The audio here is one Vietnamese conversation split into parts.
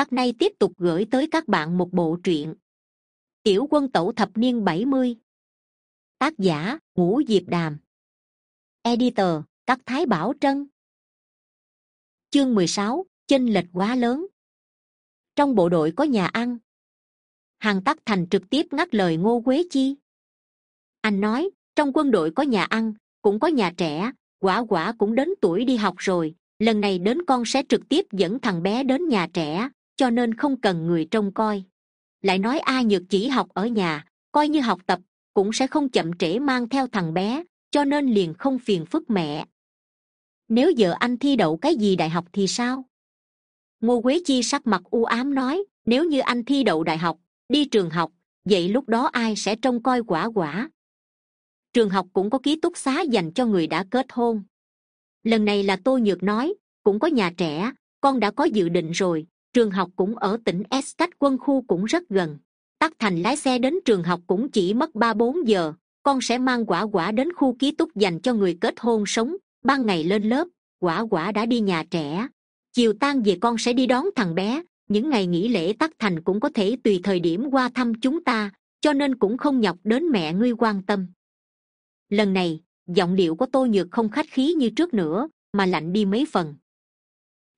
tắc nay tiếp tục gửi tới các bạn một bộ truyện. Tiểu quân tẩu thập niên bảy mươi. Tác giả, ngũ diệp đàm. Editor, các thái bảo trân. Chương mười sáu, chênh lệch quá lớn. Trong bộ đội có nhà ăn. Hàng tắc thành trực tiếp ngắt lời ngô quế chi. Anh nói, trong quân đội có nhà ăn, cũng có nhà trẻ, quả quả cũng đến tuổi đi học rồi, lần này đến con sẽ trực tiếp dẫn thằng bé đến nhà trẻ cho nên không cần người trông coi. Lại nói a nhược chỉ học ở nhà, coi như học tập, cũng sẽ không chậm trễ mang theo thằng bé, cho nên liền không phiền phức mẹ. Nếu giờ anh thi đậu cái gì đại học thì sao? Ngô quế chi sắc mặt u ám nói, nếu như anh thi đậu đại học, đi trường học, vậy lúc đó ai sẽ trông coi quả quả? Trường học cũng có ký túc xá dành cho người đã kết hôn. Lần này là tôi nhược nói, cũng có nhà trẻ, con đã có dự định rồi trường học cũng ở tỉnh s cách quân khu cũng rất gần. Tắc thành lái xe đến trường học cũng chỉ mất ba bốn giờ. Con sẽ mang quả quả đến khu ký túc dành cho người kết hôn sống, ban ngày lên lớp, quả quả đã đi nhà trẻ. Chiều tan về con sẽ đi đón thằng bé. Những ngày nghỉ lễ tắc thành cũng có thể tùy thời điểm qua thăm chúng ta, cho nên cũng không nhọc đến mẹ ngươi quan tâm. Lần này, giọng điệu của tôi nhược không khách khí như trước nữa, mà lạnh đi mấy phần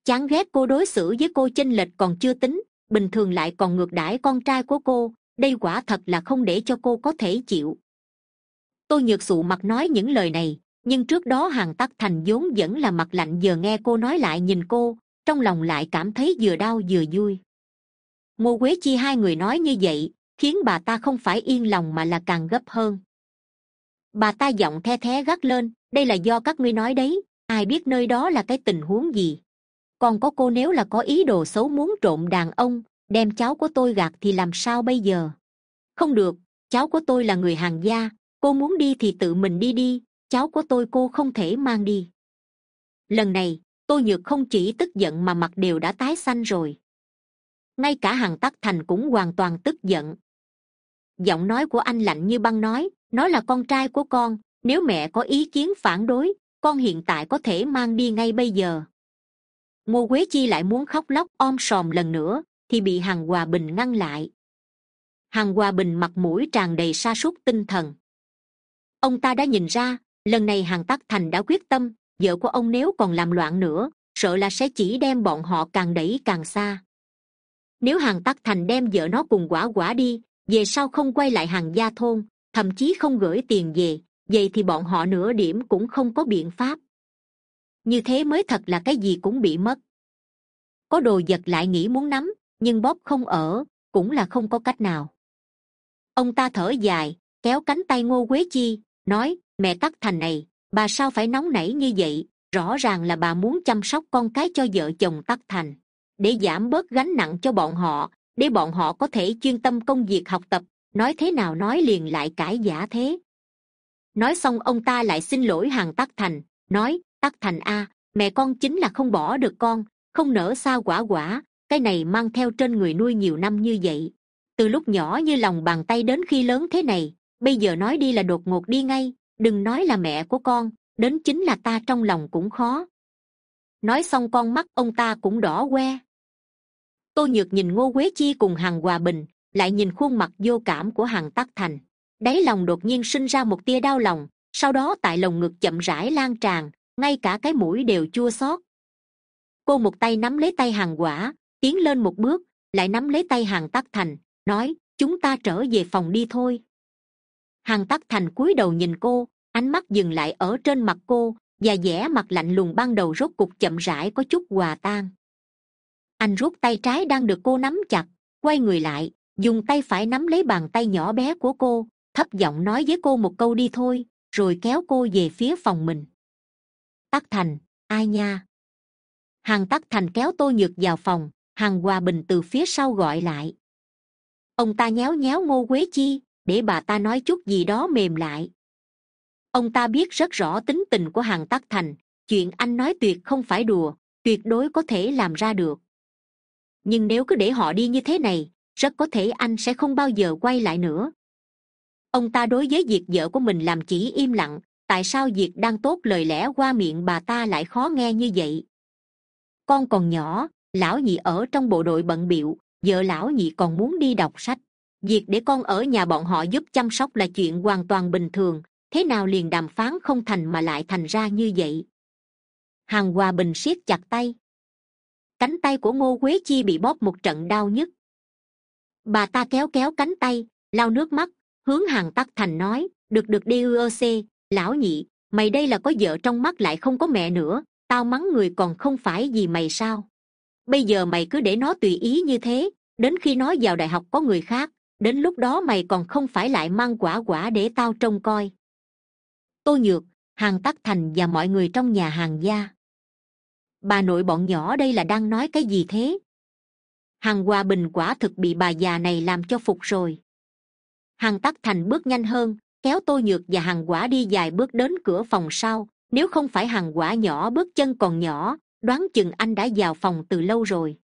chán ghét cô đối xử với cô chênh lệch còn chưa tính, bình thường lại còn ngược đãi con trai của cô, đây quả thật là không để cho cô có thể chịu. Tôi nhược sụ mặt nói những lời này, nhưng trước đó hàng tắc thành vốn vẫn là mặt lạnh giờ nghe cô nói lại nhìn cô, trong lòng lại cảm thấy vừa đau vừa vui. Ngô quế chi hai người nói như vậy, khiến bà ta không phải yên lòng mà là càng gấp hơn. Bà ta giọng the thé gắt lên, đây là do các ngươi nói đấy, ai biết nơi đó là cái tình huống gì còn có cô nếu là có ý đồ xấu muốn trộm đàn ông, đem cháu của tôi gạt thì làm sao bây giờ? Không được, cháu của tôi là người hàng gia, cô muốn đi thì tự mình đi đi, cháu của tôi cô không thể mang đi. Lần này, tôi nhược không chỉ tức giận mà mặt đều đã tái xanh rồi. Ngay cả hàng tắc thành cũng hoàn toàn tức giận. Giọng nói của anh lạnh như băng nói, nó là con trai của con, nếu mẹ có ý kiến phản đối, con hiện tại có thể mang đi ngay bây giờ ngô quế chi lại muốn khóc lóc om sòm lần nữa, thì bị hằng hòa bình ngăn lại. Hằng hòa bình mặt mũi tràn đầy sa sút tinh thần. Ông ta đã nhìn ra, lần này hằng tắc thành đã quyết tâm, vợ của ông nếu còn làm loạn nữa, sợ là sẽ chỉ đem bọn họ càng đẩy càng xa. Nếu hằng tắc thành đem vợ nó cùng quả quả đi, về sau không quay lại hàng gia thôn, thậm chí không gửi tiền về, vậy thì bọn họ nửa điểm cũng không có biện pháp như thế mới thật là cái gì cũng bị mất. Có đồ vật lại nghĩ muốn nắm, nhưng bóp không ở, cũng là không có cách nào. Ông ta thở dài, kéo cánh tay ngô quế chi, nói, mẹ tắc thành này, bà sao phải nóng nảy như vậy? Rõ ràng là bà muốn chăm sóc con cái cho vợ chồng tắc thành, để giảm bớt gánh nặng cho bọn họ, để bọn họ có thể chuyên tâm công việc học tập. Nói thế nào nói liền lại cãi giả thế. Nói xong ông ta lại xin lỗi hàng tắc thành, nói tắc thành a, mẹ con chính là không bỏ được con, không nỡ sao quả quả, cái này mang theo trên người nuôi nhiều năm như vậy. Từ lúc nhỏ như lòng bàn tay đến khi lớn thế này, bây giờ nói đi là đột ngột đi ngay, đừng nói là mẹ của con, đến chính là ta trong lòng cũng khó. Nói xong con mắt ông ta cũng đỏ que tô nhược nhìn ngô quế chi cùng hằng hòa bình, lại nhìn khuôn mặt vô cảm của hằng tắc thành. Đáy lòng đột nhiên sinh ra một tia đau lòng, sau đó tại lồng ngực chậm rãi lan tràn ngay cả cái mũi đều chua xót. Cô một tay nắm lấy tay hàng quả, tiến lên một bước, lại nắm lấy tay hàng tắc thành, nói, chúng ta trở về phòng đi thôi. Hàng tắc thành cúi đầu nhìn cô, ánh mắt dừng lại ở trên mặt cô, và vẻ mặt lạnh lùng ban đầu rốt cục chậm rãi có chút hòa tan. Anh rút tay trái đang được cô nắm chặt, quay người lại, dùng tay phải nắm lấy bàn tay nhỏ bé của cô, thấp giọng nói với cô một câu đi thôi, rồi kéo cô về phía phòng mình tắc thành. Ai nha? Hàng tắc thành kéo tô nhược vào phòng hàng hòa bình từ phía sau gọi lại. Ông ta nhéo nhéo ngô quế chi, để bà ta nói chút gì đó mềm lại. Ông ta biết rất rõ tính tình của hàng tắc thành, chuyện anh nói tuyệt không phải đùa, tuyệt đối có thể làm ra được. Nhưng nếu cứ để họ đi như thế này, rất có thể anh sẽ không bao giờ quay lại nữa. Ông ta đối với việc vợ của mình làm chỉ im lặng tại sao việc đang tốt lời lẽ qua miệng bà ta lại khó nghe như vậy? Con còn nhỏ, lão nhị ở trong bộ đội bận biệu vợ lão nhị còn muốn đi đọc sách. Việc để con ở nhà bọn họ giúp chăm sóc là chuyện hoàn toàn bình thường, thế nào liền đàm phán không thành mà lại thành ra như vậy? Hằng hòa bình siết chặt tay. Cánh tay của ngô quế chi bị bóp một trận đau nhức. Bà ta kéo kéo cánh tay, lau nước mắt, hướng hàng tắc thành nói, được được đi ư c lão nhị, mày đây là có vợ trong mắt lại không có mẹ nữa, tao mắng người còn không phải vì mày sao? Bây giờ mày cứ để nó tùy ý như thế, đến khi nó vào đại học có người khác, đến lúc đó mày còn không phải lại mang quả quả để tao trông coi. Tô nhược hàng tắc thành và mọi người trong nhà hàng gia. Bà nội bọn nhỏ đây là đang nói cái gì thế? Hàng hòa bình quả thực bị bà già này làm cho phục rồi. Hàng tắc thành bước nhanh hơn kéo tô nhược và hàng quả đi dài bước đến cửa phòng sau. Nếu không phải hàng quả nhỏ, bước chân còn nhỏ, đoán chừng anh đã vào phòng từ lâu rồi.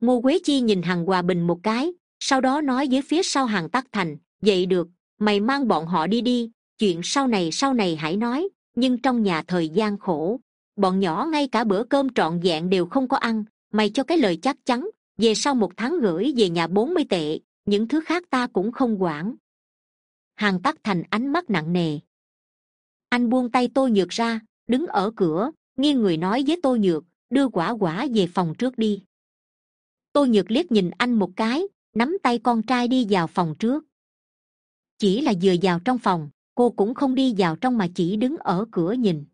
Ngô quế chi nhìn hàng hòa bình một cái, sau đó nói với phía sau hàng tắc thành, vậy được, mày mang bọn họ đi đi, chuyện sau này sau này hãy nói, nhưng trong nhà thời gian khổ, bọn nhỏ ngay cả bữa cơm trọn vẹn đều không có ăn, mày cho cái lời chắc chắn, về sau một tháng gửi về nhà bốn mươi tệ, những thứ khác ta cũng không quản hàng tắc thành ánh mắt nặng nề. Anh buông tay tôi nhược ra, đứng ở cửa, nghiêng người nói với tôi nhược, đưa quả quả về phòng trước đi. Tôi nhược liếc nhìn anh một cái, nắm tay con trai đi vào phòng trước. Chỉ là vừa vào trong phòng, cô cũng không đi vào trong mà chỉ đứng ở cửa nhìn.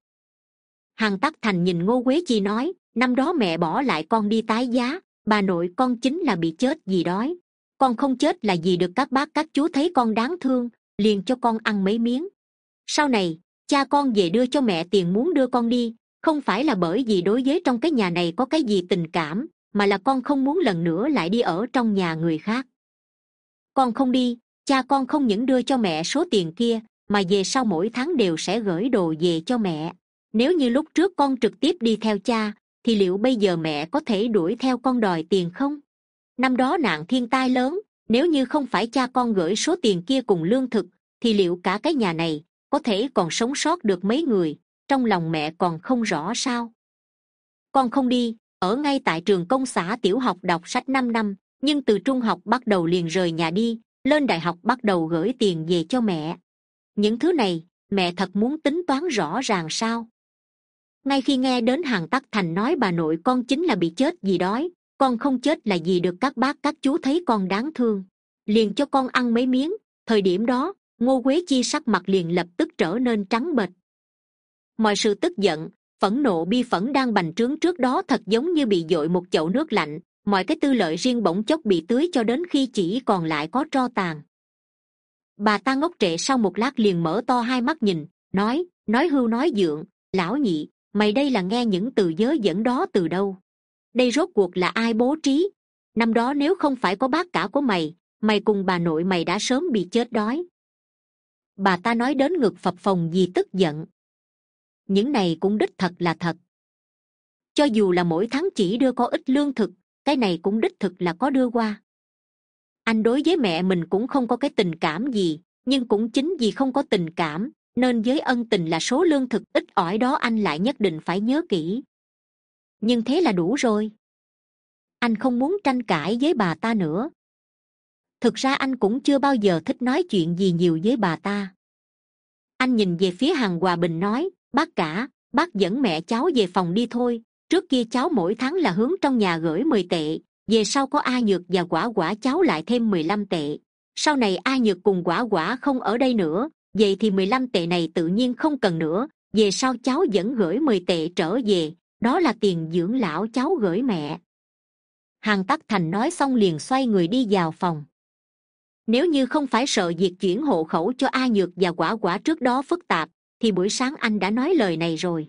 Hàng tắc thành nhìn ngô quế chi nói, năm đó mẹ bỏ lại con đi tái giá, bà nội con chính là bị chết vì đói. Con không chết là vì được các bác các chú thấy con đáng thương liền cho con ăn mấy miếng. Sau này, cha con về đưa cho mẹ tiền muốn đưa con đi, không phải là bởi vì đối với trong cái nhà này có cái gì tình cảm, mà là con không muốn lần nữa lại đi ở trong nhà người khác. Con không đi, cha con không những đưa cho mẹ số tiền kia, mà về sau mỗi tháng đều sẽ gửi đồ về cho mẹ. Nếu như lúc trước con trực tiếp đi theo cha, thì liệu bây giờ mẹ có thể đuổi theo con đòi tiền không? Năm đó nạn thiên tai lớn nếu như không phải cha con gửi số tiền kia cùng lương thực, thì liệu cả cái nhà này có thể còn sống sót được mấy người? Trong lòng mẹ còn không rõ sao? Con không đi, ở ngay tại trường công xã tiểu học đọc sách năm năm, nhưng từ trung học bắt đầu liền rời nhà đi, lên đại học bắt đầu gửi tiền về cho mẹ. Những thứ này, mẹ thật muốn tính toán rõ ràng sao? Ngay khi nghe đến hàng tắc thành nói bà nội con chính là bị chết vì đói con không chết là gì được các bác, các chú thấy con đáng thương. Liền cho con ăn mấy miếng. Thời điểm đó, ngô quế chi sắc mặt liền lập tức trở nên trắng bệch. Mọi sự tức giận, phẫn nộ bi phẫn đang bành trướng trước đó thật giống như bị dội một chậu nước lạnh. Mọi cái tư lợi riêng bỗng chốc bị tưới cho đến khi chỉ còn lại có tro tàn. Bà ta ngốc trệ sau một lát liền mở to hai mắt nhìn, nói nói hưu nói dượng, lão nhị, mày đây là nghe những từ dớ dẫn đó từ đâu? Đây rốt cuộc là ai bố trí? Năm đó nếu không phải có bác cả của mày mày cùng bà nội mày đã sớm bị chết đói. Bà ta nói đến ngực phập phồng vì tức giận. Những này cũng đích thật là thật. Cho dù là mỗi tháng chỉ đưa có ít lương thực, cái này cũng đích thực là có đưa qua. Anh đối với mẹ mình cũng không có cái tình cảm gì, nhưng cũng chính vì không có tình cảm, nên với ân tình là số lương thực ít ỏi đó anh lại nhất định phải nhớ kỹ nhưng thế là đủ rồi. Anh không muốn tranh cãi với bà ta nữa. Thực ra anh cũng chưa bao giờ thích nói chuyện gì nhiều với bà ta. Anh nhìn về phía hàng hòa bình nói, bác cả, bác dẫn mẹ cháu về phòng đi thôi. Trước kia cháu mỗi tháng là hướng trong nhà gửi mười tệ. Về sau có a nhược và quả quả cháu lại thêm mười lăm tệ. Sau này a nhược cùng quả quả không ở đây nữa. Vậy thì mười lăm tệ này tự nhiên không cần nữa. Về sau cháu vẫn gửi mười tệ trở về đó là tiền dưỡng lão cháu gửi mẹ. Hằng tắc thành nói xong liền xoay người đi vào phòng. Nếu như không phải sợ việc chuyển hộ khẩu cho a nhược và quả quả trước đó phức tạp, thì buổi sáng anh đã nói lời này rồi.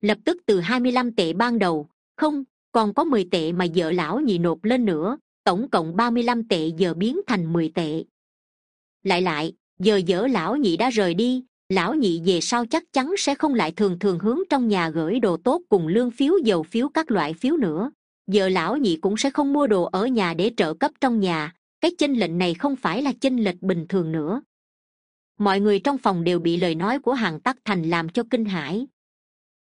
Lập tức từ hai mươi lăm tệ ban đầu, không, còn có mười tệ mà vợ lão nhị nộp lên nữa, tổng cộng ba mươi lăm tệ giờ biến thành mười tệ. Lại lại, giờ vợ lão nhị đã rời đi lão nhị về sau chắc chắn sẽ không lại thường thường hướng trong nhà gửi đồ tốt cùng lương phiếu dầu phiếu các loại phiếu nữa. Giờ lão nhị cũng sẽ không mua đồ ở nhà để trợ cấp trong nhà. Cái chênh lệnh này không phải là chênh lệch bình thường nữa. Mọi người trong phòng đều bị lời nói của hàng tắc thành làm cho kinh hãi.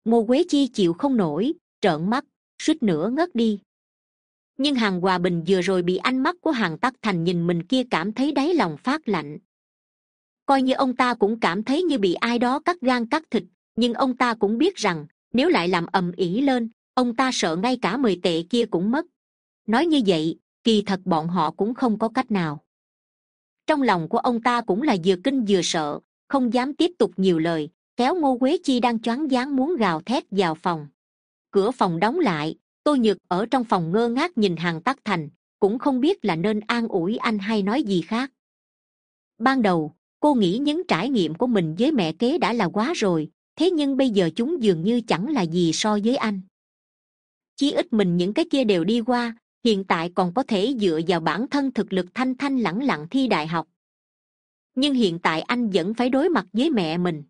Ngô quế chi chịu không nổi, trợn mắt, suýt nữa ngất đi. Nhưng hàng hòa bình vừa rồi bị ánh mắt của hàng tắc thành nhìn mình kia cảm thấy đáy lòng phát lạnh coi như ông ta cũng cảm thấy như bị ai đó cắt gan cắt thịt, nhưng ông ta cũng biết rằng, nếu lại làm ầm ĩ lên, ông ta sợ ngay cả mười tệ kia cũng mất. Nói như vậy, kỳ thật bọn họ cũng không có cách nào. Trong lòng của ông ta cũng là vừa kinh vừa sợ, không dám tiếp tục nhiều lời, kéo ngô quế chi đang choáng váng muốn gào thét vào phòng. Cửa phòng đóng lại tôi nhược ở trong phòng ngơ ngác nhìn hàng tắc thành, cũng không biết là nên an ủi anh hay nói gì khác. Ban đầu cô nghĩ những trải nghiệm của mình với mẹ kế đã là quá rồi, thế nhưng bây giờ chúng dường như chẳng là gì so với anh. Chí ít mình những cái kia đều đi qua, hiện tại còn có thể dựa vào bản thân thực lực thanh thanh lẳng lặng thi đại học. Nhưng hiện tại anh vẫn phải đối mặt với mẹ mình.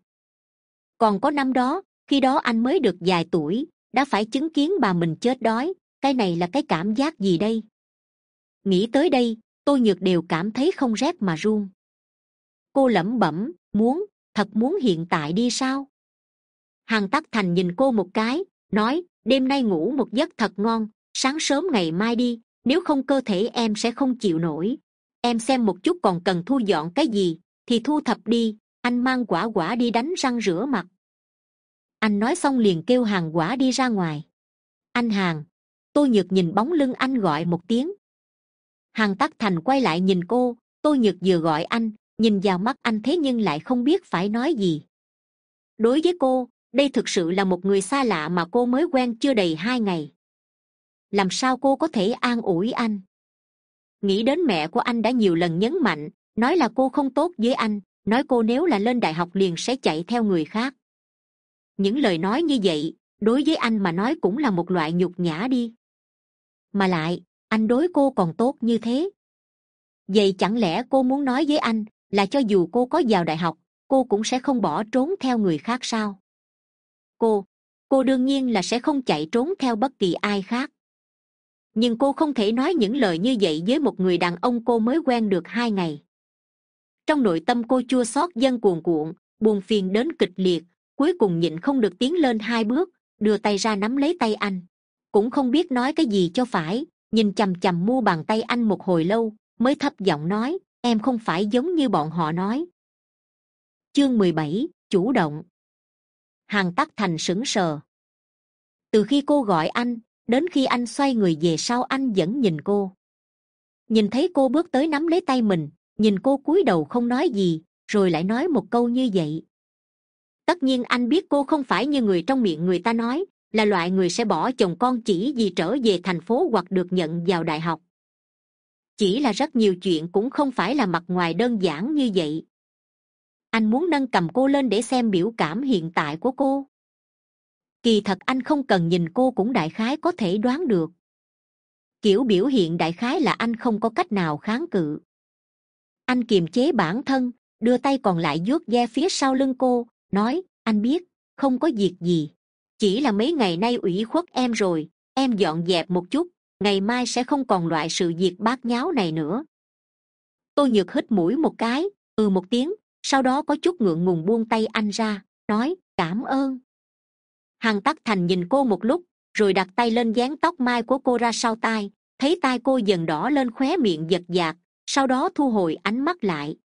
Còn có năm đó, khi đó anh mới được vài tuổi, đã phải chứng kiến bà mình chết đói, cái này là cái cảm giác gì đây? Nghĩ tới đây tôi nhược đều cảm thấy không rét mà run cô lẩm bẩm, muốn, thật muốn hiện tại đi sao? Hằng tắc thành nhìn cô một cái, nói, đêm nay ngủ một giấc thật ngon, sáng sớm ngày mai đi, nếu không cơ thể em sẽ không chịu nổi. Em xem một chút còn cần thu dọn cái gì, thì thu thập đi, anh mang quả quả đi đánh răng rửa mặt. Anh nói xong liền kêu hàng quả đi ra ngoài. Anh hàng. Tôi nhược nhìn bóng lưng anh gọi một tiếng. Hàng tắc thành quay lại nhìn cô tôi nhược vừa gọi anh nhìn vào mắt anh thế nhưng lại không biết phải nói gì. Đối với cô, đây thực sự là một người xa lạ mà cô mới quen chưa đầy hai ngày. Làm sao cô có thể an ủi anh? Nghĩ đến mẹ của anh đã nhiều lần nhấn mạnh, nói là cô không tốt với anh, nói cô nếu là lên đại học liền sẽ chạy theo người khác. Những lời nói như vậy, đối với anh mà nói cũng là một loại nhục nhã đi. Mà lại, anh đối cô còn tốt như thế. Vậy chẳng lẽ cô muốn nói với anh là cho dù cô có vào đại học, cô cũng sẽ không bỏ trốn theo người khác sao? Cô cô đương nhiên là sẽ không chạy trốn theo bất kỳ ai khác. Nhưng cô không thể nói những lời như vậy với một người đàn ông cô mới quen được hai ngày. Trong nội tâm cô chua xót dân cuồn cuộn, buồn phiền đến kịch liệt, cuối cùng nhịn không được tiến lên hai bước, đưa tay ra nắm lấy tay anh. Cũng không biết nói cái gì cho phải, nhìn chằm chằm mua bàn tay anh một hồi lâu, mới thấp giọng nói em không phải giống như bọn họ nói. Chương mười bảy, chủ động. Hàng tắc thành sững sờ. Từ khi cô gọi anh, đến khi anh xoay người về sau anh vẫn nhìn cô. Nhìn thấy cô bước tới nắm lấy tay mình, nhìn cô cúi đầu không nói gì, rồi lại nói một câu như vậy. Tất nhiên anh biết cô không phải như người trong miệng người ta nói, là loại người sẽ bỏ chồng con chỉ vì trở về thành phố hoặc được nhận vào đại học chỉ là rất nhiều chuyện cũng không phải là mặt ngoài đơn giản như vậy. Anh muốn nâng cầm cô lên để xem biểu cảm hiện tại của cô. Kỳ thật anh không cần nhìn cô cũng đại khái có thể đoán được. Kiểu biểu hiện đại khái là anh không có cách nào kháng cự. Anh kiềm chế bản thân, đưa tay còn lại vuốt ve phía sau lưng cô, nói, anh biết, không có việc gì. Chỉ là mấy ngày nay ủy khuất em rồi, em dọn dẹp một chút ngày mai sẽ không còn loại sự việc bát nháo này nữa. Tôi nhược hít mũi một cái ừ một tiếng, sau đó có chút ngượng ngùng buông tay anh ra, nói, cảm ơn. Hằng tắc thành nhìn cô một lúc, rồi đặt tay lên dán tóc mai của cô ra sau tai, thấy tai cô dần đỏ lên khóe miệng giật giạt sau đó thu hồi ánh mắt lại.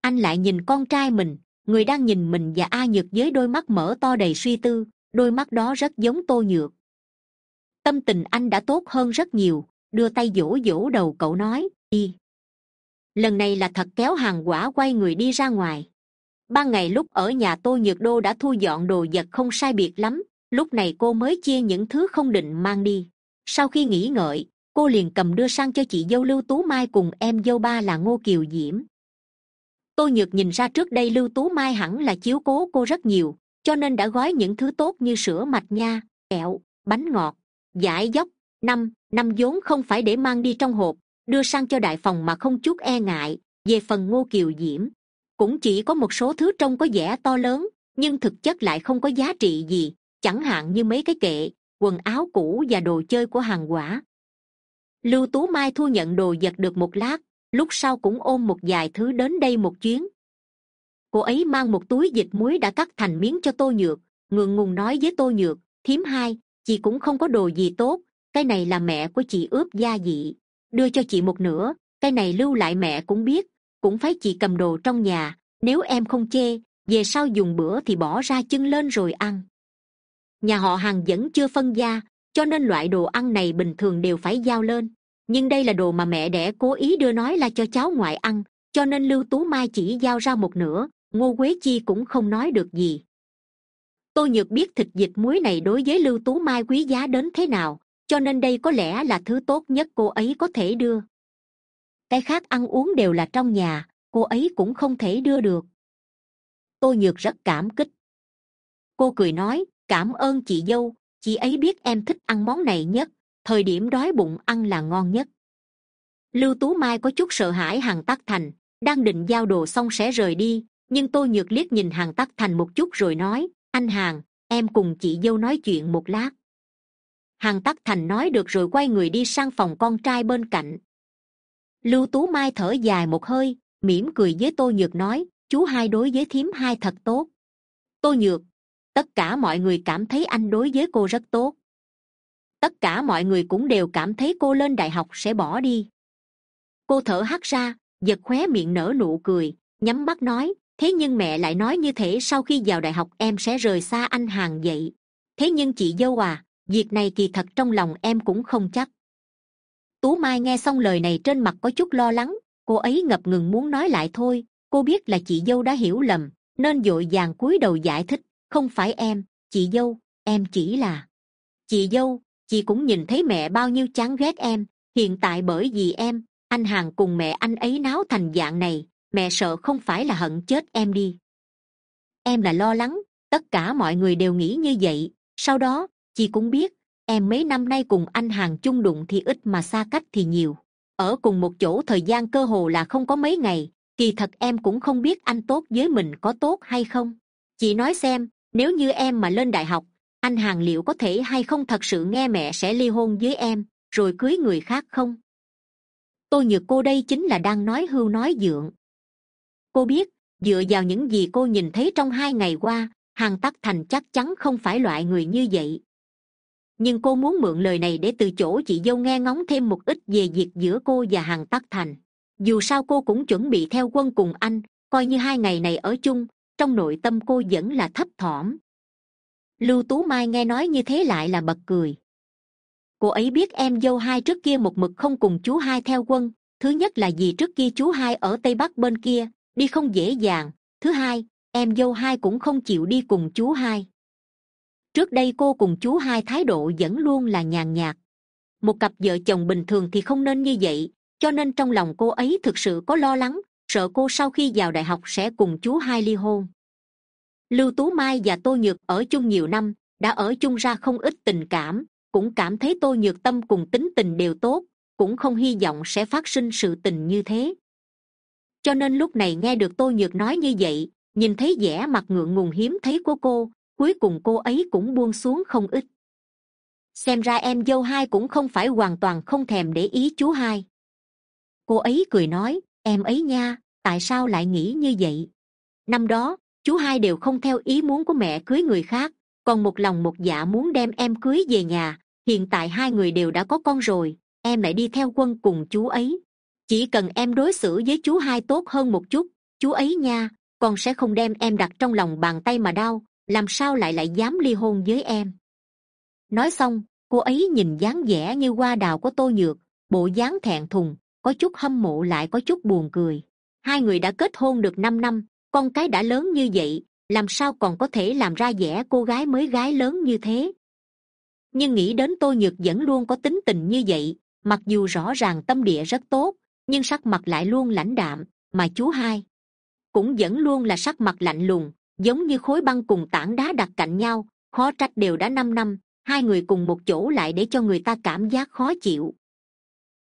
Anh lại nhìn con trai mình, người đang nhìn mình và a nhược với đôi mắt mở to đầy suy tư, đôi mắt đó rất giống tô nhược tâm tình anh đã tốt hơn rất nhiều. Đưa tay dỗ dỗ đầu cậu nói, đi. Lần này là thật kéo hàng quả quay người đi ra ngoài. Ban ngày lúc ở nhà tô nhược đô đã thu dọn đồ vật không sai biệt lắm. Lúc này cô mới chia những thứ không định mang đi. Sau khi nghĩ ngợi, cô liền cầm đưa sang cho chị dâu lưu tú mai cùng em dâu ba là ngô kiều diễm. Tôi nhược nhìn ra trước đây lưu tú mai hẳn là chiếu cố cô rất nhiều, cho nên đã gói những thứ tốt như sữa mạch nha, kẹo, bánh ngọt giải dốc, năm năm vốn không phải để mang đi trong hộp, đưa sang cho đại phòng mà không chút e ngại. Về phần ngô kiều diễm, cũng chỉ có một số thứ trông có vẻ to lớn, nhưng thực chất lại không có giá trị gì, chẳng hạn như mấy cái kệ, quần áo cũ và đồ chơi của hàng quả. Lưu tú mai thu nhận đồ vật được một lát, lúc sau cũng ôm một vài thứ đến đây một chuyến. Cô ấy mang một túi dịch muối đã cắt thành miếng cho tô nhược, ngượng ngùng nói với tô nhược, thím hai chị cũng không có đồ gì tốt, cái này là mẹ của chị ướp gia vị. Đưa cho chị một nửa, cái này lưu lại mẹ cũng biết, cũng phải chị cầm đồ trong nhà, nếu em không chê, về sau dùng bữa thì bỏ ra chân lên rồi ăn. Nhà họ hàng vẫn chưa phân gia, cho nên loại đồ ăn này bình thường đều phải giao lên. Nhưng đây là đồ mà mẹ đẻ cố ý đưa nói là cho cháu ngoại ăn, cho nên lưu tú mai chỉ giao ra một nửa, ngô quế chi cũng không nói được gì tôi nhược biết thịt vịt muối này đối với lưu tú mai quý giá đến thế nào, cho nên đây có lẽ là thứ tốt nhất cô ấy có thể đưa. Cái khác ăn uống đều là trong nhà, cô ấy cũng không thể đưa được. Tôi nhược rất cảm kích. Cô cười nói, cảm ơn chị dâu, chị ấy biết em thích ăn món này nhất, thời điểm đói bụng ăn là ngon nhất. Lưu tú mai có chút sợ hãi hàng tắc thành, đang định giao đồ xong sẽ rời đi, nhưng tôi nhược liếc nhìn hàng tắc thành một chút rồi nói anh hàng em cùng chị dâu nói chuyện một lát. Hằng tắc thành nói được rồi quay người đi sang phòng con trai bên cạnh. Lưu tú mai thở dài một hơi, mỉm cười với tô nhược nói, chú hai đối với thím hai thật tốt. Tô nhược, tất cả mọi người cảm thấy anh đối với cô rất tốt. Tất cả mọi người cũng đều cảm thấy cô lên đại học sẽ bỏ đi. Cô thở hắt ra, giật khóe miệng nở nụ cười, nhắm mắt nói thế nhưng mẹ lại nói như thế sau khi vào đại học em sẽ rời xa anh hàng vậy thế nhưng chị dâu à việc này kỳ thật trong lòng em cũng không chắc. Tú mai nghe xong lời này trên mặt có chút lo lắng, cô ấy ngập ngừng muốn nói lại thôi, cô biết là chị dâu đã hiểu lầm, nên dội vàng cúi đầu giải thích, không phải em, chị dâu, em chỉ là chị dâu, chị cũng nhìn thấy mẹ bao nhiêu chán ghét em, hiện tại bởi vì em, anh hàng cùng mẹ anh ấy náo thành dạng này mẹ sợ không phải là hận chết em đi. Em là lo lắng, tất cả mọi người đều nghĩ như vậy. Sau đó, chị cũng biết, em mấy năm nay cùng anh hàng chung đụng thì ít mà xa cách thì nhiều. Ở cùng một chỗ thời gian cơ hồ là không có mấy ngày, kỳ thật em cũng không biết anh tốt với mình có tốt hay không. Chị nói xem, nếu như em mà lên đại học, anh hàng liệu có thể hay không thật sự nghe mẹ sẽ ly hôn với em, rồi cưới người khác không? Tôi nhược cô đây chính là đang nói hưu nói dượng cô biết, dựa vào những gì cô nhìn thấy trong hai ngày qua, hàn tắc thành chắc chắn không phải loại người như vậy. Nhưng cô muốn mượn lời này để từ chỗ chị dâu nghe ngóng thêm một ít về việc giữa cô và hàn tắc thành. Dù sao cô cũng chuẩn bị theo quân cùng anh, coi như hai ngày này ở chung, trong nội tâm cô vẫn là thấp thỏm. Lưu tú mai nghe nói như thế lại là bật cười. Cô ấy biết em dâu hai trước kia một mực không cùng chú hai theo quân, thứ nhất là vì trước kia chú hai ở tây bắc bên kia đi không dễ dàng. Thứ hai, em dâu hai cũng không chịu đi cùng chú hai. Trước đây cô cùng chú hai thái độ vẫn luôn là nhàn nhạt. Một cặp vợ chồng bình thường thì không nên như vậy, cho nên trong lòng cô ấy thực sự có lo lắng, sợ cô sau khi vào đại học sẽ cùng chú hai ly hôn. Lưu tú mai và tô nhược ở chung nhiều năm, đã ở chung ra không ít tình cảm, cũng cảm thấy tô nhược tâm cùng tính tình đều tốt, cũng không hy vọng sẽ phát sinh sự tình như thế cho nên lúc này nghe được tô nhược nói như vậy, nhìn thấy vẻ mặt ngượng ngùng hiếm thấy của cô, cuối cùng cô ấy cũng buông xuống không ít. Xem ra em dâu hai cũng không phải hoàn toàn không thèm để ý chú hai. Cô ấy cười nói, em ấy nha, tại sao lại nghĩ như vậy? Năm đó, chú hai đều không theo ý muốn của mẹ cưới người khác, còn một lòng một dạ muốn đem em cưới về nhà, hiện tại hai người đều đã có con rồi, em lại đi theo quân cùng chú ấy chỉ cần em đối xử với chú hai tốt hơn một chút, chú ấy nha, con sẽ không đem em đặt trong lòng bàn tay mà đau, làm sao lại lại dám ly hôn với em. Nói xong, cô ấy nhìn dáng vẻ như hoa đào của tô nhược, bộ dáng thẹn thùng, có chút hâm mộ lại có chút buồn cười. Hai người đã kết hôn được năm năm, con cái đã lớn như vậy, làm sao còn có thể làm ra vẻ cô gái mới gái lớn như thế? Nhưng nghĩ đến tô nhược vẫn luôn có tính tình như vậy, mặc dù rõ ràng tâm địa rất tốt nhưng sắc mặt lại luôn lãnh đạm, mà chú hai cũng vẫn luôn là sắc mặt lạnh lùng, giống như khối băng cùng tảng đá đặt cạnh nhau, khó trách đều đã năm năm, hai người cùng một chỗ lại để cho người ta cảm giác khó chịu.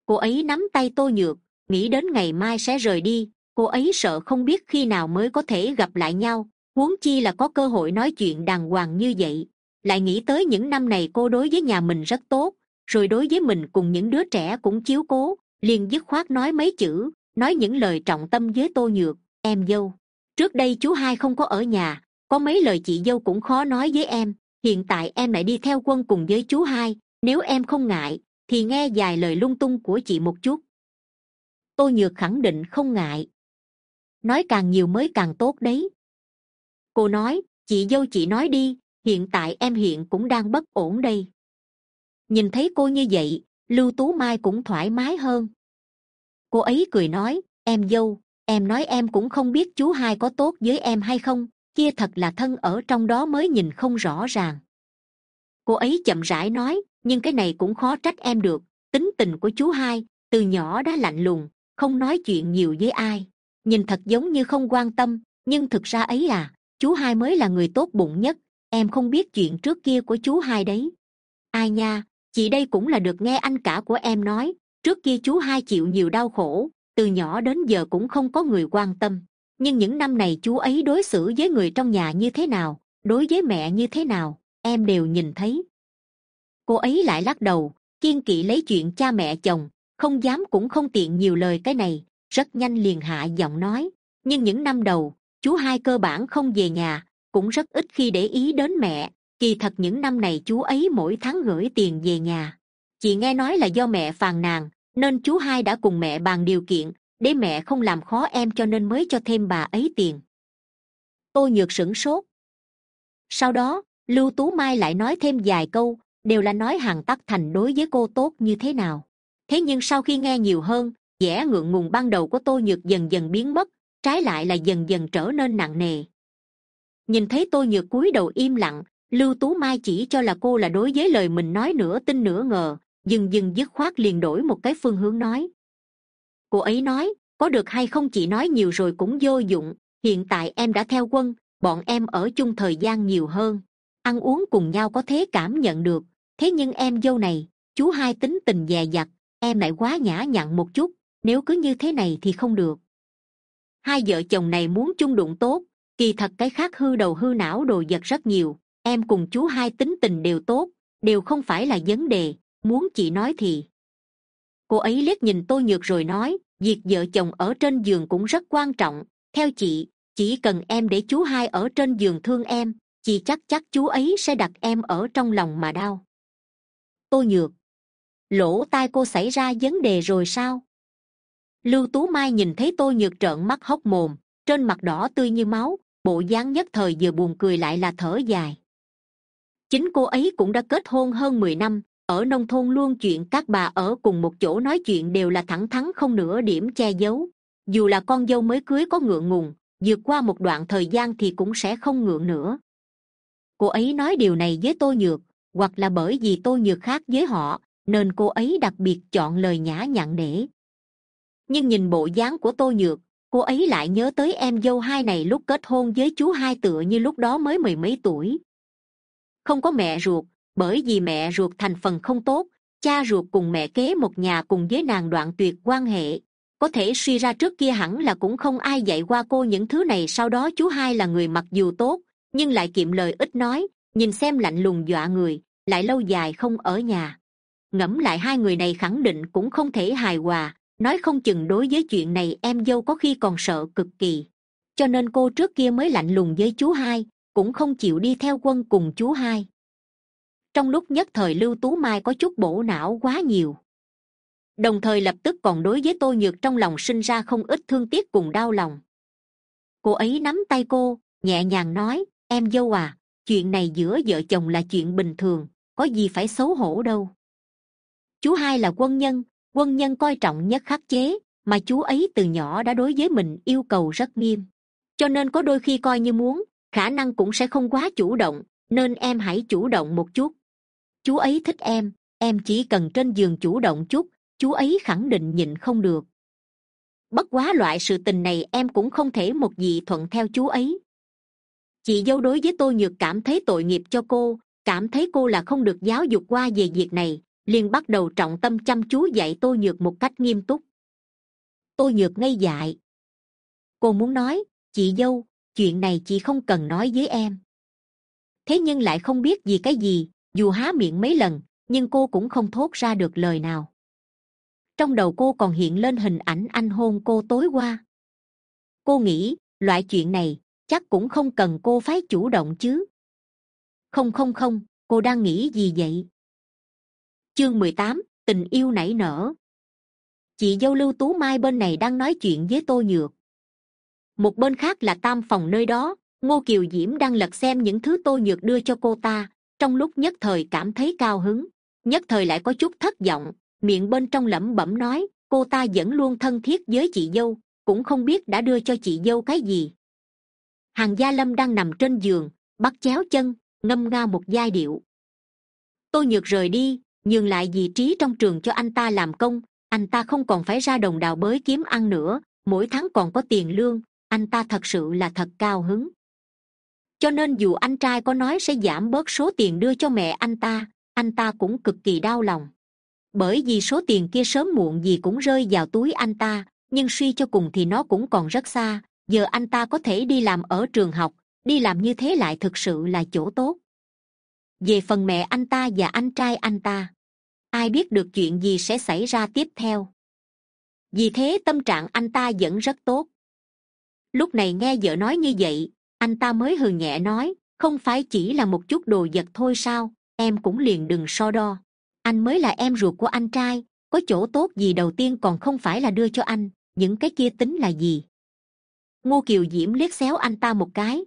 Cô ấy nắm tay tô nhược, nghĩ đến ngày mai sẽ rời đi, cô ấy sợ không biết khi nào mới có thể gặp lại nhau, huống chi là có cơ hội nói chuyện đàng hoàng như vậy. Lại nghĩ tới những năm này cô đối với nhà mình rất tốt, rồi đối với mình cùng những đứa trẻ cũng chiếu cố liền dứt khoát nói mấy chữ, nói những lời trọng tâm với tô nhược, em dâu, trước đây chú hai không có ở nhà, có mấy lời chị dâu cũng khó nói với em, hiện tại em lại đi theo quân cùng với chú hai, nếu em không ngại, thì nghe vài lời lung tung của chị một chút. Tô nhược khẳng định không ngại. Nói càng nhiều mới càng tốt đấy. Cô nói, chị dâu chị nói đi, hiện tại em hiện cũng đang bất ổn đây. Nhìn thấy cô như vậy lưu tú mai cũng thoải mái hơn. Cô ấy cười nói, em dâu, em nói em cũng không biết chú hai có tốt với em hay không, kia thật là thân ở trong đó mới nhìn không rõ ràng. Cô ấy chậm rãi nói, nhưng cái này cũng khó trách em được, tính tình của chú hai, từ nhỏ đã lạnh lùng, không nói chuyện nhiều với ai. Nhìn thật giống như không quan tâm, nhưng thực ra ấy à chú hai mới là người tốt bụng nhất, em không biết chuyện trước kia của chú hai đấy. Ai nha chị đây cũng là được nghe anh cả của em nói, trước kia chú hai chịu nhiều đau khổ, từ nhỏ đến giờ cũng không có người quan tâm. Nhưng những năm này chú ấy đối xử với người trong nhà như thế nào, đối với mẹ như thế nào, em đều nhìn thấy. Cô ấy lại lắc đầu, kiên kỵ lấy chuyện cha mẹ chồng, không dám cũng không tiện nhiều lời cái này, rất nhanh liền hạ giọng nói. Nhưng những năm đầu, chú hai cơ bản không về nhà, cũng rất ít khi để ý đến mẹ kỳ thật những năm này chú ấy mỗi tháng gửi tiền về nhà. Chị nghe nói là do mẹ phàn nàn, nên chú hai đã cùng mẹ bàn điều kiện, để mẹ không làm khó em cho nên mới cho thêm bà ấy tiền. Tôi nhược sửng sốt. Sau đó, lưu tú mai lại nói thêm vài câu, đều là nói hàng tắc thành đối với cô tốt như thế nào. Thế nhưng sau khi nghe nhiều hơn, vẻ ngượng ngùng ban đầu của tôi nhược dần dần biến mất, trái lại là dần dần trở nên nặng nề. Nhìn thấy tôi nhược cúi đầu im lặng lưu tú mai chỉ cho là cô là đối với lời mình nói nửa tin nửa ngờ, dừng dừng dứt khoát liền đổi một cái phương hướng nói. Cô ấy nói, có được hay không chị nói nhiều rồi cũng vô dụng, hiện tại em đã theo quân, bọn em ở chung thời gian nhiều hơn, ăn uống cùng nhau có thế cảm nhận được, thế nhưng em dâu này, chú hai tính tình dè dặt em lại quá nhã nhặn một chút, nếu cứ như thế này thì không được. Hai vợ chồng này muốn chung đụng tốt, kỳ thật cái khác hư đầu hư não đồ vật rất nhiều em cùng chú hai tính tình đều tốt, đều không phải là vấn đề, muốn chị nói thì. Cô ấy liếc nhìn tôi nhược rồi nói, việc vợ chồng ở trên giường cũng rất quan trọng, theo chị, chỉ cần em để chú hai ở trên giường thương em, chị chắc chắc chú ấy sẽ đặt em ở trong lòng mà đau. Tôi nhược, lỗ tai cô xảy ra vấn đề rồi sao? Lưu tú mai nhìn thấy tôi nhược trợn mắt hốc mồm, trên mặt đỏ tươi như máu, bộ dáng nhất thời vừa buồn cười lại là thở dài chính cô ấy cũng đã kết hôn hơn mười năm. Ở nông thôn luôn chuyện các bà ở cùng một chỗ nói chuyện đều là thẳng thắn không nửa điểm che giấu. Dù là con dâu mới cưới có ngượng ngùng, vượt qua một đoạn thời gian thì cũng sẽ không ngượng nữa. Cô ấy nói điều này với tôi nhược, hoặc là bởi vì tôi nhược khác với họ, nên cô ấy đặc biệt chọn lời nhã nhặn để. Nhưng nhìn bộ dáng của tôi nhược, cô ấy lại nhớ tới em dâu hai này lúc kết hôn với chú hai tựa như lúc đó mới mười mấy tuổi không có mẹ ruột, bởi vì mẹ ruột thành phần không tốt, cha ruột cùng mẹ kế một nhà cùng với nàng đoạn tuyệt quan hệ. Có thể suy ra trước kia hẳn là cũng không ai dạy qua cô những thứ này, sau đó chú hai là người mặc dù tốt, nhưng lại kiệm lời ít nói, nhìn xem lạnh lùng dọa người, lại lâu dài không ở nhà. Ngẫm lại hai người này khẳng định cũng không thể hài hòa, nói không chừng đối với chuyện này em dâu có khi còn sợ cực kỳ. Cho nên cô trước kia mới lạnh lùng với chú hai cũng không chịu đi theo quân cùng chú hai. Trong lúc nhất thời lưu tú mai có chút bổ não quá nhiều. Đồng thời lập tức còn đối với tôi nhược trong lòng sinh ra không ít thương tiếc cùng đau lòng. Cô ấy nắm tay cô, nhẹ nhàng nói, em dâu à chuyện này giữa vợ chồng là chuyện bình thường, có gì phải xấu hổ đâu. Chú hai là quân nhân quân nhân coi trọng nhất khắc chế, mà chú ấy từ nhỏ đã đối với mình yêu cầu rất nghiêm. Cho nên có đôi khi coi như muốn khả năng cũng sẽ không quá chủ động, nên em hãy chủ động một chút. Chú ấy thích em em chỉ cần trên giường chủ động chút, chú ấy khẳng định nhịn không được. Bất quá loại sự tình này em cũng không thể một gì thuận theo chú ấy. Chị dâu đối với tôi nhược cảm thấy tội nghiệp cho cô, cảm thấy cô là không được giáo dục qua về việc này, liền bắt đầu trọng tâm chăm chú dạy tôi nhược một cách nghiêm túc. Tôi nhược ngây dại. Cô muốn nói, chị dâu chuyện này chị không cần nói với em. Thế nhưng lại không biết gì cái gì, dù há miệng mấy lần, nhưng cô cũng không thốt ra được lời nào. Trong đầu cô còn hiện lên hình ảnh anh hôn cô tối qua. Cô nghĩ, loại chuyện này, chắc cũng không cần cô phải chủ động chứ. Không không không, cô đang nghĩ gì vậy? Chương mười tám, tình yêu nảy nở. Chị dâu lưu tú mai bên này đang nói chuyện với tô nhược một bên khác là tam phòng nơi đó, ngô kiều diễm đang lật xem những thứ tô nhược đưa cho cô ta, trong lúc nhất thời cảm thấy cao hứng. Nhất thời lại có chút thất vọng, miệng bên trong lẩm bẩm nói, cô ta vẫn luôn thân thiết với chị dâu, cũng không biết đã đưa cho chị dâu cái gì. Hàng gia lâm đang nằm trên giường, bắt chéo chân, ngâm nga một giai điệu. Tôi nhược rời đi, nhường lại vị trí trong trường cho anh ta làm công, anh ta không còn phải ra đồng đào bới kiếm ăn nữa, mỗi tháng còn có tiền lương anh ta thật sự là thật cao hứng. Cho nên dù anh trai có nói sẽ giảm bớt số tiền đưa cho mẹ anh ta anh ta cũng cực kỳ đau lòng. Bởi vì số tiền kia sớm muộn gì cũng rơi vào túi anh ta, nhưng suy cho cùng thì nó cũng còn rất xa. Giờ anh ta có thể đi làm ở trường học, đi làm như thế lại thực sự là chỗ tốt. Về phần mẹ anh ta và anh trai anh ta, ai biết được chuyện gì sẽ xảy ra tiếp theo. Vì thế tâm trạng anh ta vẫn rất tốt lúc này nghe vợ nói như vậy, anh ta mới hừ nhẹ nói, không phải chỉ là một chút đồ vật thôi sao, em cũng liền đừng so đo. Anh mới là em ruột của anh trai, có chỗ tốt gì đầu tiên còn không phải là đưa cho anh, những cái kia tính là gì? Ngô kiều diễm liếc xéo anh ta một cái.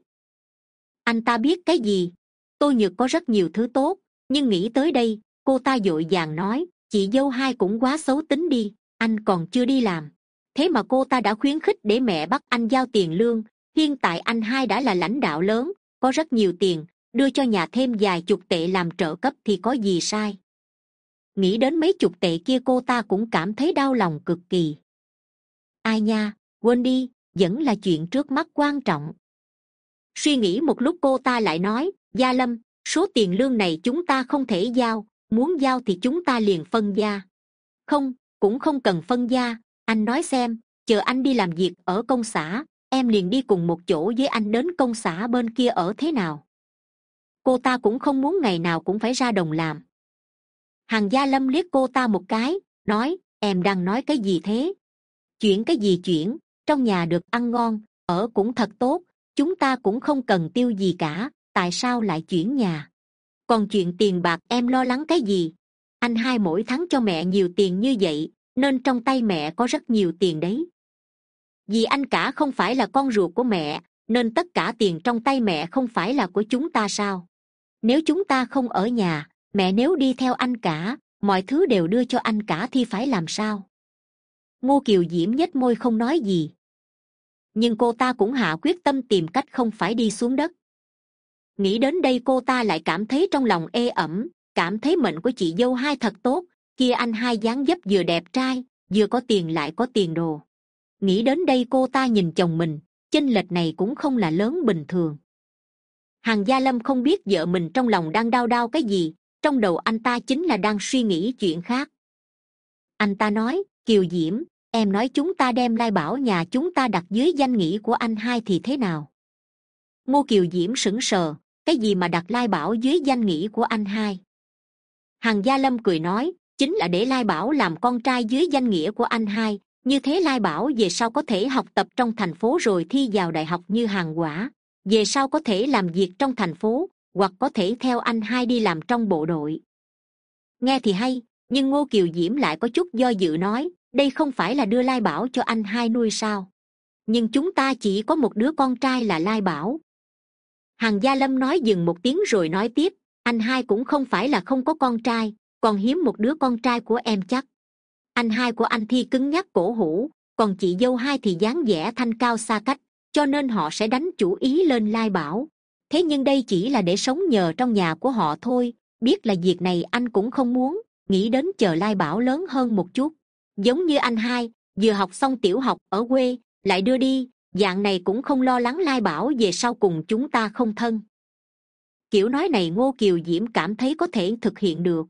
Anh ta biết cái gì? Tôi nhược có rất nhiều thứ tốt, nhưng nghĩ tới đây, cô ta d ộ i vàng nói, chị dâu hai cũng quá xấu tính đi, anh còn chưa đi làm thế mà cô ta đã khuyến khích để mẹ bắt anh giao tiền lương. Hiện tại anh hai đã là lãnh đạo lớn, có rất nhiều tiền, đưa cho nhà thêm vài chục tệ làm trợ cấp thì có gì sai? Nghĩ đến mấy chục tệ kia cô ta cũng cảm thấy đau lòng cực kỳ. Ai nha, quên đi, vẫn là chuyện trước mắt quan trọng. Suy nghĩ một lúc cô ta lại nói, gia lâm, số tiền lương này chúng ta không thể giao, muốn giao thì chúng ta liền phân gia. Không, cũng không cần phân gia anh nói xem, chờ anh đi làm việc ở công xã, em liền đi cùng một chỗ với anh đến công xã bên kia ở thế nào? Cô ta cũng không muốn ngày nào cũng phải ra đồng làm. Hàng gia lâm liếc cô ta một cái, nói, em đang nói cái gì thế? Chuyển cái gì chuyển, trong nhà được ăn ngon, ở cũng thật tốt, chúng ta cũng không cần tiêu gì cả, tại sao lại chuyển nhà? Còn chuyện tiền bạc em lo lắng cái gì? Anh hai mỗi tháng cho mẹ nhiều tiền như vậy nên trong tay mẹ có rất nhiều tiền đấy. Vì anh cả không phải là con ruột của mẹ, nên tất cả tiền trong tay mẹ không phải là của chúng ta sao? Nếu chúng ta không ở nhà, mẹ nếu đi theo anh cả, mọi thứ đều đưa cho anh cả thì phải làm sao? Ngô kiều diễm nhếch môi không nói gì. Nhưng cô ta cũng hạ quyết tâm tìm cách không phải đi xuống đất. Nghĩ đến đây cô ta lại cảm thấy trong lòng ê ẩm, cảm thấy mệnh của chị dâu hai thật tốt kia anh hai dáng dấp vừa đẹp trai, vừa có tiền lại có tiền đồ. Nghĩ đến đây cô ta nhìn chồng mình, chênh lệch này cũng không là lớn bình thường. Hàng gia lâm không biết vợ mình trong lòng đang đau đau cái gì, trong đầu anh ta chính là đang suy nghĩ chuyện khác. Anh ta nói, kiều diễm, em nói chúng ta đem lai bảo nhà chúng ta đặt dưới danh nghĩa của anh hai thì thế nào? Ngô kiều diễm sững sờ, cái gì mà đặt lai bảo dưới danh nghĩa của anh hai? Hằng gia lâm cười nói chính là để lai bảo làm con trai dưới danh nghĩa của anh hai. Như thế lai bảo về sau có thể học tập trong thành phố rồi thi vào đại học như hàng quả. Về sau có thể làm việc trong thành phố, hoặc có thể theo anh hai đi làm trong bộ đội. Nghe thì hay, nhưng ngô kiều diễm lại có chút do dự nói, đây không phải là đưa lai bảo cho anh hai nuôi sao? Nhưng chúng ta chỉ có một đứa con trai là lai bảo. Hàng gia lâm nói dừng một tiếng rồi nói tiếp, anh hai cũng không phải là không có con trai còn hiếm một đứa con trai của em chắc. Anh hai của anh thi cứng nhắc cổ hủ, còn chị dâu hai thì dáng vẻ thanh cao xa cách, cho nên họ sẽ đánh chủ ý lên lai bảo. Thế nhưng đây chỉ là để sống nhờ trong nhà của họ thôi, biết là việc này anh cũng không muốn, nghĩ đến chờ lai bảo lớn hơn một chút. Giống như anh hai, vừa học xong tiểu học ở quê, lại đưa đi, dạng này cũng không lo lắng lai bảo về sau cùng chúng ta không thân. Kiểu nói này ngô kiều diễm cảm thấy có thể thực hiện được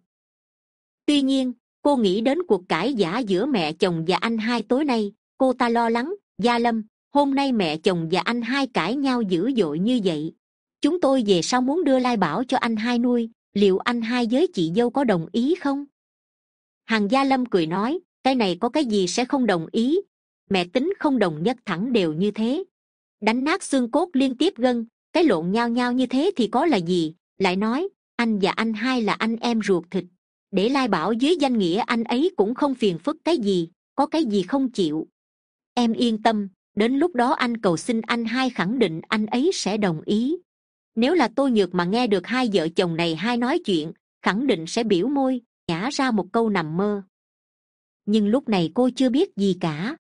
tuy nhiên, cô nghĩ đến cuộc cãi giả giữa mẹ chồng và anh hai tối nay, cô ta lo lắng, gia lâm, hôm nay mẹ chồng và anh hai cãi nhau dữ dội như vậy. Chúng tôi về sau muốn đưa lai bảo cho anh hai nuôi, liệu anh hai với chị dâu có đồng ý không? Hằng gia lâm cười nói, cái này có cái gì sẽ không đồng ý? Mẹ tính không đồng nhất thẳng đều như thế. Đánh nát xương cốt liên tiếp gân, cái lộn nhao nhao như thế thì có là gì? Lại nói, anh và anh hai là anh em ruột thịt để lai bảo dưới danh nghĩa anh ấy cũng không phiền phức cái gì, có cái gì không chịu. Em yên tâm, đến lúc đó anh cầu xin anh hai khẳng định anh ấy sẽ đồng ý. Nếu là tôi nhược mà nghe được hai vợ chồng này hai nói chuyện, khẳng định sẽ biểu môi, nhả ra một câu nằm mơ. Nhưng lúc này cô chưa biết gì cả.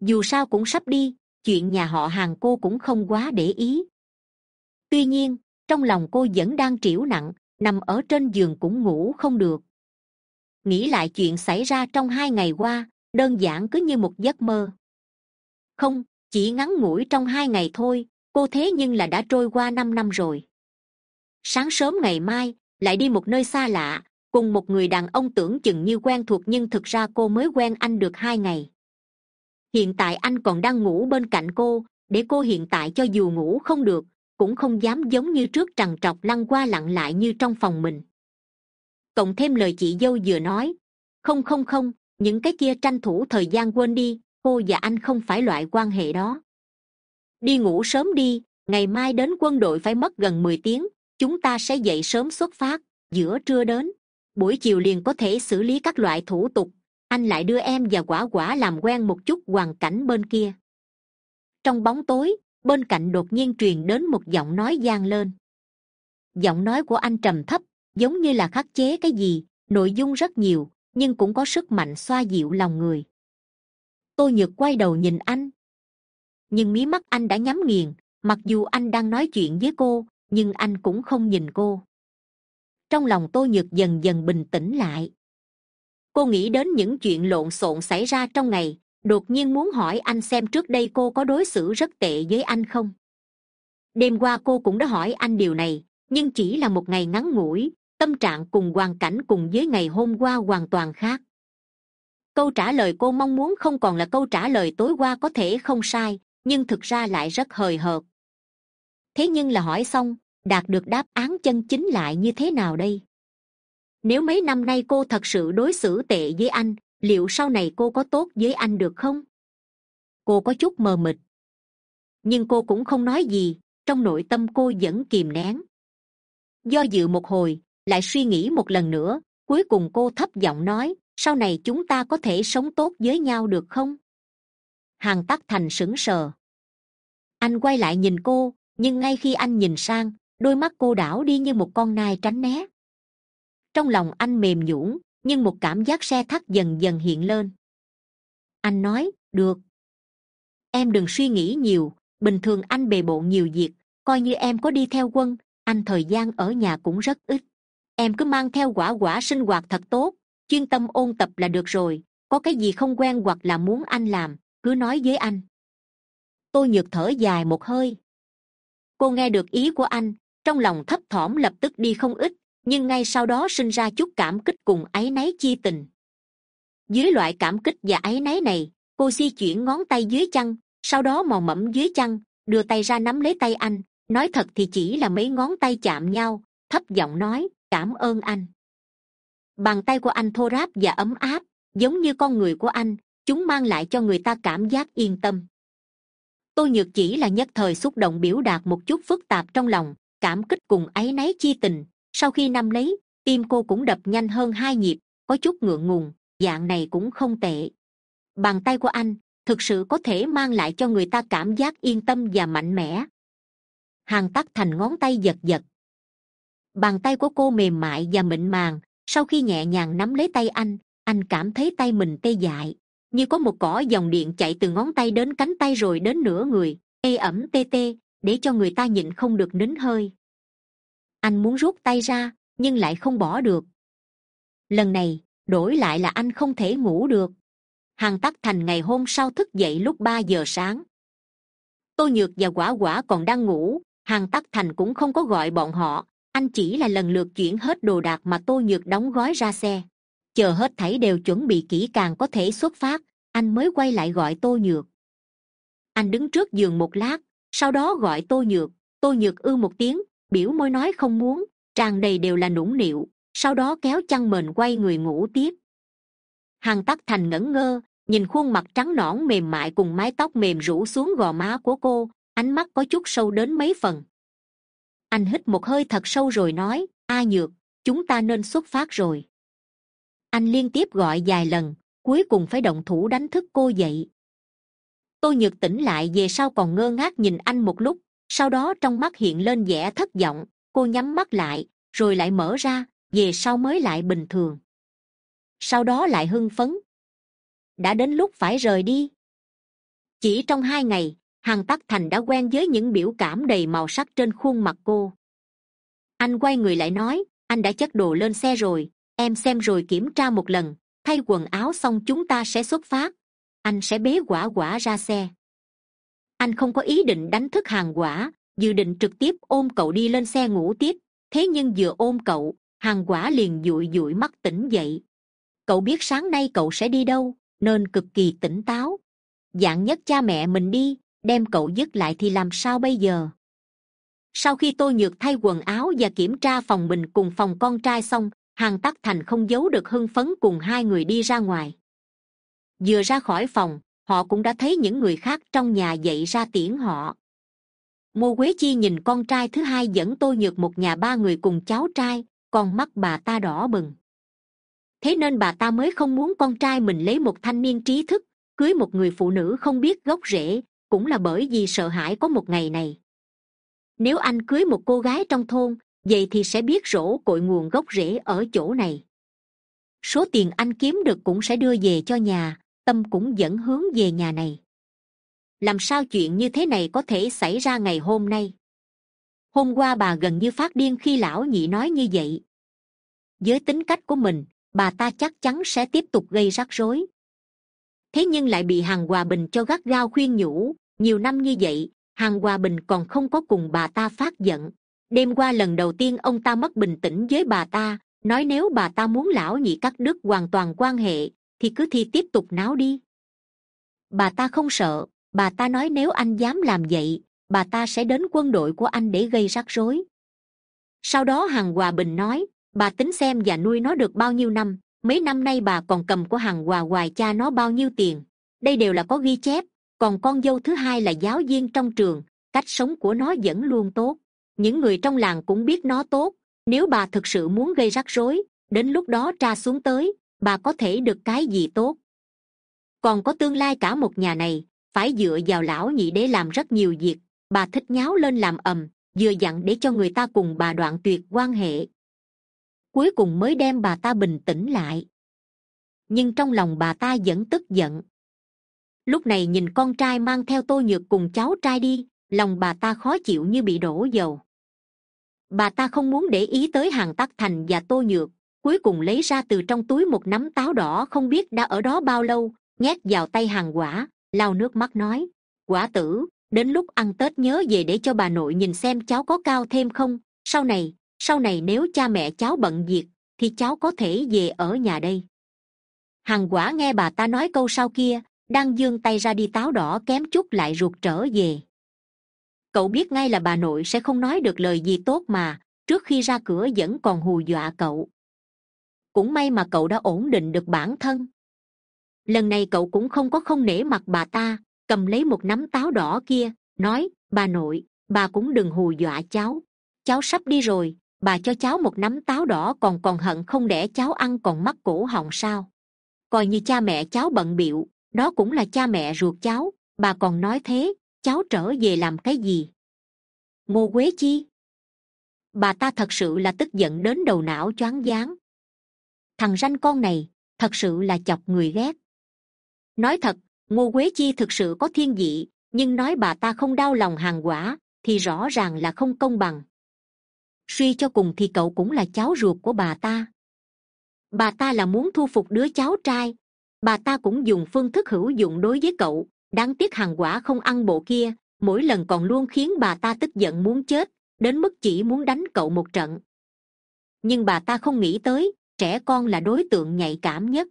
Dù sao cũng sắp đi, chuyện nhà họ hàng cô cũng không quá để ý. Tuy nhiên, trong lòng cô vẫn đang trĩu nặng nằm ở trên giường cũng ngủ không được. Nghĩ lại chuyện xảy ra trong hai ngày qua, đơn giản cứ như một giấc mơ. Không, chỉ ngắn ngủi trong hai ngày thôi, cô thế nhưng là đã trôi qua năm năm rồi. Sáng sớm ngày mai, lại đi một nơi xa lạ, cùng một người đàn ông tưởng chừng như quen thuộc nhưng thực ra cô mới quen anh được hai ngày. Hiện tại anh còn đang ngủ bên cạnh cô, để cô hiện tại cho dù ngủ không được cũng không dám giống như trước trằn trọc lăn qua lặn lại như trong phòng mình. Cộng thêm lời chị dâu vừa nói, không không không, những cái kia tranh thủ thời gian quên đi, cô và anh không phải loại quan hệ đó. Đi ngủ sớm đi, ngày mai đến quân đội phải mất gần mười tiếng, chúng ta sẽ dậy sớm xuất phát, giữa trưa đến, buổi chiều liền có thể xử lý các loại thủ tục, anh lại đưa em và quả quả làm quen một chút hoàn cảnh bên kia. Trong bóng tối bên cạnh đột nhiên truyền đến một giọng nói g lên. Giọng nói của anh trầm thấp, giống như là khắc chế cái gì, nội dung rất nhiều, nhưng cũng có sức mạnh xoa dịu lòng người. Tôi nhược quay đầu nhìn anh. Nhưng mí mắt anh đã nhắm nghiền, mặc dù anh đang nói chuyện với cô, nhưng anh cũng không nhìn cô. Trong lòng tôi nhược dần dần bình tĩnh lại. Cô nghĩ đến những chuyện lộn xộn xảy ra trong ngày đột nhiên muốn hỏi anh xem trước đây cô có đối xử rất tệ với anh không? Đêm qua cô cũng đã hỏi anh điều này, nhưng chỉ là một ngày ngắn ngủi, tâm trạng cùng hoàn cảnh cùng với ngày hôm qua hoàn toàn khác. Câu trả lời cô mong muốn không còn là câu trả lời tối qua có thể không sai, nhưng thực ra lại rất hời hợt. Thế nhưng là hỏi xong, đạt được đáp án chân chính lại như thế nào đây? Nếu mấy năm nay cô thật sự đối xử tệ với anh liệu sau này cô có tốt với anh được không? Cô có chút mờ mịt. Nhưng cô cũng không nói gì, trong nội tâm cô vẫn kìm nén. Do dự một hồi, lại suy nghĩ một lần nữa, cuối cùng cô thấp giọng nói, sau này chúng ta có thể sống tốt với nhau được không? Hàn tắc thành sững sờ. Anh quay lại nhìn cô, nhưng ngay khi anh nhìn sang, đôi mắt cô đảo đi như một con nai tránh né. Trong lòng anh mềm nhũn nhưng một cảm giác xe thắt dần dần hiện lên. Anh nói, được. Em đừng suy nghĩ nhiều, bình thường anh bề bộn nhiều việc, coi như em có đi theo quân, anh thời gian ở nhà cũng rất ít. Em cứ mang theo quả quả sinh hoạt thật tốt, chuyên tâm ôn tập là được rồi, có cái gì không quen hoặc là muốn anh làm, cứ nói với anh. Tôi nhược thở dài một hơi. Cô nghe được ý của anh, trong lòng thấp thỏm lập tức đi không ít nhưng ngay sau đó sinh ra chút cảm kích cùng áy náy chi tình. Dưới loại cảm kích và áy náy này, cô di chuyển ngón tay dưới chăn, sau đó mò mẫm dưới chăn, đưa tay ra nắm lấy tay anh, nói thật thì chỉ là mấy ngón tay chạm nhau, thấp giọng nói, cảm ơn anh. Bàn tay của anh thô ráp và ấm áp, giống như con người của anh, chúng mang lại cho người ta cảm giác yên tâm. Tôi nhược chỉ là nhất thời xúc động biểu đạt một chút phức tạp trong lòng, cảm kích cùng áy náy chi tình sau khi nắm lấy, tim cô cũng đập nhanh hơn hai nhịp, có chút ngượng ngùng, dạng này cũng không tệ. Bàn tay của anh thực sự có thể mang lại cho người ta cảm giác yên tâm và mạnh mẽ. Hàng tắc thành ngón tay giật giật. Bàn tay của cô mềm mại và mịn màng, sau khi nhẹ nhàng nắm lấy tay anh anh cảm thấy tay mình tê dại, như có một cỏ dòng điện chạy từ ngón tay đến cánh tay rồi đến nửa người, ê ẩm tê tê, để cho người ta nhịn không được nín hơi anh muốn rút tay ra, nhưng lại không bỏ được. Lần này, đổi lại là anh không thể ngủ được. Hằng tắc thành ngày hôm sau thức dậy lúc ba giờ sáng. Tô nhược và quả quả còn đang ngủ, hằng tắc thành cũng không có gọi bọn họ. Anh chỉ là lần lượt chuyển hết đồ đạc mà tô nhược đóng gói ra xe. Chờ hết thảy đều chuẩn bị kỹ càng có thể xuất phát, anh mới quay lại gọi tô nhược. Anh đứng trước giường một lát, sau đó gọi tô nhược. Tô nhược ư một tiếng biểu môi nói không muốn, tràn đầy đều là nũng nịu, sau đó kéo chăn mền quay người ngủ tiếp. Hằng tắc thành ngẩn ngơ, nhìn khuôn mặt trắng nõn mềm mại cùng mái tóc mềm rủ xuống gò má của cô, ánh mắt có chút sâu đến mấy phần. Anh hít một hơi thật sâu rồi nói, a nhược, chúng ta nên xuất phát rồi. Anh liên tiếp gọi vài lần, cuối cùng phải động thủ đánh thức cô dậy. Tôi nhược tỉnh lại về sau còn ngơ ngác nhìn anh một lúc sau đó trong mắt hiện lên vẻ thất vọng, cô nhắm mắt lại, rồi lại mở ra, về sau mới lại bình thường. Sau đó lại hưng phấn. Đã đến lúc phải rời đi. Chỉ trong hai ngày hằng tắc thành đã quen với những biểu cảm đầy màu sắc trên khuôn mặt cô. Anh quay người lại nói, anh đã chất đồ lên xe rồi, em xem rồi kiểm tra một lần, thay quần áo xong chúng ta sẽ xuất phát. Anh sẽ bế quả quả ra xe anh không có ý định đánh thức hàng quả, dự định trực tiếp ôm cậu đi lên xe ngủ tiếp. Thế nhưng vừa ôm cậu, hàng quả liền dụi dụi mắt tỉnh dậy. Cậu biết sáng nay cậu sẽ đi đâu, nên cực kỳ tỉnh táo. Dạng nhất cha mẹ mình đi, đem cậu dứt lại thì làm sao bây giờ? Sau khi tôi nhược thay quần áo và kiểm tra phòng mình cùng phòng con trai xong, hàng tắc thành không giấu được hưng phấn cùng hai người đi ra ngoài. Vừa ra khỏi phòng họ cũng đã thấy những người khác trong nhà dậy ra tiễn họ. Ngô quế chi nhìn con trai thứ hai dẫn tôi nhược một nhà ba người cùng cháu trai còn mắt bà ta đỏ bừng. Thế nên bà ta mới không muốn con trai mình lấy một thanh niên trí thức, cưới một người phụ nữ không biết gốc rễ, cũng là bởi vì sợ hãi có một ngày này. Nếu anh cưới một cô gái trong thôn, vậy thì sẽ biết rổ cội nguồn gốc rễ ở chỗ này. Số tiền anh kiếm được cũng sẽ đưa về cho nhà tâm cũng dẫn hướng về nhà này. Làm sao chuyện như thế này có thể xảy ra ngày hôm nay? Hôm qua bà gần như phát điên khi lão nhị nói như vậy. Với tính cách của mình, bà ta chắc chắn sẽ tiếp tục gây rắc rối. Thế nhưng lại bị hằng hòa bình cho gắt gao khuyên nhủ, nhiều năm như vậy, hằng hòa bình còn không có cùng bà ta phát giận. Đêm qua lần đầu tiên ông ta mất bình tĩnh với bà ta, nói nếu bà ta muốn lão nhị cắt đứt hoàn toàn quan hệ thì cứ thi tiếp tục náo đi. Bà ta không sợ, bà ta nói nếu anh dám làm vậy, bà ta sẽ đến quân đội của anh để gây rắc rối. Sau đó hằng hòa bình nói, bà tính xem và nuôi nó được bao nhiêu năm, mấy năm nay bà còn cầm của hằng hòa hoài cha nó bao nhiêu tiền. Đây đều là có ghi chép, còn con dâu thứ hai là giáo viên trong trường, cách sống của nó vẫn luôn tốt. Những người trong làng cũng biết nó tốt, nếu bà thực sự muốn gây rắc rối, đến lúc đó tra xuống tới bà có thể được cái gì tốt? Còn có tương lai cả một nhà này, phải dựa vào lão nhị để làm rất nhiều việc. Bà thích nháo lên làm ầm, vừa dặn để cho người ta cùng bà đoạn tuyệt quan hệ. Cuối cùng mới đem bà ta bình tĩnh lại. Nhưng trong lòng bà ta vẫn tức giận. Lúc này nhìn con trai mang theo tô nhược cùng cháu trai đi, lòng bà ta khó chịu như bị đổ dầu. Bà ta không muốn để ý tới hàng tắc thành và tô nhược cuối cùng lấy ra từ trong túi một nắm táo đỏ không biết đã ở đó bao lâu, nhét vào tay hàng quả, lau nước mắt nói, quả tử, đến lúc ăn tết nhớ về để cho bà nội nhìn xem cháu có cao thêm không, sau này sau này nếu cha mẹ cháu bận việc, thì cháu có thể về ở nhà đây. Hằng quả nghe bà ta nói câu sau kia, đang giương tay ra đi táo đỏ kém chút lại ruột trở về. Cậu biết ngay là bà nội sẽ không nói được lời gì tốt mà, trước khi ra cửa vẫn còn hù dọa cậu cũng may mà cậu đã ổn định được bản thân. Lần này cậu cũng không có không nể mặt bà ta, cầm lấy một nắm táo đỏ kia, nói, bà nội, bà cũng đừng hù dọa cháu. Cháu sắp đi rồi, bà cho cháu một nắm táo đỏ còn còn hận không để cháu ăn còn mắc cổ họng sao? Coi như cha mẹ cháu bận biệu đó cũng là cha mẹ ruột cháu, bà còn nói thế, cháu trở về làm cái gì? Ngô quế chi. Bà ta thật sự là tức giận đến đầu não choáng váng thằng ranh con này, thật sự là chọc người ghét. Nói thật, ngô quế chi thực sự có thiên vị, nhưng nói bà ta không đau lòng hàng quả, thì rõ ràng là không công bằng. Suy cho cùng thì cậu cũng là cháu ruột của bà ta. Bà ta là muốn thu phục đứa cháu trai. Bà ta cũng dùng phương thức hữu dụng đối với cậu, đáng tiếc hàng quả không ăn bộ kia, mỗi lần còn luôn khiến bà ta tức giận muốn chết, đến mức chỉ muốn đánh cậu một trận. Nhưng bà ta không nghĩ tới trẻ con là đối tượng nhạy cảm nhất.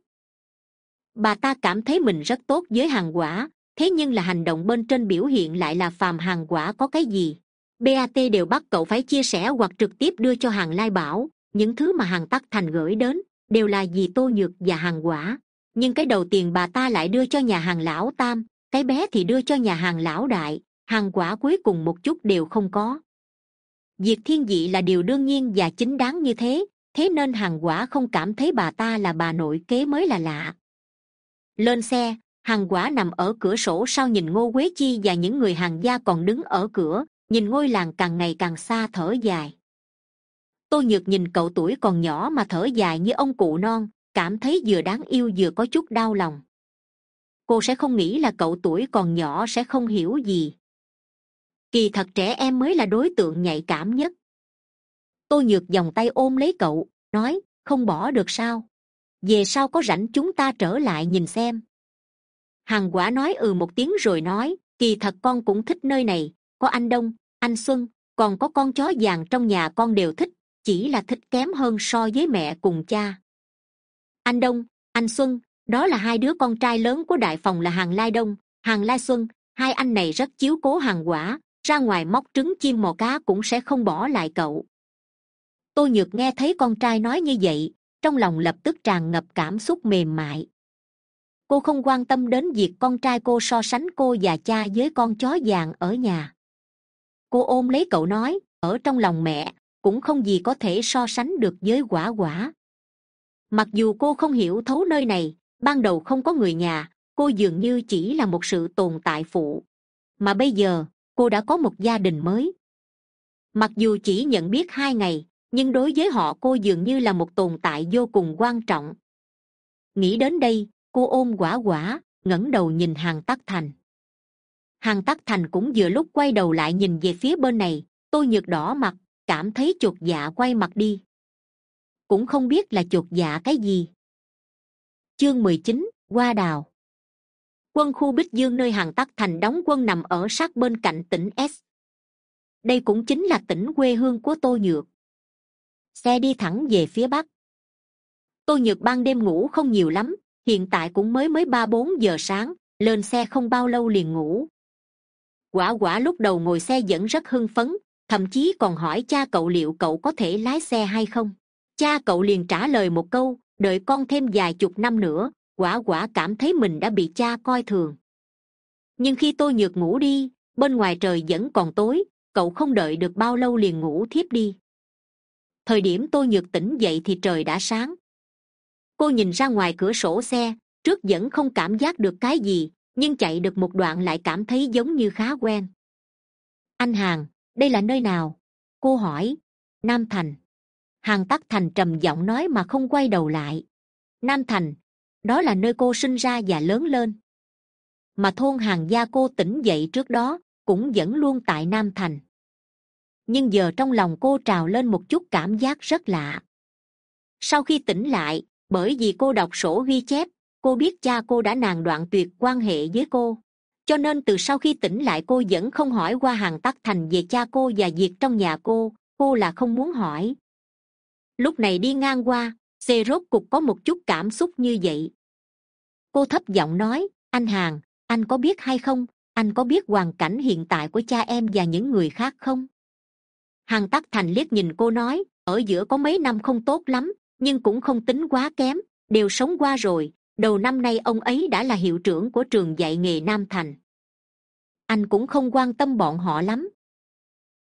Bà ta cảm thấy mình rất tốt với hàng quả, thế nhưng là hành động bên trên biểu hiện lại là phàm hàng quả có cái gì. Bat đều bắt cậu phải chia sẻ hoặc trực tiếp đưa cho hàng lai bảo, những thứ mà hàng tắc thành gửi đến đều là vì tô nhược và hàng quả. Nhưng cái đầu tiền bà ta lại đưa cho nhà hàng lão tam, cái bé thì đưa cho nhà hàng lão đại, hàng quả cuối cùng một chút đều không có. Việc thiên dị là điều đương nhiên và chính đáng như thế thế nên hàng quả không cảm thấy bà ta là bà nội kế mới là lạ. Lên xe, hàng quả nằm ở cửa sổ sau nhìn ngô quế chi và những người hàng gia còn đứng ở cửa, nhìn ngôi làng càng ngày càng xa thở dài. Tôi nhược nhìn cậu tuổi còn nhỏ mà thở dài như ông cụ non, cảm thấy vừa đáng yêu vừa có chút đau lòng. Cô sẽ không nghĩ là cậu tuổi còn nhỏ sẽ không hiểu gì. Kỳ thật trẻ em mới là đối tượng nhạy cảm nhất tôi nhược vòng tay ôm lấy cậu, nói, không bỏ được sao? Về sau có rảnh chúng ta trở lại nhìn xem. Hằng quả nói ừ một tiếng rồi nói, kỳ thật con cũng thích nơi này, có anh đông, anh xuân, còn có con chó vàng trong nhà con đều thích, chỉ là thích kém hơn so với mẹ cùng cha. Anh đông, anh xuân, đó là hai đứa con trai lớn của đại phòng là hàng lai đông hàng lai xuân, hai anh này rất chiếu cố hàng quả, ra ngoài móc trứng chim mò cá cũng sẽ không bỏ lại cậu tôi nhược nghe thấy con trai nói như vậy, trong lòng lập tức tràn ngập cảm xúc mềm mại. Cô không quan tâm đến việc con trai cô so sánh cô và cha với con chó vàng ở nhà. Cô ôm lấy cậu nói, ở trong lòng mẹ, cũng không gì có thể so sánh được với quả quả. Mặc dù cô không hiểu thấu nơi này, ban đầu không có người nhà, cô dường như chỉ là một sự tồn tại phụ. Mà bây giờ, cô đã có một gia đình mới. Mặc dù chỉ nhận biết hai ngày nhưng đối với họ cô dường như là một tồn tại vô cùng quan trọng. Nghĩ đến đây, cô ôm quả quả, ngẩng đầu nhìn hàng tắc thành. Hàng tắc thành cũng vừa lúc quay đầu lại nhìn về phía bên này, tôi nhược đỏ mặt, cảm thấy chột dạ quay mặt đi. Cũng không biết là chột dạ cái gì. Chương mười chín qua đào. Quân khu bích dương nơi hàng tắc thành đóng quân nằm ở sát bên cạnh tỉnh s. Đây cũng chính là tỉnh quê hương của tô nhược xe đi thẳng về phía bắc. Tô nhược ban đêm ngủ không nhiều lắm, hiện tại cũng mới mới ba bốn giờ sáng, lên xe không bao lâu liền ngủ. Quả quả lúc đầu ngồi xe vẫn rất hưng phấn, thậm chí còn hỏi cha cậu liệu cậu có thể lái xe hay không. Cha cậu liền trả lời một câu, đợi con thêm vài chục năm nữa, quả quả cảm thấy mình đã bị cha coi thường. Nhưng khi tôi nhược ngủ đi, bên ngoài trời vẫn còn tối, cậu không đợi được bao lâu liền ngủ thiếp đi thời điểm tôi nhược tỉnh dậy thì trời đã sáng. Cô nhìn ra ngoài cửa sổ xe, trước vẫn không cảm giác được cái gì, nhưng chạy được một đoạn lại cảm thấy giống như khá quen. Anh hàng đây là nơi nào? Cô hỏi. Nam thành. Hàng tắc thành trầm giọng nói mà không quay đầu lại. Nam thành, đó là nơi cô sinh ra và lớn lên. Mà thôn hàng gia cô tỉnh dậy trước đó cũng vẫn luôn tại nam thành nhưng giờ trong lòng cô trào lên một chút cảm giác rất lạ. Sau khi tỉnh lại, bởi vì cô đọc sổ ghi chép, cô biết cha cô đã nàng đoạn tuyệt quan hệ với cô. Cho nên từ sau khi tỉnh lại cô vẫn không hỏi qua hàng tắc thành về cha cô và việc trong nhà cô cô là không muốn hỏi. Lúc này đi ngang qua, xê rốt cục có một chút cảm xúc như vậy. Cô thấp giọng nói, anh hàng anh có biết hay không? Anh có biết hoàn cảnh hiện tại của cha em và những người khác không? Hàng tắc thành liếc nhìn cô nói, ở giữa có mấy năm không tốt lắm, nhưng cũng không tính quá kém, đều sống qua rồi, đầu năm nay ông ấy đã là hiệu trưởng của trường dạy nghề nam thành. Anh cũng không quan tâm bọn họ lắm.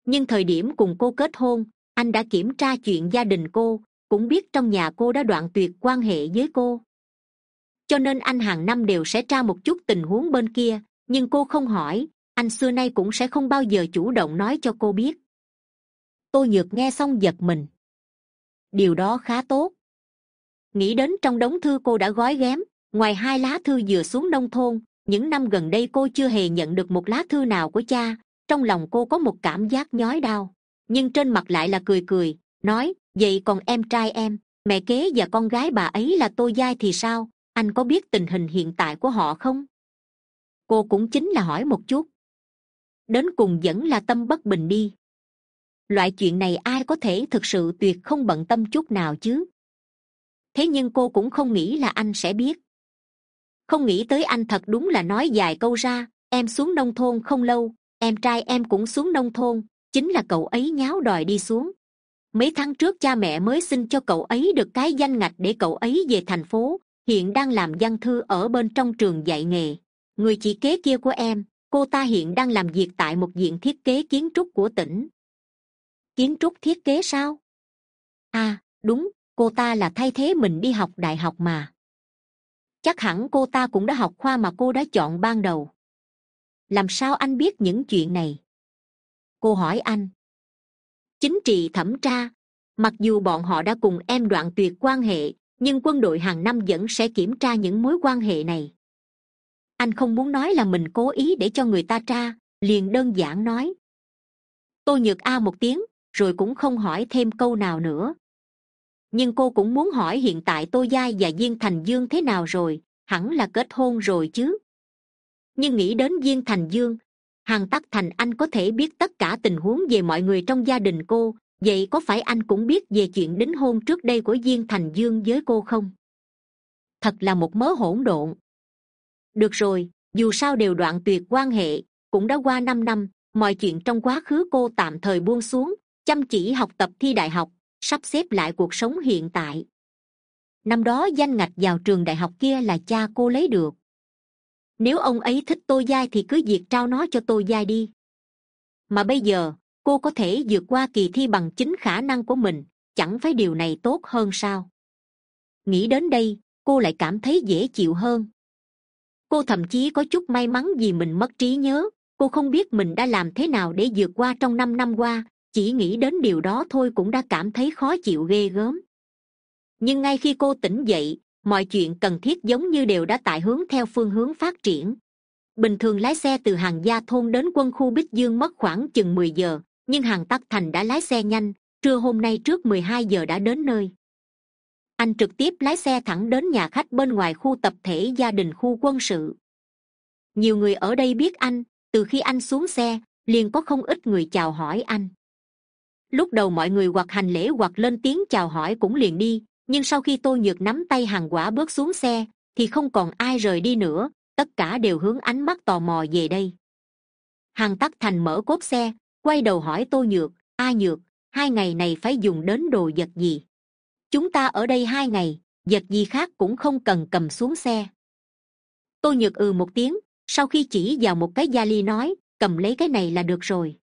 Nhưng thời điểm cùng cô kết hôn, anh đã kiểm tra chuyện gia đình cô, cũng biết trong nhà cô đã đoạn tuyệt quan hệ với cô. Cho nên anh hàng năm đều sẽ tra một chút tình huống bên kia, nhưng cô không hỏi, anh xưa nay cũng sẽ không bao giờ chủ động nói cho cô biết tôi nhược nghe xong giật mình. Điều đó khá tốt. Nghĩ đến trong đống thư cô đã gói ghém, ngoài hai lá thư vừa xuống nông thôn, những năm gần đây cô chưa hề nhận được một lá thư nào của cha, trong lòng cô có một cảm giác nhói đau. Nhưng trên mặt lại là cười cười, nói, vậy còn em trai em, mẹ kế và con gái bà ấy là tô giai thì sao? Anh có biết tình hình hiện tại của họ không? Cô cũng chính là hỏi một chút. Đến cùng vẫn là tâm bất bình đi loại chuyện này ai có thể thực sự tuyệt không bận tâm chút nào chứ? Thế nhưng cô cũng không nghĩ là anh sẽ biết. Không nghĩ tới anh thật đúng là nói dài câu ra, em xuống nông thôn không lâu, em trai em cũng xuống nông thôn, chính là cậu ấy nháo đòi đi xuống. Mấy tháng trước cha mẹ mới xin cho cậu ấy được cái danh ngạch để cậu ấy về thành phố, hiện đang làm văn thư ở bên trong trường dạy nghề. Người chị kế kia của em, cô ta hiện đang làm việc tại một viện thiết kế kiến trúc của tỉnh kiến trúc thiết kế sao? À đúng, cô ta là thay thế mình đi học đại học mà. Chắc hẳn cô ta cũng đã học khoa mà cô đã chọn ban đầu. Làm sao anh biết những chuyện này? Cô hỏi anh. Chính trị thẩm tra, mặc dù bọn họ đã cùng em đoạn tuyệt quan hệ, nhưng quân đội hàng năm vẫn sẽ kiểm tra những mối quan hệ này. Anh không muốn nói là mình cố ý để cho người ta tra, liền đơn giản nói. Tôi nhược a một tiếng rồi cũng không hỏi thêm câu nào nữa. Nhưng cô cũng muốn hỏi hiện tại tô giai và diên thành dương thế nào rồi, hẳn là kết hôn rồi chứ. Nhưng nghĩ đến diên thành dương hằng tắc thành anh có thể biết tất cả tình huống về mọi người trong gia đình cô, vậy có phải anh cũng biết về chuyện đính hôn trước đây của diên thành dương với cô không? Thật là một mớ hỗn độn. Được rồi, dù sao đều đoạn tuyệt quan hệ, cũng đã qua năm năm, mọi chuyện trong quá khứ cô tạm thời buông xuống chăm chỉ học tập thi đại học, sắp xếp lại cuộc sống hiện tại. Năm đó danh ngạch vào trường đại học kia là cha cô lấy được. Nếu ông ấy thích tô giai thì cứ việc trao nó cho tô giai đi. Mà bây giờ, cô có thể vượt qua kỳ thi bằng chính khả năng của mình, chẳng phải điều này tốt hơn sao? Nghĩ đến đây, cô lại cảm thấy dễ chịu hơn. Cô thậm chí có chút may mắn vì mình mất trí nhớ, cô không biết mình đã làm thế nào để vượt qua trong năm năm qua chỉ nghĩ đến điều đó thôi cũng đã cảm thấy khó chịu ghê gớm. Nhưng ngay khi cô tỉnh dậy, mọi chuyện cần thiết giống như đều đã tại hướng theo phương hướng phát triển. Bình thường lái xe từ hàng gia thôn đến quân khu bích dương mất khoảng chừng mười giờ, nhưng hàng tắc thành đã lái xe nhanh, trưa hôm nay trước mười hai giờ đã đến nơi. Anh trực tiếp lái xe thẳng đến nhà khách bên ngoài khu tập thể gia đình khu quân sự. Nhiều người ở đây biết anh, từ khi anh xuống xe, liền có không ít người chào hỏi anh lúc đầu mọi người hoặc hành lễ hoặc lên tiếng chào hỏi cũng liền đi, nhưng sau khi tôi nhược nắm tay hàng quả bước xuống xe, thì không còn ai rời đi nữa, tất cả đều hướng ánh mắt tò mò về đây. Hàng tắc thành mở cốp xe, quay đầu hỏi tôi nhược, a nhược, hai ngày này phải dùng đến đồ vật gì? Chúng ta ở đây hai ngày, vật gì khác cũng không cần cầm xuống xe. Tôi nhược ừ một tiếng, sau khi chỉ vào một cái gia ly nói, cầm lấy cái này là được rồi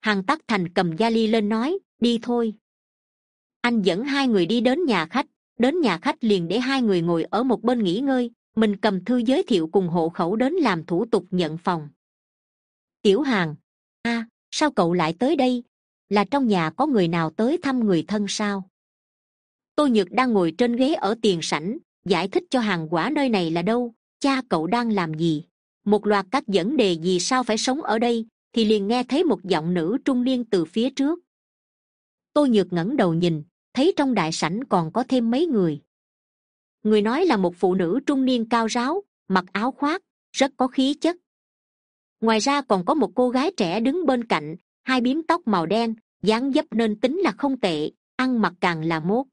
hàng tắc thành cầm gia ly lên nói, đi thôi. Anh dẫn hai người đi đến nhà khách, đến nhà khách liền để hai người ngồi ở một bên nghỉ ngơi, mình cầm thư giới thiệu cùng hộ khẩu đến làm thủ tục nhận phòng. Tiểu hàng a, sao cậu lại tới đây? Là trong nhà có người nào tới thăm người thân sao? Tô nhược đang ngồi trên ghế ở tiền sảnh, giải thích cho hàng quả nơi này là đâu, cha cậu đang làm gì? Một loạt các vấn đề gì sao phải sống ở đây? Thì liền nghe thấy một giọng nữ trung niên từ phía trước. Tôi nhược ngẩng đầu nhìn, thấy trong đại sảnh còn có thêm mấy người. Người nói là một phụ nữ trung niên cao ráo, mặc áo khoác, rất có khí chất. Ngoài ra còn có một cô gái trẻ đứng bên cạnh, hai biếm tóc màu đen, dáng dấp nên tính là không tệ, ăn mặc càng là mốt.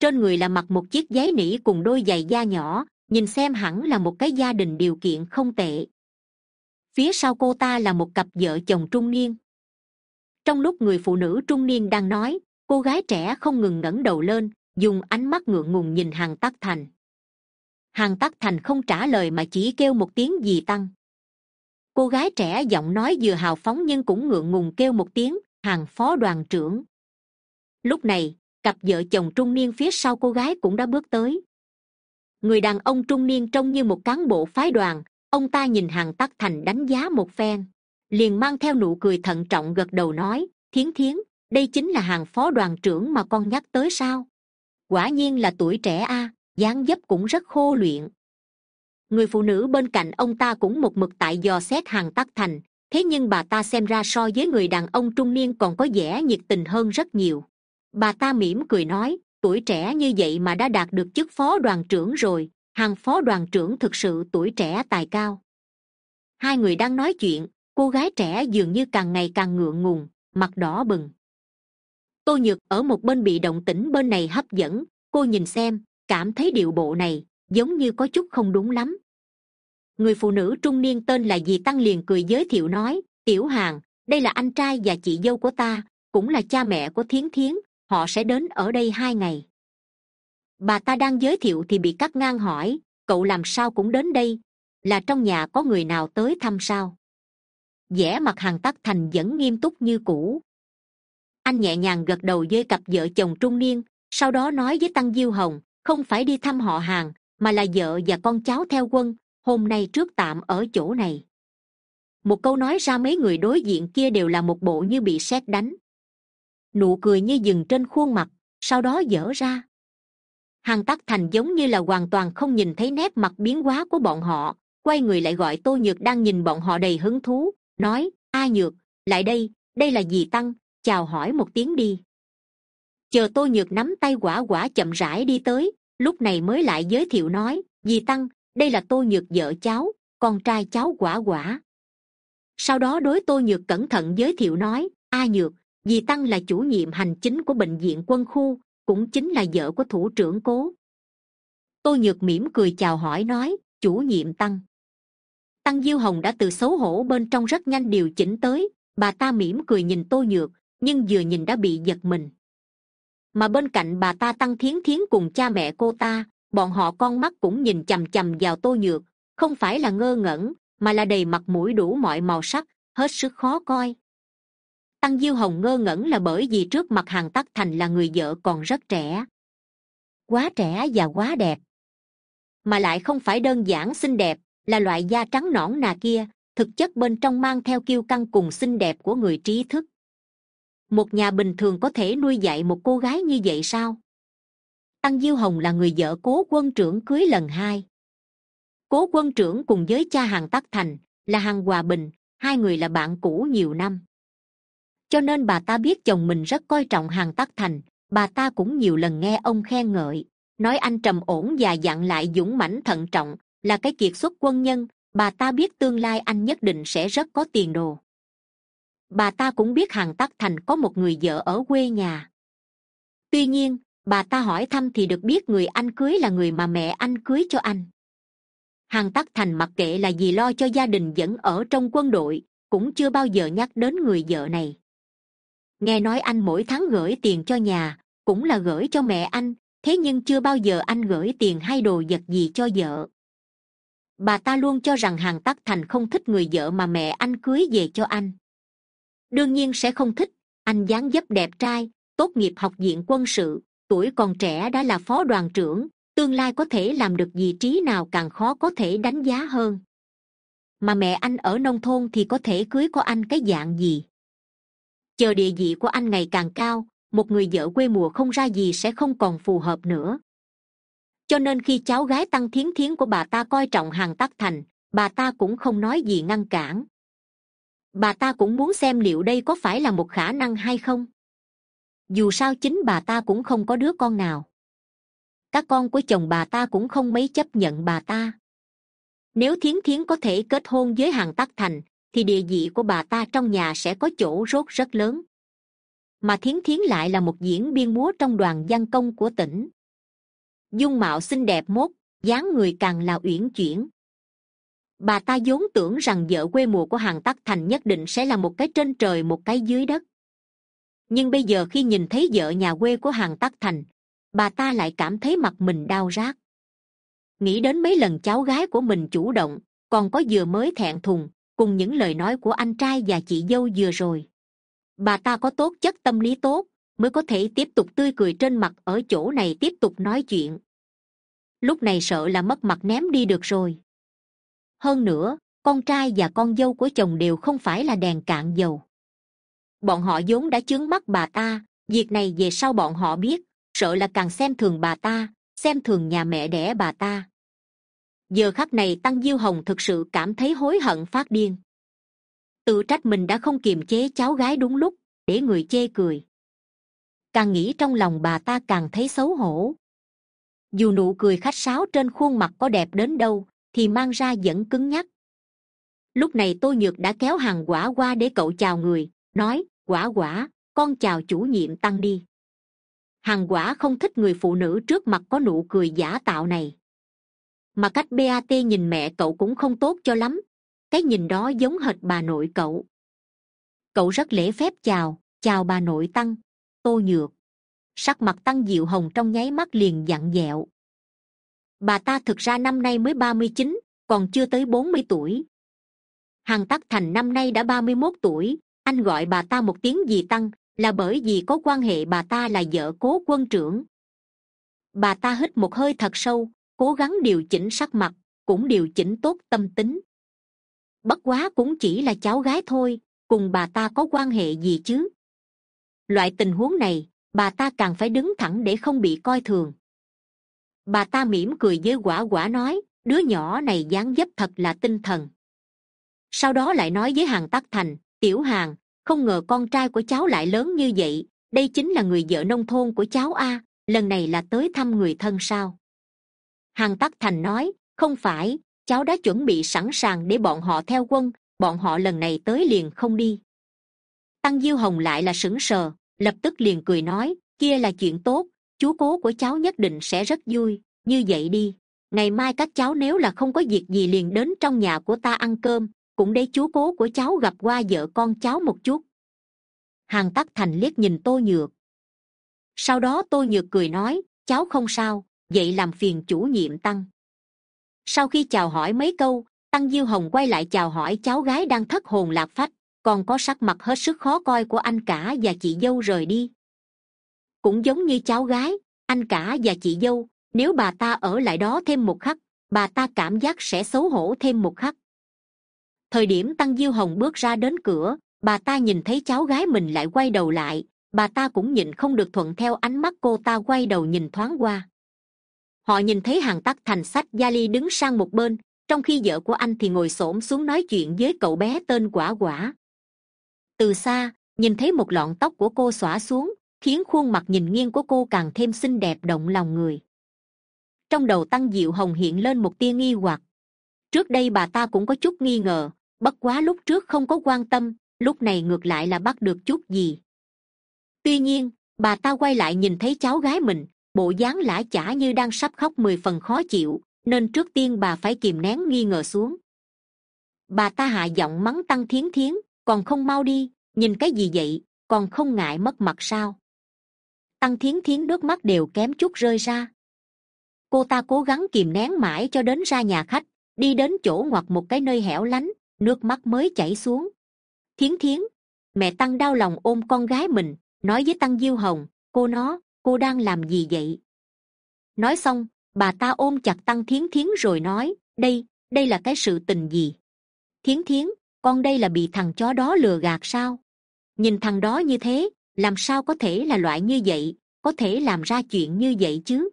Trên người là mặc một chiếc giấy nỉ cùng đôi giày da nhỏ, nhìn xem hẳn là một cái gia đình điều kiện không tệ phía sau cô ta là một cặp vợ chồng trung niên. Trong lúc người phụ nữ trung niên đang nói, cô gái trẻ không ngừng ngẩng đầu lên, dùng ánh mắt ngượng ngùng nhìn hàng tắc thành. Hàng tắc thành không trả lời mà chỉ kêu một tiếng gì tăng. Cô gái trẻ giọng nói vừa hào phóng nhưng cũng ngượng ngùng kêu một tiếng, hàng phó đoàn trưởng. Lúc này, cặp vợ chồng trung niên phía sau cô gái cũng đã bước tới. Người đàn ông trung niên trông như một cán bộ phái đoàn ông ta nhìn hàng tắc thành đánh giá một phen, liền mang theo nụ cười thận trọng gật đầu nói, thiến thiến, đây chính là hàng phó đoàn trưởng mà con nhắc tới sao? Quả nhiên là tuổi trẻ a, dáng dấp cũng rất khô luyện. Người phụ nữ bên cạnh ông ta cũng một mực tại dò xét hàng tắc thành, thế nhưng bà ta xem ra so với người đàn ông trung niên còn có vẻ nhiệt tình hơn rất nhiều. Bà ta mỉm cười nói, tuổi trẻ như vậy mà đã đạt được chức phó đoàn trưởng rồi hàng phó đoàn trưởng thực sự tuổi trẻ tài cao. Hai người đang nói chuyện, cô gái trẻ dường như càng ngày càng ngượng ngùng, mặt đỏ bừng. Tô nhược ở một bên bị động tĩnh bên này hấp dẫn, cô nhìn xem, cảm thấy điệu bộ này giống như có chút không đúng lắm. Người phụ nữ trung niên tên là dì tăng liền cười giới thiệu nói, tiểu hàng, đây là anh trai và chị dâu của ta, cũng là cha mẹ của thiến thiến, họ sẽ đến ở đây hai ngày bà ta đang giới thiệu thì bị cắt ngang hỏi, cậu làm sao cũng đến đây? Là trong nhà có người nào tới thăm sao? Vẻ mặt hàng tắc thành vẫn nghiêm túc như cũ. Anh nhẹ nhàng gật đầu với cặp vợ chồng trung niên, sau đó nói với tăng diêu hồng, không phải đi thăm họ hàng, mà là vợ và con cháu theo quân, hôm nay trước tạm ở chỗ này. Một câu nói ra mấy người đối diện kia đều là một bộ như bị sét đánh. Nụ cười như dừng trên khuôn mặt, sau đó dở ra hàn tắc thành giống như là hoàn toàn không nhìn thấy nét mặt biến hóa của bọn họ, quay người lại gọi tô nhược đang nhìn bọn họ đầy hứng thú, nói, a nhược, lại đây đây là gì tăng, chào hỏi một tiếng đi. Chờ tô nhược nắm tay quả quả chậm rãi đi tới, lúc này mới lại giới thiệu nói, dì tăng, đây là tô nhược vợ cháu, con trai cháu quả quả. Sau đó đối tô nhược cẩn thận giới thiệu nói, a nhược, dì tăng là chủ nhiệm hành chính của bệnh viện quân khu cũng chính là vợ của thủ trưởng cố. Tôi nhược mỉm cười chào hỏi nói, chủ nhiệm tăng. Tăng diêu hồng đã từ xấu hổ bên trong rất nhanh điều chỉnh tới. Bà ta mỉm cười nhìn tôi nhược, nhưng vừa nhìn đã bị giật mình. Mà bên cạnh bà ta tăng thiến thiến cùng cha mẹ cô ta, bọn họ con mắt cũng nhìn chằm chằm vào tôi nhược. Không phải là ngơ ngẩn, mà là đầy mặt mũi đủ mọi màu sắc, hết sức khó coi tăng diêu hồng ngơ ngẩn là bởi vì trước mặt hàng tắc thành là người vợ còn rất trẻ. Quá trẻ và quá đẹp. Mà lại không phải đơn giản xinh đẹp, là loại da trắng nõn nà kia, thực chất bên trong mang theo kiêu căng cùng xinh đẹp của người trí thức. Một nhà bình thường có thể nuôi dạy một cô gái như vậy sao? Tăng diêu hồng là người vợ cố quân trưởng cưới lần hai. Cố quân trưởng cùng với cha hàng tắc thành là hàng hòa bình, hai người là bạn cũ nhiều năm cho nên bà ta biết chồng mình rất coi trọng hàng tắc thành. Bà ta cũng nhiều lần nghe ông khen ngợi. Nói anh trầm ổn và dặn lại dũng mãnh thận trọng là cái kiệt xuất quân nhân. Bà ta biết tương lai anh nhất định sẽ rất có tiền đồ. Bà ta cũng biết hàng tắc thành có một người vợ ở quê nhà. Tuy nhiên, bà ta hỏi thăm thì được biết người anh cưới là người mà mẹ anh cưới cho anh. Hàng tắc thành mặc kệ là vì lo cho gia đình vẫn ở trong quân đội, cũng chưa bao giờ nhắc đến người vợ này nghe nói anh mỗi tháng gửi tiền cho nhà, cũng là gửi cho mẹ anh, thế nhưng chưa bao giờ anh gửi tiền hay đồ vật gì cho vợ. Bà ta luôn cho rằng hàng tắc thành không thích người vợ mà mẹ anh cưới về cho anh. Đương nhiên sẽ không thích, anh dáng dấp đẹp trai, tốt nghiệp học viện quân sự, tuổi còn trẻ đã là phó đoàn trưởng, tương lai có thể làm được vị trí nào càng khó có thể đánh giá hơn. Mà mẹ anh ở nông thôn thì có thể cưới có anh cái dạng gì? Chờ địa vị của anh ngày càng cao, một người vợ quê mùa không ra gì sẽ không còn phù hợp nữa. Cho nên khi cháu gái tăng thiến thiến của bà ta coi trọng hàng tắc thành, bà ta cũng không nói gì ngăn cản. Bà ta cũng muốn xem liệu đây có phải là một khả năng hay không. Dù sao chính bà ta cũng không có đứa con nào. Các con của chồng bà ta cũng không mấy chấp nhận bà ta. Nếu thiến thiến có thể kết hôn với hàng tắc thành thì địa vị của bà ta trong nhà sẽ có chỗ rốt rất lớn. Mà thiến thiến lại là một diễn biên múa trong đoàn văn công của tỉnh. Dung mạo xinh đẹp mốt, dáng người càng là uyển chuyển. Bà ta vốn tưởng rằng vợ quê mùa của hàng tắc thành nhất định sẽ là một cái trên trời, một cái dưới đất. Nhưng bây giờ khi nhìn thấy vợ nhà quê của hàng tắc thành, bà ta lại cảm thấy mặt mình đau rát. Nghĩ đến mấy lần cháu gái của mình chủ động, còn có vừa mới thẹn thùng cùng những lời nói của anh trai và chị dâu vừa rồi. Bà ta có tốt chất tâm lý tốt, mới có thể tiếp tục tươi cười trên mặt ở chỗ này tiếp tục nói chuyện. Lúc này sợ là mất mặt ném đi được rồi. Hơn nữa, con trai và con dâu của chồng đều không phải là đèn cạn dầu. Bọn họ vốn đã chướng mắt bà ta, việc này về sau bọn họ biết, sợ là càng xem thường bà ta, xem thường nhà mẹ đẻ bà ta giờ khắc này tăng diêu hồng thực sự cảm thấy hối hận phát điên. Tự trách mình đã không kiềm chế cháu gái đúng lúc, để người chê cười. Càng nghĩ trong lòng bà ta càng thấy xấu hổ. Dù nụ cười khách sáo trên khuôn mặt có đẹp đến đâu, thì mang ra vẫn cứng nhắc. Lúc này tôi nhược đã kéo hàng quả qua để cậu chào người, nói, quả quả, con chào chủ nhiệm tăng đi. Hàng quả không thích người phụ nữ trước mặt có nụ cười giả tạo này mà cách bat nhìn mẹ cậu cũng không tốt cho lắm. Cái nhìn đó giống hệt bà nội cậu. Cậu rất lễ phép chào chào bà nội tăng, tô nhược. Sắc mặt tăng diệu hồng trong nháy mắt liền dặn dẹo. Bà ta thực ra năm nay mới ba mươi chín, còn chưa tới bốn mươi tuổi. Hằng tắc thành năm nay đã ba mươi mốt tuổi. Anh gọi bà ta một tiếng gì tăng, là bởi vì có quan hệ bà ta là vợ cố quân trưởng. Bà ta hít một hơi thật sâu cố gắng điều chỉnh sắc mặt, cũng điều chỉnh tốt tâm tính. Bất quá cũng chỉ là cháu gái thôi, cùng bà ta có quan hệ gì chứ? Loại tình huống này, bà ta càng phải đứng thẳng để không bị coi thường. Bà ta mỉm cười với quả quả nói, đứa nhỏ này dáng dấp thật là tinh thần. Sau đó lại nói với hàng tắc thành, tiểu hàng không ngờ con trai của cháu lại lớn như vậy, đây chính là người vợ nông thôn của cháu a, lần này là tới thăm người thân sao? Hàng tắc thành nói, không phải, cháu đã chuẩn bị sẵn sàng để bọn họ theo quân, bọn họ lần này tới liền không đi. Tăng diêu hồng lại là sững sờ, lập tức liền cười nói, kia là chuyện tốt, chú cố của cháu nhất định sẽ rất vui, như vậy đi. Ngày mai các cháu nếu là không có việc gì liền đến trong nhà của ta ăn cơm, cũng để chú cố của cháu gặp qua vợ con cháu một chút. Hàng tắc thành liếc nhìn tô nhược. Sau đó tô nhược cười nói, cháu không sao vậy làm phiền chủ nhiệm tăng. Sau khi chào hỏi mấy câu, tăng diêu hồng quay lại chào hỏi cháu gái đang thất hồn lạc phách. Còn có sắc mặt hết sức khó coi của anh cả và chị dâu rời đi. Cũng giống như cháu gái, anh cả và chị dâu, nếu bà ta ở lại đó thêm một khắc, bà ta cảm giác sẽ xấu hổ thêm một khắc. Thời điểm tăng diêu hồng bước ra đến cửa, bà ta nhìn thấy cháu gái mình lại quay đầu lại, bà ta cũng nhìn không được thuận theo ánh mắt cô ta quay đầu nhìn thoáng qua họ nhìn thấy hàng tắc thành sách gia ly đứng sang một bên, trong khi vợ của anh thì ngồi s ổ m xuống nói chuyện với cậu bé tên quả quả. Từ xa, nhìn thấy một lọn tóc của cô xõa xuống, khiến khuôn mặt nhìn nghiêng của cô càng thêm xinh đẹp động lòng người. Trong đầu tăng diệu hồng hiện lên một tia nghi hoặc. Trước đây bà ta cũng có chút nghi ngờ, bất quá lúc trước không có quan tâm, lúc này ngược lại là bắt được chút gì. Tuy nhiên, bà ta quay lại nhìn thấy cháu gái mình bộ dáng lã chả như đang sắp khóc mười phần khó chịu, nên trước tiên bà phải kìm nén nghi ngờ xuống. Bà ta hạ giọng mắng tăng thiến thiến, còn không mau đi, nhìn cái gì vậy, còn không ngại mất mặt sao? Tăng thiến thiến nước mắt đều kém chút rơi ra. Cô ta cố gắng kìm nén mãi cho đến ra nhà khách, đi đến chỗ ngoặt một cái nơi hẻo lánh, nước mắt mới chảy xuống. Thiến thiến, mẹ tăng đau lòng ôm con gái mình, nói với tăng diêu hồng, cô nó cô đang làm gì vậy? Nói xong, bà ta ôm chặt tăng thiến thiến rồi nói, đây đây là cái sự tình gì? Thiến thiến, con đây là bị thằng chó đó lừa gạt sao? Nhìn thằng đó như thế, làm sao có thể là loại như vậy, có thể làm ra chuyện như vậy chứ?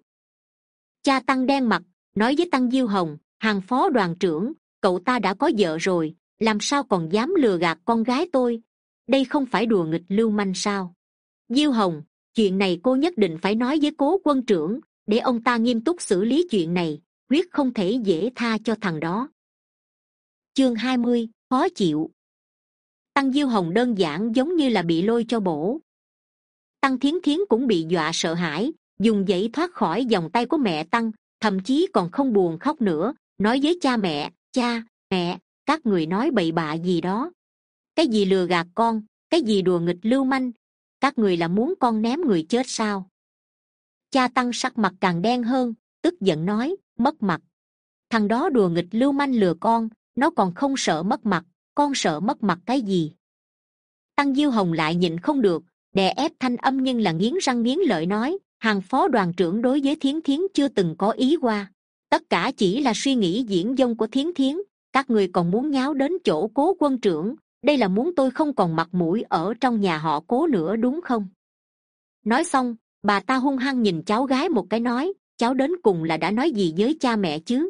Cha tăng đen mặt, nói với tăng diêu hồng, hàng phó đoàn trưởng, cậu ta đã có vợ rồi, làm sao còn dám lừa gạt con gái tôi? Đây không phải đùa nghịch lưu manh sao? Diêu hồng chuyện này cô nhất định phải nói với cố quân trưởng, để ông ta nghiêm túc xử lý chuyện này, quyết không thể dễ tha cho thằng đó. Chương hai mươi, khó chịu. Tăng diêu hồng đơn giản giống như là bị lôi cho bổ. Tăng thiến thiến cũng bị dọa sợ hãi, dùng dãy thoát khỏi vòng tay của mẹ tăng, thậm chí còn không buồn khóc nữa, nói với cha mẹ cha, mẹ, các người nói bậy bạ gì đó? Cái gì lừa gạt con, cái gì đùa nghịch lưu manh các người là muốn con ném người chết sao? Cha tăng sắc mặt càng đen hơn, tức giận nói, mất mặt. Thằng đó đùa nghịch lưu manh lừa con, nó còn không sợ mất mặt, con sợ mất mặt cái gì? Tăng diêu hồng lại nhịn không được, đè ép thanh âm nhưng là nghiến răng nghiến lợi nói, hàng phó đoàn trưởng đối với thiến thiến chưa từng có ý qua. Tất cả chỉ là suy nghĩ diễn dông của thiến thiến, các người còn muốn nháo đến chỗ cố quân trưởng đây là muốn tôi không còn mặt mũi ở trong nhà họ cố nữa đúng không? Nói xong, bà ta hung hăng nhìn cháu gái một cái nói, cháu đến cùng là đã nói gì với cha mẹ chứ?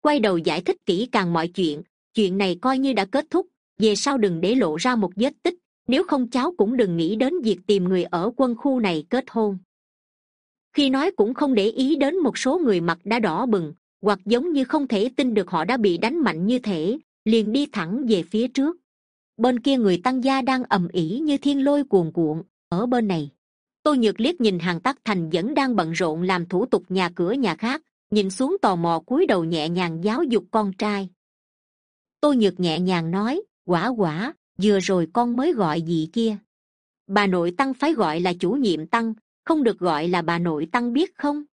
Quay đầu giải thích kỹ càng mọi chuyện chuyện này coi như đã kết thúc, về sau đừng để lộ ra một vết tích, nếu không cháu cũng đừng nghĩ đến việc tìm người ở quân khu này kết hôn. Khi nói cũng không để ý đến một số người mặt đã đỏ bừng, hoặc giống như không thể tin được họ đã bị đánh mạnh như thể liền đi thẳng về phía trước bên kia người tăng gia đang ầm ĩ như thiên lôi cuồn cuộn, ở bên này. Tôi nhược liếc nhìn hàng tắc thành vẫn đang bận rộn làm thủ tục nhà cửa nhà khác, nhìn xuống tò mò cúi đầu nhẹ nhàng giáo dục con trai. Tôi nhược nhẹ nhàng nói, quả quả, vừa rồi con mới gọi gì kia? Bà nội tăng phải gọi là chủ nhiệm tăng, không được gọi là bà nội tăng biết không?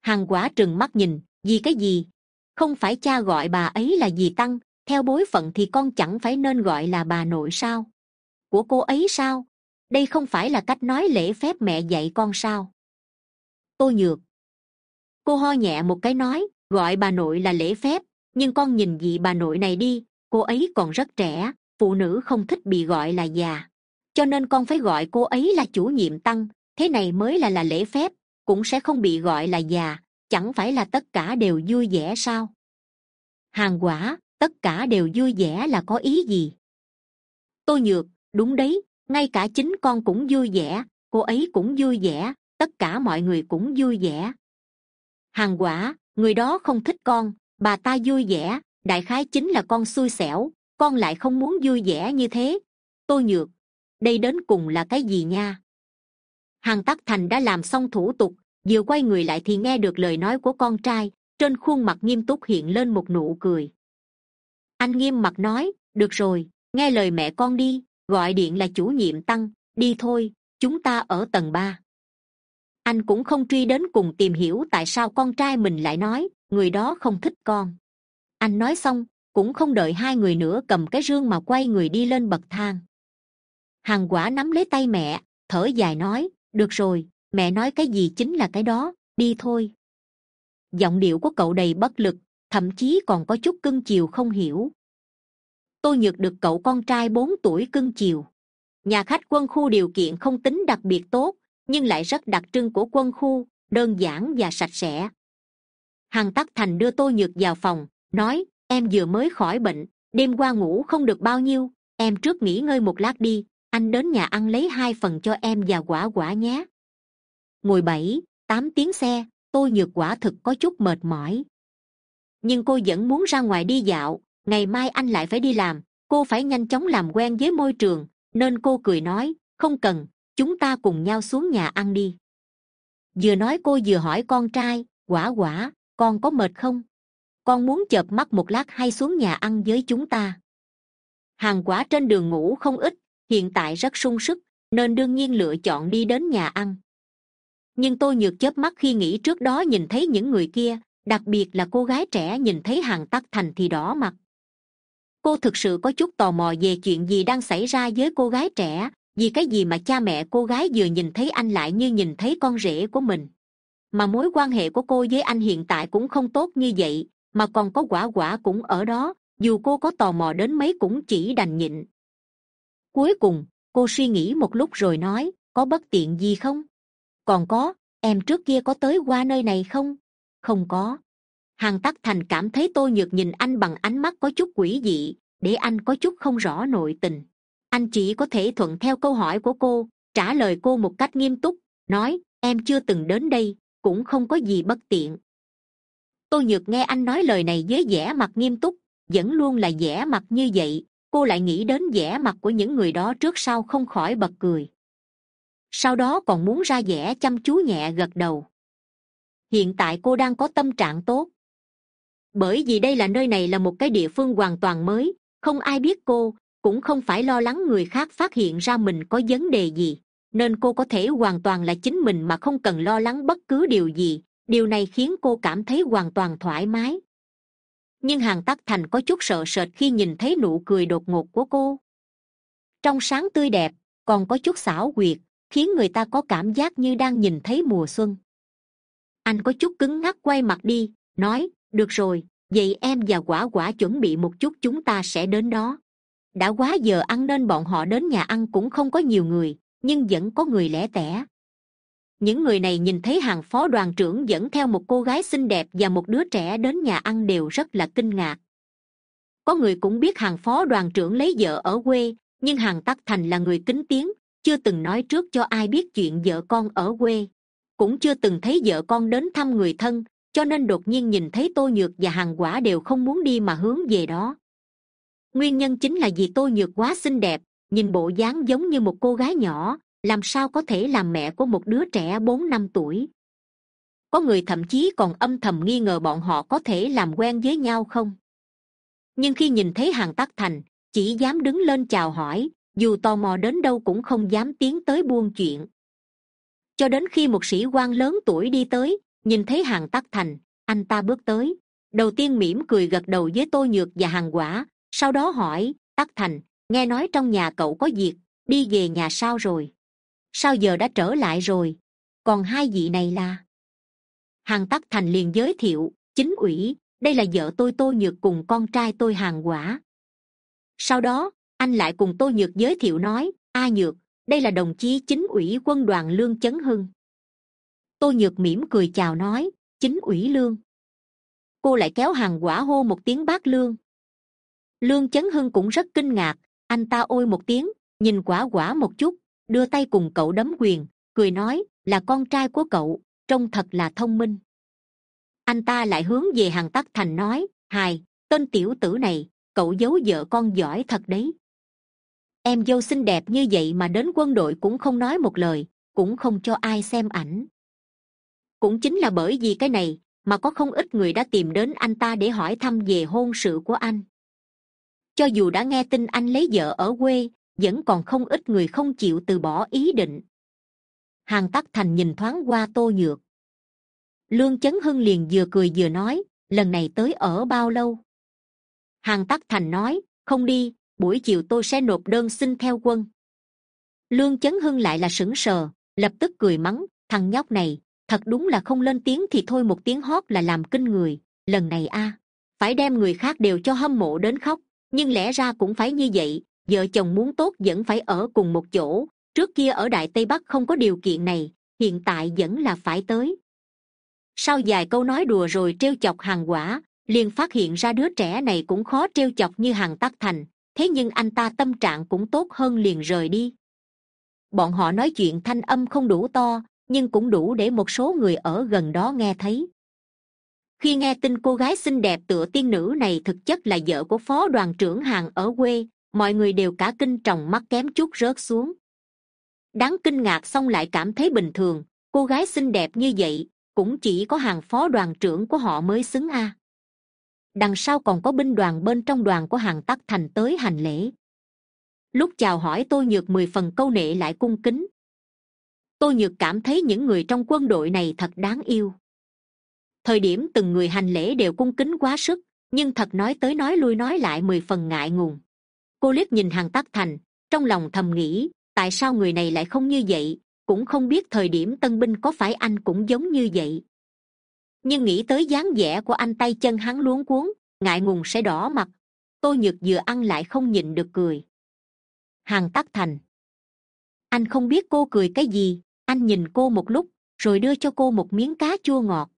Hàng quả trừng mắt nhìn, vì cái gì? Không phải cha gọi bà ấy là gì tăng theo bối phận thì con chẳng phải nên gọi là bà nội sao? Của cô ấy sao? Đây không phải là cách nói lễ phép mẹ dạy con sao? Tôi nhược. Cô ho nhẹ một cái nói, gọi bà nội là lễ phép, nhưng con nhìn vị bà nội này đi, cô ấy còn rất trẻ, phụ nữ không thích bị gọi là già. Cho nên con phải gọi cô ấy là chủ nhiệm tăng, thế này mới là là lễ phép, cũng sẽ không bị gọi là già, chẳng phải là tất cả đều vui vẻ sao? Hàng quả tất cả đều vui vẻ là có ý gì? Tôi nhược, đúng đấy, ngay cả chính con cũng vui vẻ, cô ấy cũng vui vẻ, tất cả mọi người cũng vui vẻ. Hàng quả, người đó không thích con, bà ta vui vẻ, đại khái chính là con xui xẻo, con lại không muốn vui vẻ như thế. Tôi nhược, đây đến cùng là cái gì nha? Hàng tắc thành đã làm xong thủ tục, vừa quay người lại thì nghe được lời nói của con trai, trên khuôn mặt nghiêm túc hiện lên một nụ cười anh nghiêm mặt nói, được rồi, nghe lời mẹ con đi, gọi điện là chủ nhiệm tăng, đi thôi, chúng ta ở tầng ba. Anh cũng không truy đến cùng tìm hiểu tại sao con trai mình lại nói, người đó không thích con. Anh nói xong, cũng không đợi hai người nữa cầm cái rương mà quay người đi lên bậc thang. Hàng quả nắm lấy tay mẹ, thở dài nói, được rồi, mẹ nói cái gì chính là cái đó, đi thôi. Giọng điệu của cậu đầy bất lực thậm chí còn có chút cưng chiều không hiểu. Tôi nhược được cậu con trai bốn tuổi cưng chiều. Nhà khách quân khu điều kiện không tính đặc biệt tốt, nhưng lại rất đặc trưng của quân khu, đơn giản và sạch sẽ. Hằng tắc thành đưa tôi nhược vào phòng, nói, em vừa mới khỏi bệnh, đêm qua ngủ không được bao nhiêu, em trước nghỉ ngơi một lát đi, anh đến nhà ăn lấy hai phần cho em và quả quả nhé. Ngồi bảy, tám tiếng xe tôi nhược quả thực có chút mệt mỏi nhưng cô vẫn muốn ra ngoài đi dạo, ngày mai anh lại phải đi làm, cô phải nhanh chóng làm quen với môi trường, nên cô cười nói, không cần, chúng ta cùng nhau xuống nhà ăn đi. Vừa nói cô vừa hỏi con trai, quả quả, con có mệt không? Con muốn chợp mắt một lát hay xuống nhà ăn với chúng ta? Hàng quả trên đường ngủ không ít, hiện tại rất sung sức, nên đương nhiên lựa chọn đi đến nhà ăn. Nhưng tôi nhược chớp mắt khi nghĩ trước đó nhìn thấy những người kia đặc biệt là cô gái trẻ nhìn thấy hàng tắc thành thì đỏ mặt. Cô thực sự có chút tò mò về chuyện gì đang xảy ra với cô gái trẻ, vì cái gì mà cha mẹ cô gái vừa nhìn thấy anh lại như nhìn thấy con rể của mình. Mà mối quan hệ của cô với anh hiện tại cũng không tốt như vậy, mà còn có quả quả cũng ở đó, dù cô có tò mò đến mấy cũng chỉ đành nhịn. Cuối cùng, cô suy nghĩ một lúc rồi nói, có bất tiện gì không? Còn có, em trước kia có tới qua nơi này không? Không có. Hàn tắc thành cảm thấy tôi nhược nhìn anh bằng ánh mắt có chút quỷ dị, để anh có chút không rõ nội tình. Anh chỉ có thể thuận theo câu hỏi của cô, trả lời cô một cách nghiêm túc, nói, em chưa từng đến đây, cũng không có gì bất tiện. Tôi nhược nghe anh nói lời này với vẻ mặt nghiêm túc, vẫn luôn là vẻ mặt như vậy, cô lại nghĩ đến vẻ mặt của những người đó trước sau không khỏi bật cười. Sau đó còn muốn ra vẻ chăm chú nhẹ gật đầu hiện tại cô đang có tâm trạng tốt. Bởi vì đây là nơi này là một cái địa phương hoàn toàn mới, không ai biết cô, cũng không phải lo lắng người khác phát hiện ra mình có vấn đề gì, nên cô có thể hoàn toàn là chính mình mà không cần lo lắng bất cứ điều gì. Điều này khiến cô cảm thấy hoàn toàn thoải mái. Nhưng hàng tắc thành có chút sợ sệt khi nhìn thấy nụ cười đột ngột của cô. Trong sáng tươi đẹp, còn có chút xảo quyệt, khiến người ta có cảm giác như đang nhìn thấy mùa xuân anh có chút cứng ngắc quay mặt đi, nói, được rồi, vậy em và quả quả chuẩn bị một chút chúng ta sẽ đến đó. Đã quá giờ ăn nên bọn họ đến nhà ăn cũng không có nhiều người, nhưng vẫn có người lẻ tẻ. Những người này nhìn thấy hàng phó đoàn trưởng dẫn theo một cô gái xinh đẹp và một đứa trẻ đến nhà ăn đều rất là kinh ngạc. Có người cũng biết hàng phó đoàn trưởng lấy vợ ở quê, nhưng hàng tắc thành là người kính tiếng, chưa từng nói trước cho ai biết chuyện vợ con ở quê cũng chưa từng thấy vợ con đến thăm người thân, cho nên đột nhiên nhìn thấy tô nhược và hàng quả đều không muốn đi mà hướng về đó. Nguyên nhân chính là vì tô nhược quá xinh đẹp, nhìn bộ dáng giống như một cô gái nhỏ, làm sao có thể làm mẹ của một đứa trẻ bốn năm tuổi. Có người thậm chí còn âm thầm nghi ngờ bọn họ có thể làm quen với nhau không. Nhưng khi nhìn thấy hàng tắc thành, chỉ dám đứng lên chào hỏi, dù tò mò đến đâu cũng không dám tiến tới buôn chuyện cho đến khi một sĩ quan lớn tuổi đi tới, nhìn thấy hàng tắc thành, anh ta bước tới. Đầu tiên mỉm cười gật đầu với tôi nhược và hàng quả, sau đó hỏi, tắc thành, nghe nói trong nhà cậu có việc, đi về nhà sao rồi? Sao giờ đã trở lại rồi? Còn hai vị này là? Hàng tắc thành liền giới thiệu, chính ủy, đây là vợ tôi tôi nhược cùng con trai tôi hàng quả. Sau đó, anh lại cùng tôi nhược giới thiệu nói, a nhược đây là đồng chí chính ủy quân đoàn lương chấn hưng. Tôi nhược mỉm cười chào nói, chính ủy lương. Cô lại kéo hàng quả hô một tiếng bác lương. Lương chấn hưng cũng rất kinh ngạc, anh ta ôi một tiếng, nhìn quả quả một chút, đưa tay cùng cậu đấm quyền, cười nói, là con trai của cậu, trông thật là thông minh. Anh ta lại hướng về hàng tắc thành nói, hài, tên tiểu tử này, cậu giấu vợ con giỏi thật đấy em dâu xinh đẹp như vậy mà đến quân đội cũng không nói một lời, cũng không cho ai xem ảnh. Cũng chính là bởi vì cái này mà có không ít người đã tìm đến anh ta để hỏi thăm về hôn sự của anh. Cho dù đã nghe tin anh lấy vợ ở quê, vẫn còn không ít người không chịu từ bỏ ý định. Hàng tắc thành nhìn thoáng qua tô nhược. Lương chấn hưng liền vừa cười vừa nói, lần này tới ở bao lâu? Hàng tắc thành nói, không đi buổi chiều tôi sẽ nộp đơn xin theo quân. Lương chấn hưng lại là sững sờ, lập tức cười mắng, thằng nhóc này, thật đúng là không lên tiếng thì thôi một tiếng hót là làm kinh người, lần này a, phải đem người khác đều cho hâm mộ đến khóc, nhưng lẽ ra cũng phải như vậy, vợ chồng muốn tốt vẫn phải ở cùng một chỗ, trước kia ở đại tây bắc không có điều kiện này, hiện tại vẫn là phải tới. Sau vài câu nói đùa rồi trêu chọc hàng quả, liền phát hiện ra đứa trẻ này cũng khó trêu chọc như hàng tắc thành thế nhưng anh ta tâm trạng cũng tốt hơn liền rời đi. Bọn họ nói chuyện thanh âm không đủ to, nhưng cũng đủ để một số người ở gần đó nghe thấy. Khi nghe tin cô gái xinh đẹp tựa tiên nữ này thực chất là vợ của phó đoàn trưởng hàng ở quê, mọi người đều cả kinh tròng mắt kém chút rớt xuống. Đáng kinh ngạc xong lại cảm thấy bình thường, cô gái xinh đẹp như vậy, cũng chỉ có hàng phó đoàn trưởng của họ mới xứng a đằng sau còn có binh đoàn bên trong đoàn của hàng tắc thành tới hành lễ. Lúc chào hỏi tôi nhược mười phần câu nệ lại cung kính. Tôi nhược cảm thấy những người trong quân đội này thật đáng yêu. Thời điểm từng người hành lễ đều cung kính quá sức, nhưng thật nói tới nói lui nói lại mười phần ngại ngùng. Cô liếc nhìn hàng tắc thành, trong lòng thầm nghĩ, tại sao người này lại không như vậy? Cũng không biết thời điểm tân binh có phải anh cũng giống như vậy nhưng nghĩ tới dáng vẻ của anh tay chân hắn luống cuống ngại ngùng sẽ đỏ mặt. Tôi nhược vừa ăn lại không nhịn được cười. Hàng tắc thành. Anh không biết cô cười cái gì, anh nhìn cô một lúc, rồi đưa cho cô một miếng cá chua ngọt.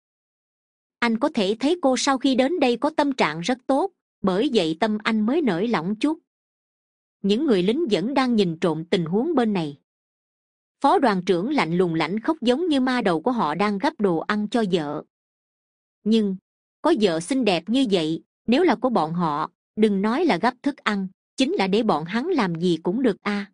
Anh có thể thấy cô sau khi đến đây có tâm trạng rất tốt, bởi vậy tâm anh mới nổi lỏng chút. Những người lính vẫn đang nhìn trộm tình huống bên này. Phó đoàn trưởng lạnh lùng lãnh khóc giống như ma đầu của họ đang gấp đồ ăn cho vợ nhưng, có vợ xinh đẹp như vậy, nếu là của bọn họ, đừng nói là gấp thức ăn, chính là để bọn hắn làm gì cũng được a.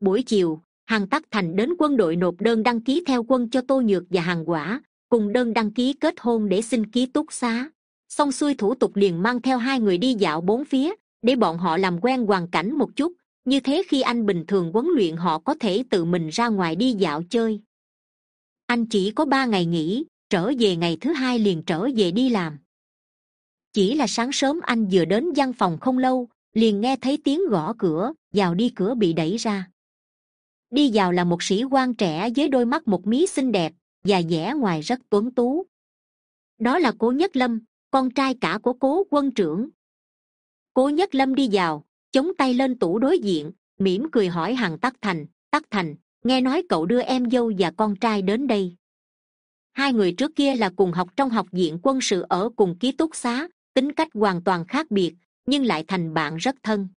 Buổi chiều hàng tắc thành đến quân đội nộp đơn đăng ký theo quân cho tô nhược và hàng quả, cùng đơn đăng ký kết hôn để xin ký túc xá. Xong xuôi thủ tục liền mang theo hai người đi dạo bốn phía, để bọn họ làm quen hoàn cảnh một chút, như thế khi anh bình thường huấn luyện họ có thể tự mình ra ngoài đi dạo chơi. Anh chỉ có ba ngày nghỉ trở về ngày thứ hai liền trở về đi làm. Chỉ là sáng sớm anh vừa đến văn phòng không lâu, liền nghe thấy tiếng gõ cửa, vào đi cửa bị đẩy ra. Đi vào là một sĩ quan trẻ với đôi mắt một mí xinh đẹp, và vẻ ngoài rất tuấn tú. Đó là cố nhất lâm, con trai cả của cố quân trưởng. Cố nhất lâm đi vào, chống tay lên tủ đối diện, mỉm cười hỏi hằng tắc thành tắc thành, nghe nói cậu đưa em dâu và con trai đến đây hai người trước kia là cùng học trong học viện quân sự ở cùng ký túc xá, tính cách hoàn toàn khác biệt, nhưng lại thành bạn rất thân.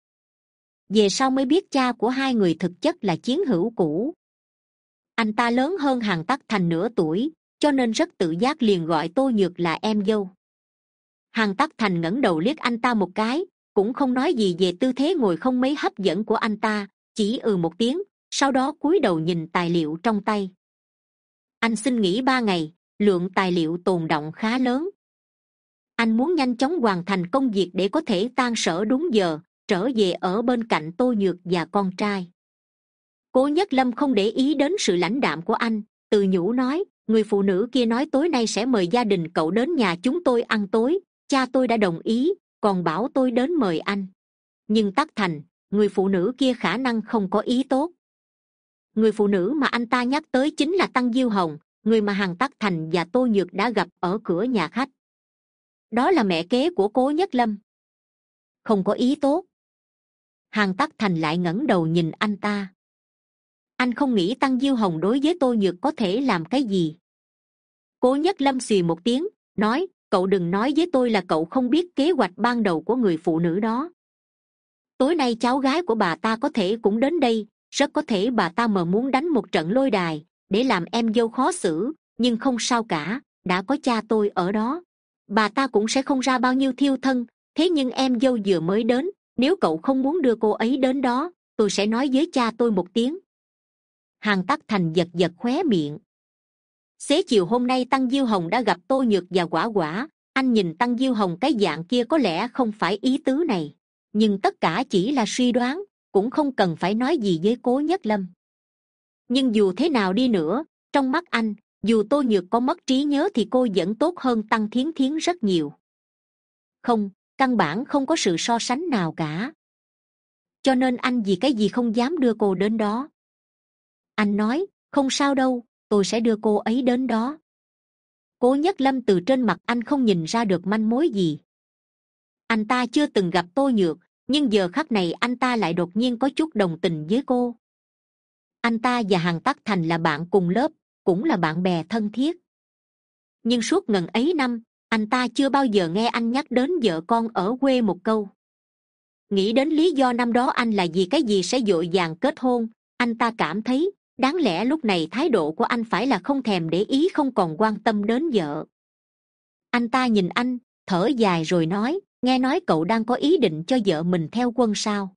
Về sau mới biết cha của hai người thực chất là chiến hữu cũ. Anh ta lớn hơn hàng tắc thành nửa tuổi, cho nên rất tự giác liền gọi tô nhược là em dâu. Hàng tắc thành ngẩng đầu liếc anh ta một cái, cũng không nói gì về tư thế ngồi không mấy hấp dẫn của anh ta, chỉ ừ một tiếng, sau đó cúi đầu nhìn tài liệu trong tay anh xin nghỉ ba ngày, lượng tài liệu tồn động khá lớn. Anh muốn nhanh chóng hoàn thành công việc để có thể tan sở đúng giờ, trở về ở bên cạnh tô nhược và con trai. Cố nhất lâm không để ý đến sự lãnh đạm của anh từ nhủ nói, người phụ nữ kia nói tối nay sẽ mời gia đình cậu đến nhà chúng tôi ăn tối, cha tôi đã đồng ý, còn bảo tôi đến mời anh. Nhưng tắc thành, người phụ nữ kia khả năng không có ý tốt người phụ nữ mà anh ta nhắc tới chính là tăng diêu hồng, người mà hằng tắc thành và tô nhược đã gặp ở cửa nhà khách. Đó là mẹ kế của cố nhất lâm. Không có ý tốt. Hằng tắc thành lại ngẩng đầu nhìn anh ta. Anh không nghĩ tăng diêu hồng đối với tô nhược có thể làm cái gì. Cố nhất lâm xì một tiếng, nói, cậu đừng nói với tôi là cậu không biết kế hoạch ban đầu của người phụ nữ đó. Tối nay cháu gái của bà ta có thể cũng đến đây rất có thể bà ta mờ muốn đánh một trận lôi đài để làm em dâu khó xử, nhưng không sao cả, đã có cha tôi ở đó. Bà ta cũng sẽ không ra bao nhiêu thiêu thân, thế nhưng em dâu vừa mới đến, nếu cậu không muốn đưa cô ấy đến đó, tôi sẽ nói với cha tôi một tiếng. Hàng tắc thành giật giật khóe miệng. Xế chiều hôm nay tăng diêu hồng đã gặp tô nhược và quả quả. Anh nhìn tăng diêu hồng cái dạng kia có lẽ không phải ý tứ này, nhưng tất cả chỉ là suy đoán cũng không cần phải nói gì với cố nhất lâm. Nhưng dù thế nào đi nữa, trong mắt anh, dù tô nhược có mất trí nhớ thì cô vẫn tốt hơn tăng thiến thiến rất nhiều. Không, căn bản không có sự so sánh nào cả. Cho nên anh vì cái gì không dám đưa cô đến đó? Anh nói, không sao đâu, tôi sẽ đưa cô ấy đến đó. Cố nhất lâm từ trên mặt anh không nhìn ra được manh mối gì. Anh ta chưa từng gặp tô nhược nhưng giờ khắc này anh ta lại đột nhiên có chút đồng tình với cô. Anh ta và hàng tắc thành là bạn cùng lớp, cũng là bạn bè thân thiết. Nhưng suốt ngần ấy năm, anh ta chưa bao giờ nghe anh nhắc đến vợ con ở quê một câu. Nghĩ đến lý do năm đó anh là vì cái gì sẽ dội vàng kết hôn, anh ta cảm thấy, đáng lẽ lúc này thái độ của anh phải là không thèm để ý không còn quan tâm đến vợ. Anh ta nhìn anh, thở dài rồi nói nghe nói cậu đang có ý định cho vợ mình theo quân sao?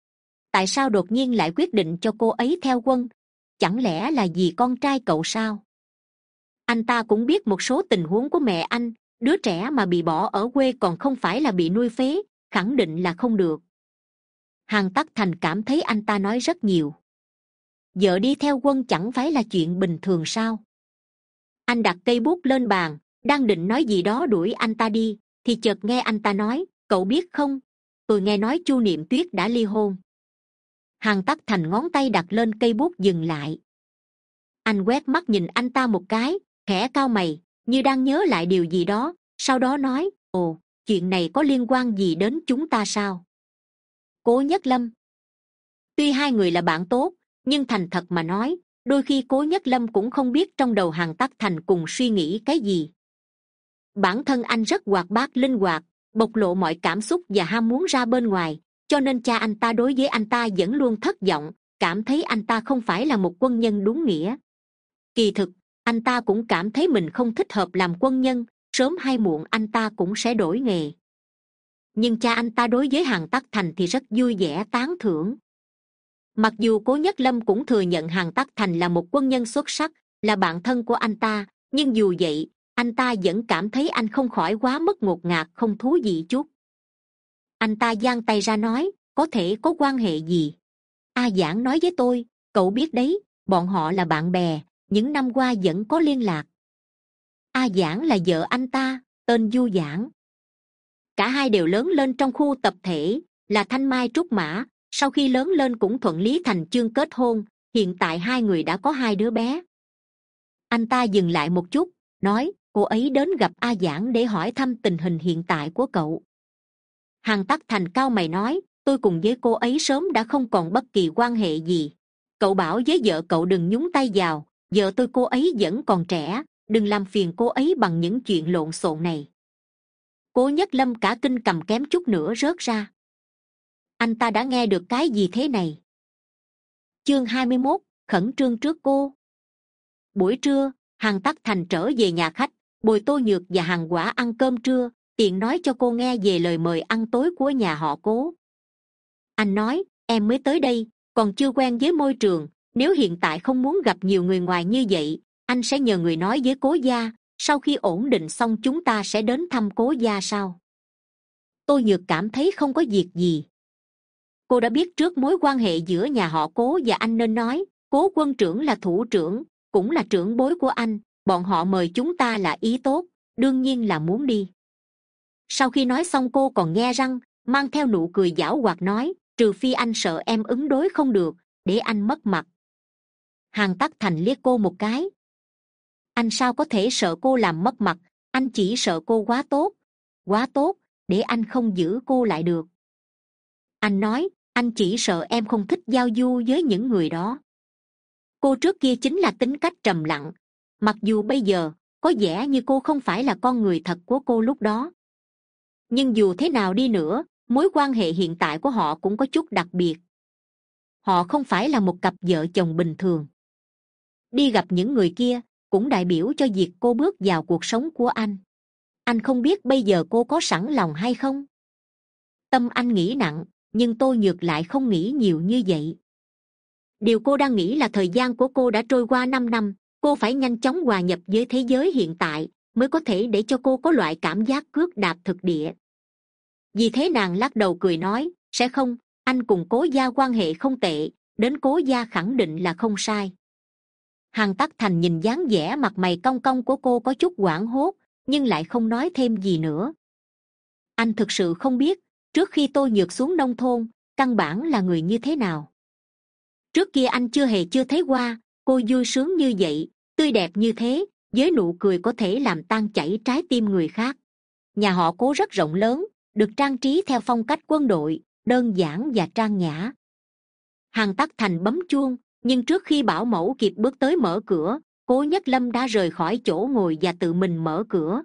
Tại sao đột nhiên lại quyết định cho cô ấy theo quân? Chẳng lẽ là vì con trai cậu sao? Anh ta cũng biết một số tình huống của mẹ anh. Đứa trẻ mà bị bỏ ở quê còn không phải là bị nuôi phế, khẳng định là không được. Hàn tắc thành cảm thấy anh ta nói rất nhiều. Vợ đi theo quân chẳng phải là chuyện bình thường sao? Anh đặt cây bút lên bàn, đang định nói gì đó đuổi anh ta đi, thì chợt nghe anh ta nói cậu biết không? Tôi nghe nói chu niệm tuyết đã ly hôn. Hằng tắc thành ngón tay đặt lên cây bút dừng lại. Anh quét mắt nhìn anh ta một cái, khẽ cao mày, như đang nhớ lại điều gì đó, sau đó nói, ồ, chuyện này có liên quan gì đến chúng ta sao? Cố nhất lâm. Tuy hai người là bạn tốt, nhưng thành thật mà nói, đôi khi cố nhất lâm cũng không biết trong đầu hàng tắc thành cùng suy nghĩ cái gì. Bản thân anh rất hoạt bát linh hoạt bộc lộ mọi cảm xúc và ham muốn ra bên ngoài, cho nên cha anh ta đối với anh ta vẫn luôn thất vọng, cảm thấy anh ta không phải là một quân nhân đúng nghĩa. Kỳ thực, anh ta cũng cảm thấy mình không thích hợp làm quân nhân, sớm hay muộn anh ta cũng sẽ đổi nghề. Nhưng cha anh ta đối với hàng tắc thành thì rất vui vẻ, tán thưởng. Mặc dù cố nhất lâm cũng thừa nhận hàng tắc thành là một quân nhân xuất sắc, là bạn thân của anh ta, nhưng dù vậy anh ta vẫn cảm thấy anh không khỏi quá mất ngột ngạt, không thú vị chút. Anh ta giang tay ra nói, có thể có quan hệ gì? A giảng nói với tôi, cậu biết đấy, bọn họ là bạn bè, những năm qua vẫn có liên lạc. A giảng là vợ anh ta, tên du giảng. Cả hai đều lớn lên trong khu tập thể, là thanh mai trúc mã. Sau khi lớn lên cũng thuận lý thành chương kết hôn, hiện tại hai người đã có hai đứa bé. Anh ta dừng lại một chút, nói cô ấy đến gặp a giảng để hỏi thăm tình hình hiện tại của cậu. Hằng tắc thành cao mày nói, tôi cùng với cô ấy sớm đã không còn bất kỳ quan hệ gì. Cậu bảo với vợ cậu đừng nhúng tay vào, vợ tôi cô ấy vẫn còn trẻ, đừng làm phiền cô ấy bằng những chuyện lộn xộn này. Cố nhất lâm cả kinh cầm kém chút nữa rớt ra. Anh ta đã nghe được cái gì thế này? Chương hai mươi mốt, khẩn trương trước cô. Buổi trưa, hằng tắc thành trở về nhà khách bồi tô nhược và hàng quả ăn cơm trưa, tiện nói cho cô nghe về lời mời ăn tối của nhà họ cố. Anh nói, em mới tới đây, còn chưa quen với môi trường, nếu hiện tại không muốn gặp nhiều người ngoài như vậy, anh sẽ nhờ người nói với cố gia, sau khi ổn định xong chúng ta sẽ đến thăm cố gia sau. Tôi nhược cảm thấy không có việc gì. Cô đã biết trước mối quan hệ giữa nhà họ cố và anh nên nói, cố quân trưởng là thủ trưởng, cũng là trưởng bối của anh bọn họ mời chúng ta là ý tốt, đương nhiên là muốn đi. Sau khi nói xong cô còn nghe răng, mang theo nụ cười giảo hoạt nói, trừ phi anh sợ em ứng đối không được, để anh mất mặt. Hàng tắc thành liếc cô một cái. Anh sao có thể sợ cô làm mất mặt, anh chỉ sợ cô quá tốt. Quá tốt, để anh không giữ cô lại được. Anh nói, anh chỉ sợ em không thích giao du với những người đó. Cô trước kia chính là tính cách trầm lặng mặc dù bây giờ, có vẻ như cô không phải là con người thật của cô lúc đó. Nhưng dù thế nào đi nữa, mối quan hệ hiện tại của họ cũng có chút đặc biệt. Họ không phải là một cặp vợ chồng bình thường. Đi gặp những người kia cũng đại biểu cho việc cô bước vào cuộc sống của anh. Anh không biết bây giờ cô có sẵn lòng hay không? Tâm anh nghĩ nặng, nhưng tôi nhược lại không nghĩ nhiều như vậy. Điều cô đang nghĩ là thời gian của cô đã trôi qua năm năm cô phải nhanh chóng hòa nhập với thế giới hiện tại mới có thể để cho cô có loại cảm giác cước đạp thực địa. Vì thế nàng lắc đầu cười nói, sẽ không, anh cùng cố gia quan hệ không tệ, đến cố gia khẳng định là không sai. Hàn tắc thành nhìn dáng vẻ mặt mày cong cong của cô có chút quảng hốt, nhưng lại không nói thêm gì nữa. Anh thực sự không biết, trước khi tôi nhược xuống nông thôn, căn bản là người như thế nào? Trước kia anh chưa hề chưa thấy qua cô vui sướng như vậy, tươi đẹp như thế, với nụ cười có thể làm tan chảy trái tim người khác. Nhà họ cố rất rộng lớn, được trang trí theo phong cách quân đội, đơn giản và trang nhã. Hàng tắc thành bấm chuông, nhưng trước khi bảo mẫu kịp bước tới mở cửa, cố nhất lâm đã rời khỏi chỗ ngồi và tự mình mở cửa.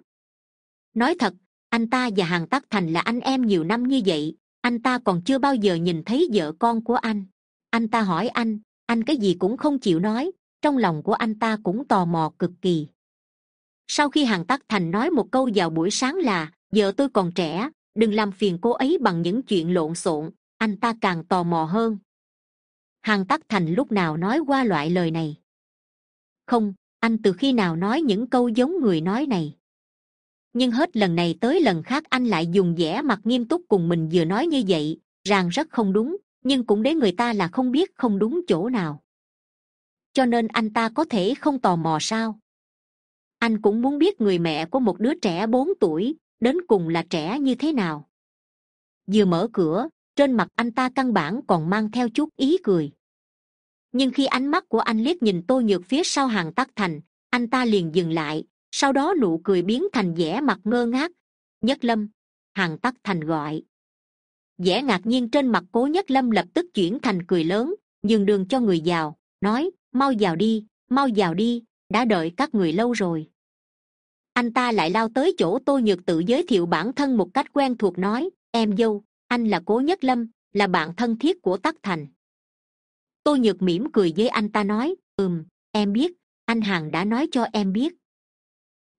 Nói thật, anh ta và hàng tắc thành là anh em nhiều năm như vậy, anh ta còn chưa bao giờ nhìn thấy vợ con của anh. Anh ta hỏi anh anh cái gì cũng không chịu nói, trong lòng của anh ta cũng tò mò cực kỳ. Sau khi hàng tắc thành nói một câu vào buổi sáng là vợ tôi còn trẻ, đừng làm phiền cô ấy bằng những chuyện lộn xộn, anh ta càng tò mò hơn. Hàng tắc thành lúc nào nói qua loại lời này? Không, anh từ khi nào nói những câu giống người nói này? Nhưng hết lần này tới lần khác anh lại dùng vẻ mặt nghiêm túc cùng mình vừa nói như vậy rằng rất không đúng nhưng cũng để người ta là không biết không đúng chỗ nào. Cho nên anh ta có thể không tò mò sao? Anh cũng muốn biết người mẹ của một đứa trẻ bốn tuổi đến cùng là trẻ như thế nào. Vừa mở cửa, trên mặt anh ta căn bản còn mang theo chút ý cười. Nhưng khi ánh mắt của anh liếc nhìn tôi nhược phía sau hàng tắc thành, anh ta liền dừng lại, sau đó nụ cười biến thành vẻ mặt ngơ ngác. Nhất lâm, hàng tắc thành gọi vẻ ngạc nhiên trên mặt cố nhất lâm lập tức chuyển thành cười lớn, nhường đường cho người giàu. Nói, mau vào đi, mau vào đi, đã đợi các người lâu rồi. Anh ta lại lao tới chỗ tôi nhược tự giới thiệu bản thân một cách quen thuộc nói, em dâu, anh là cố nhất lâm, là bạn thân thiết của tắc thành. Tôi nhược mỉm cười với anh ta nói, ừm, em biết, anh hằng đã nói cho em biết.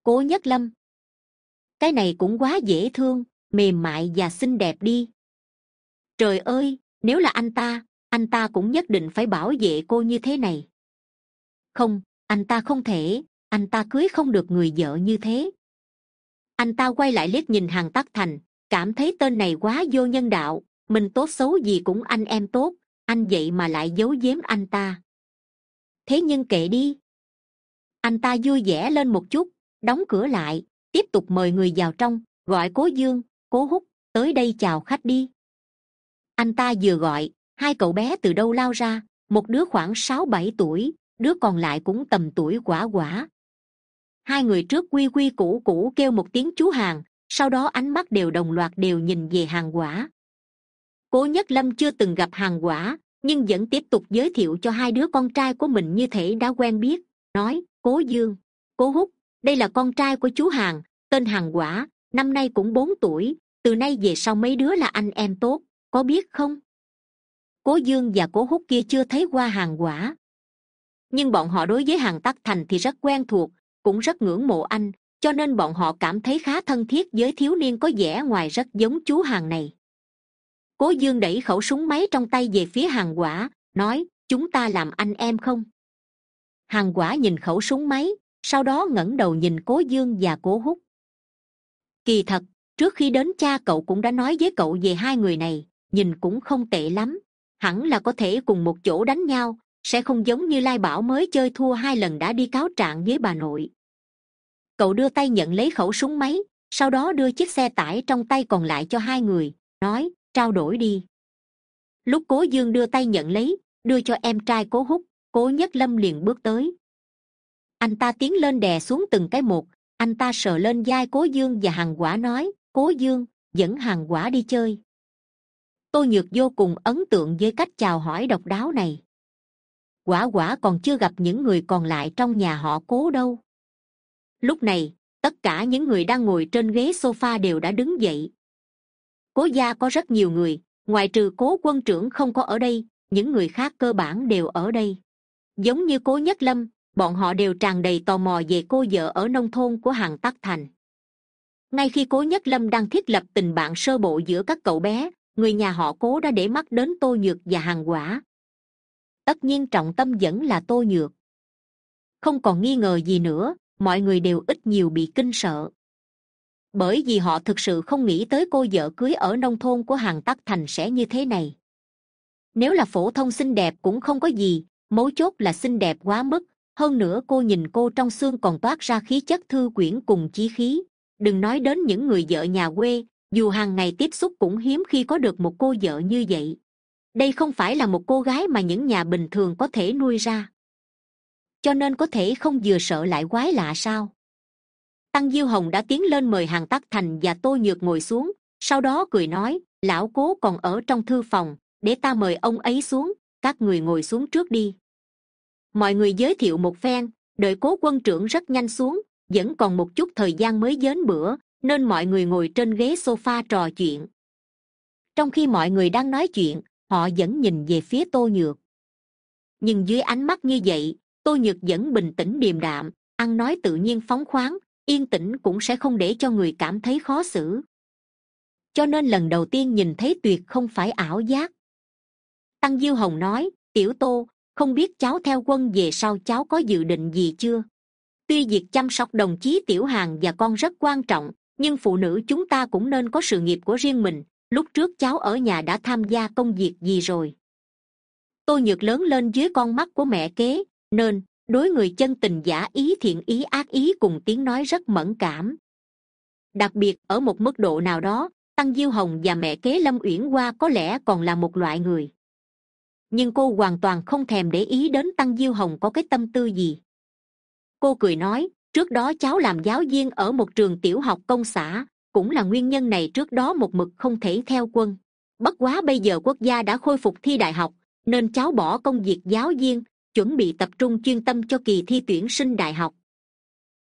Cố nhất lâm, cái này cũng quá dễ thương, mềm mại và xinh đẹp đi trời ơi, nếu là anh ta anh ta cũng nhất định phải bảo vệ cô như thế này. Không, anh ta không thể, anh ta cưới không được người vợ như thế. Anh ta quay lại liếc nhìn hàng tắc thành, cảm thấy tên này quá vô nhân đạo, mình tốt xấu gì cũng anh em tốt, anh vậy mà lại giấu giếm anh ta. Thế nhưng kệ đi. Anh ta vui vẻ lên một chút, đóng cửa lại, tiếp tục mời người vào trong, gọi cố dương, cố hút tới đây chào khách đi anh ta vừa gọi, hai cậu bé từ đâu lao ra? Một đứa khoảng sáu bảy tuổi, đứa còn lại cũng tầm tuổi quả quả. Hai người trước quy quy cũ cũ kêu một tiếng chú hàng, sau đó ánh mắt đều đồng loạt đều nhìn về hàng quả. Cố nhất lâm chưa từng gặp hàng quả, nhưng vẫn tiếp tục giới thiệu cho hai đứa con trai của mình như thể đã quen biết, nói, cố dương, cố hút đây là con trai của chú hàng, tên hàng quả, năm nay cũng bốn tuổi, từ nay về sau mấy đứa là anh em tốt có biết không? Cố dương và cố hút kia chưa thấy qua hàng quả. Nhưng bọn họ đối với hàng tắc thành thì rất quen thuộc, cũng rất ngưỡng mộ anh, cho nên bọn họ cảm thấy khá thân thiết với thiếu niên có vẻ ngoài rất giống chú hàng này. Cố dương đẩy khẩu súng máy trong tay về phía hàng quả, nói, chúng ta làm anh em không? Hàng quả nhìn khẩu súng máy, sau đó ngẩng đầu nhìn cố dương và cố hút kỳ thật, trước khi đến cha cậu cũng đã nói với cậu về hai người này nhìn cũng không tệ lắm. Hẳn là có thể cùng một chỗ đánh nhau, sẽ không giống như lai bảo mới chơi thua hai lần đã đi cáo trạng với bà nội. Cậu đưa tay nhận lấy khẩu súng máy, sau đó đưa chiếc xe tải trong tay còn lại cho hai người, nói, trao đổi đi. Lúc cố dương đưa tay nhận lấy, đưa cho em trai cố hút cố nhất lâm liền bước tới. Anh ta tiến lên đè xuống từng cái một, anh ta sờ lên vai cố dương và hàng quả nói, cố dương, dẫn hàng quả đi chơi tô nhược vô cùng ấn tượng với cách chào hỏi độc đáo này. Quả quả còn chưa gặp những người còn lại trong nhà họ cố đâu. Lúc này, tất cả những người đang ngồi trên ghế sofa đều đã đứng dậy. Cố gia có rất nhiều người, ngoài trừ cố quân trưởng không có ở đây, những người khác cơ bản đều ở đây. Giống như cố nhất lâm, bọn họ đều tràn đầy tò mò về cô vợ ở nông thôn của hàng tắc thành. Ngay khi cố nhất lâm đang thiết lập tình bạn sơ bộ giữa các cậu bé người nhà họ cố đã để mắt đến tô nhược và hàng quả. Tất nhiên trọng tâm vẫn là tô nhược. Không còn nghi ngờ gì nữa, mọi người đều ít nhiều bị kinh sợ. Bởi vì họ thực sự không nghĩ tới cô vợ cưới ở nông thôn của hàng tắc thành sẽ như thế này. Nếu là phổ thông xinh đẹp cũng không có gì, mấu chốt là xinh đẹp quá mức. Hơn nữa cô nhìn cô trong xương còn toát ra khí chất thư quyển cùng chí khí. Đừng nói đến những người vợ nhà quê dù hàng ngày tiếp xúc cũng hiếm khi có được một cô vợ như vậy. Đây không phải là một cô gái mà những nhà bình thường có thể nuôi ra. Cho nên có thể không vừa sợ lại quái lạ sao? Tăng diêu hồng đã tiến lên mời hàng tắc thành và tô nhược ngồi xuống, sau đó cười nói, lão cố còn ở trong thư phòng, để ta mời ông ấy xuống, các người ngồi xuống trước đi. Mọi người giới thiệu một phen, đợi cố quân trưởng rất nhanh xuống, vẫn còn một chút thời gian mới đến bữa nên mọi người ngồi trên ghế sofa trò chuyện. Trong khi mọi người đang nói chuyện, họ vẫn nhìn về phía tô nhược. Nhưng dưới ánh mắt như vậy, tô nhược vẫn bình tĩnh điềm đạm, ăn nói tự nhiên phóng khoáng, yên tĩnh cũng sẽ không để cho người cảm thấy khó xử. Cho nên lần đầu tiên nhìn thấy tuyệt không phải ảo giác. Tăng diêu hồng nói, tiểu tô, không biết cháu theo quân về sau cháu có dự định gì chưa? Tuy việc chăm sóc đồng chí tiểu hàng và con rất quan trọng nhưng phụ nữ chúng ta cũng nên có sự nghiệp của riêng mình. Lúc trước cháu ở nhà đã tham gia công việc gì rồi? Tôi nhược lớn lên dưới con mắt của mẹ kế, nên, đối người chân tình giả ý, thiện ý, ác ý cùng tiếng nói rất mẫn cảm. Đặc biệt, ở một mức độ nào đó, tăng diêu hồng và mẹ kế lâm uyển hoa có lẽ còn là một loại người. Nhưng cô hoàn toàn không thèm để ý đến tăng diêu hồng có cái tâm tư gì. Cô cười nói trước đó cháu làm giáo viên ở một trường tiểu học công xã, cũng là nguyên nhân này trước đó một mực không thể theo quân. Bất quá bây giờ quốc gia đã khôi phục thi đại học, nên cháu bỏ công việc giáo viên, chuẩn bị tập trung chuyên tâm cho kỳ thi tuyển sinh đại học.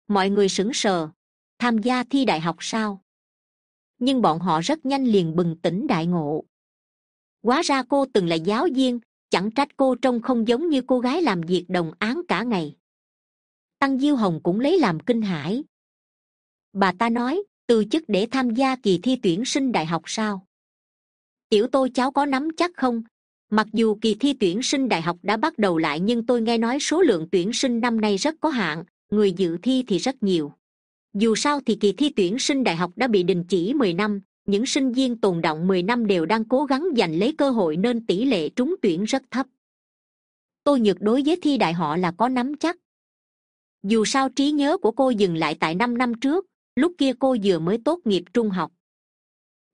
Mọi người sững sờ, tham gia thi đại học sao? Nhưng bọn họ rất nhanh liền bừng tỉnh đại ngộ. Quá ra cô từng là giáo viên, chẳng trách cô trông không giống như cô gái làm việc đồng án cả ngày tăng diêu hồng cũng lấy làm kinh hãi. Bà ta nói, từ chức để tham gia kỳ thi tuyển sinh đại học sao? Tiểu tôi cháu có nắm chắc không? Mặc dù kỳ thi tuyển sinh đại học đã bắt đầu lại nhưng tôi nghe nói số lượng tuyển sinh năm nay rất có hạn, người dự thi thì rất nhiều. Dù sao thì kỳ thi tuyển sinh đại học đã bị đình chỉ mười năm, những sinh viên tồn động mười năm đều đang cố gắng giành lấy cơ hội nên tỷ lệ trúng tuyển rất thấp. Tôi nhược đối với thi đại họ là có nắm chắc dù sao trí nhớ của cô dừng lại tại năm năm trước, lúc kia cô vừa mới tốt nghiệp trung học.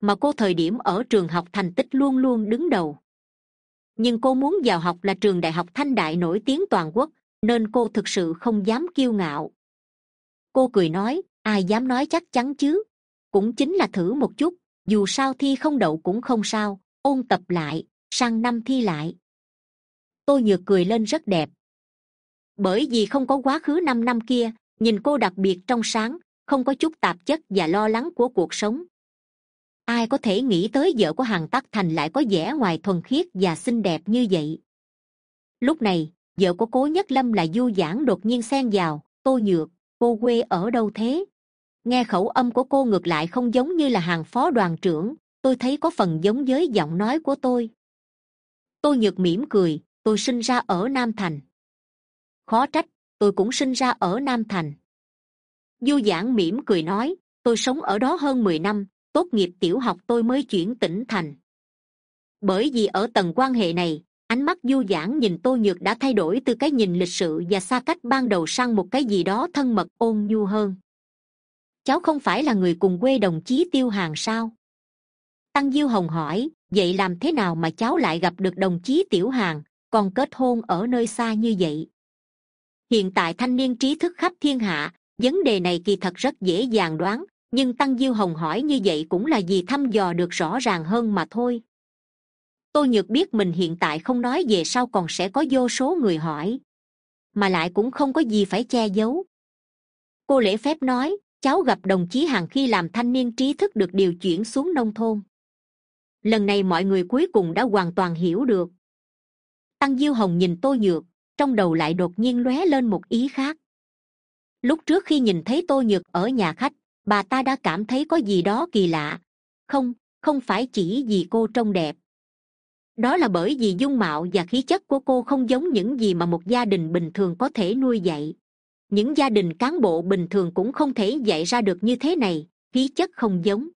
Mà cô thời điểm ở trường học thành tích luôn luôn đứng đầu. Nhưng cô muốn vào học là trường đại học thanh đại nổi tiếng toàn quốc, nên cô thực sự không dám kiêu ngạo. Cô cười nói, ai dám nói chắc chắn chứ? Cũng chính là thử một chút, dù sao thi không đậu cũng không sao, ôn tập lại, sang năm thi lại. Tôi nhược cười lên rất đẹp bởi vì không có quá khứ năm năm kia, nhìn cô đặc biệt trong sáng, không có chút tạp chất và lo lắng của cuộc sống. Ai có thể nghĩ tới vợ của hàng tắc thành lại có vẻ ngoài thuần khiết và xinh đẹp như vậy? Lúc này, vợ của cố nhất lâm là du giãn đột nhiên xen vào, tô nhược, cô quê ở đâu thế? Nghe khẩu âm của cô ngược lại không giống như là hàng phó đoàn trưởng, tôi thấy có phần giống với giọng nói của tôi. Tôi nhược mỉm cười, tôi sinh ra ở nam thành khó trách, tôi cũng sinh ra ở nam thành. Du giãn mỉm cười nói, tôi sống ở đó hơn mười năm, tốt nghiệp tiểu học tôi mới chuyển tỉnh thành. Bởi vì ở tầng quan hệ này, ánh mắt du giãn nhìn tôi nhược đã thay đổi từ cái nhìn lịch sự và xa cách ban đầu sang một cái gì đó thân mật ôn nhu hơn. Cháu không phải là người cùng quê đồng chí tiêu hàng sao? Tăng diêu hồng hỏi, vậy làm thế nào mà cháu lại gặp được đồng chí tiểu hàng, còn kết hôn ở nơi xa như vậy? Hiện tại thanh niên trí thức khắp thiên hạ, vấn đề này kỳ thật rất dễ dàng đoán, nhưng tăng diêu hồng hỏi như vậy cũng là vì thăm dò được rõ ràng hơn mà thôi. Tôi nhược biết mình hiện tại không nói về sau còn sẽ có vô số người hỏi, mà lại cũng không có gì phải che giấu. Cô lễ phép nói, cháu gặp đồng chí hằng khi làm thanh niên trí thức được điều chuyển xuống nông thôn. Lần này mọi người cuối cùng đã hoàn toàn hiểu được. Tăng diêu hồng nhìn tôi nhược trong đầu lại đột nhiên lóe lên một ý khác. Lúc trước khi nhìn thấy tôi nhược ở nhà khách, bà ta đã cảm thấy có gì đó kỳ lạ. Không không phải chỉ vì cô trông đẹp. Đó là bởi vì dung mạo và khí chất của cô không giống những gì mà một gia đình bình thường có thể nuôi dạy. Những gia đình cán bộ bình thường cũng không thể dạy ra được như thế này, khí chất không giống.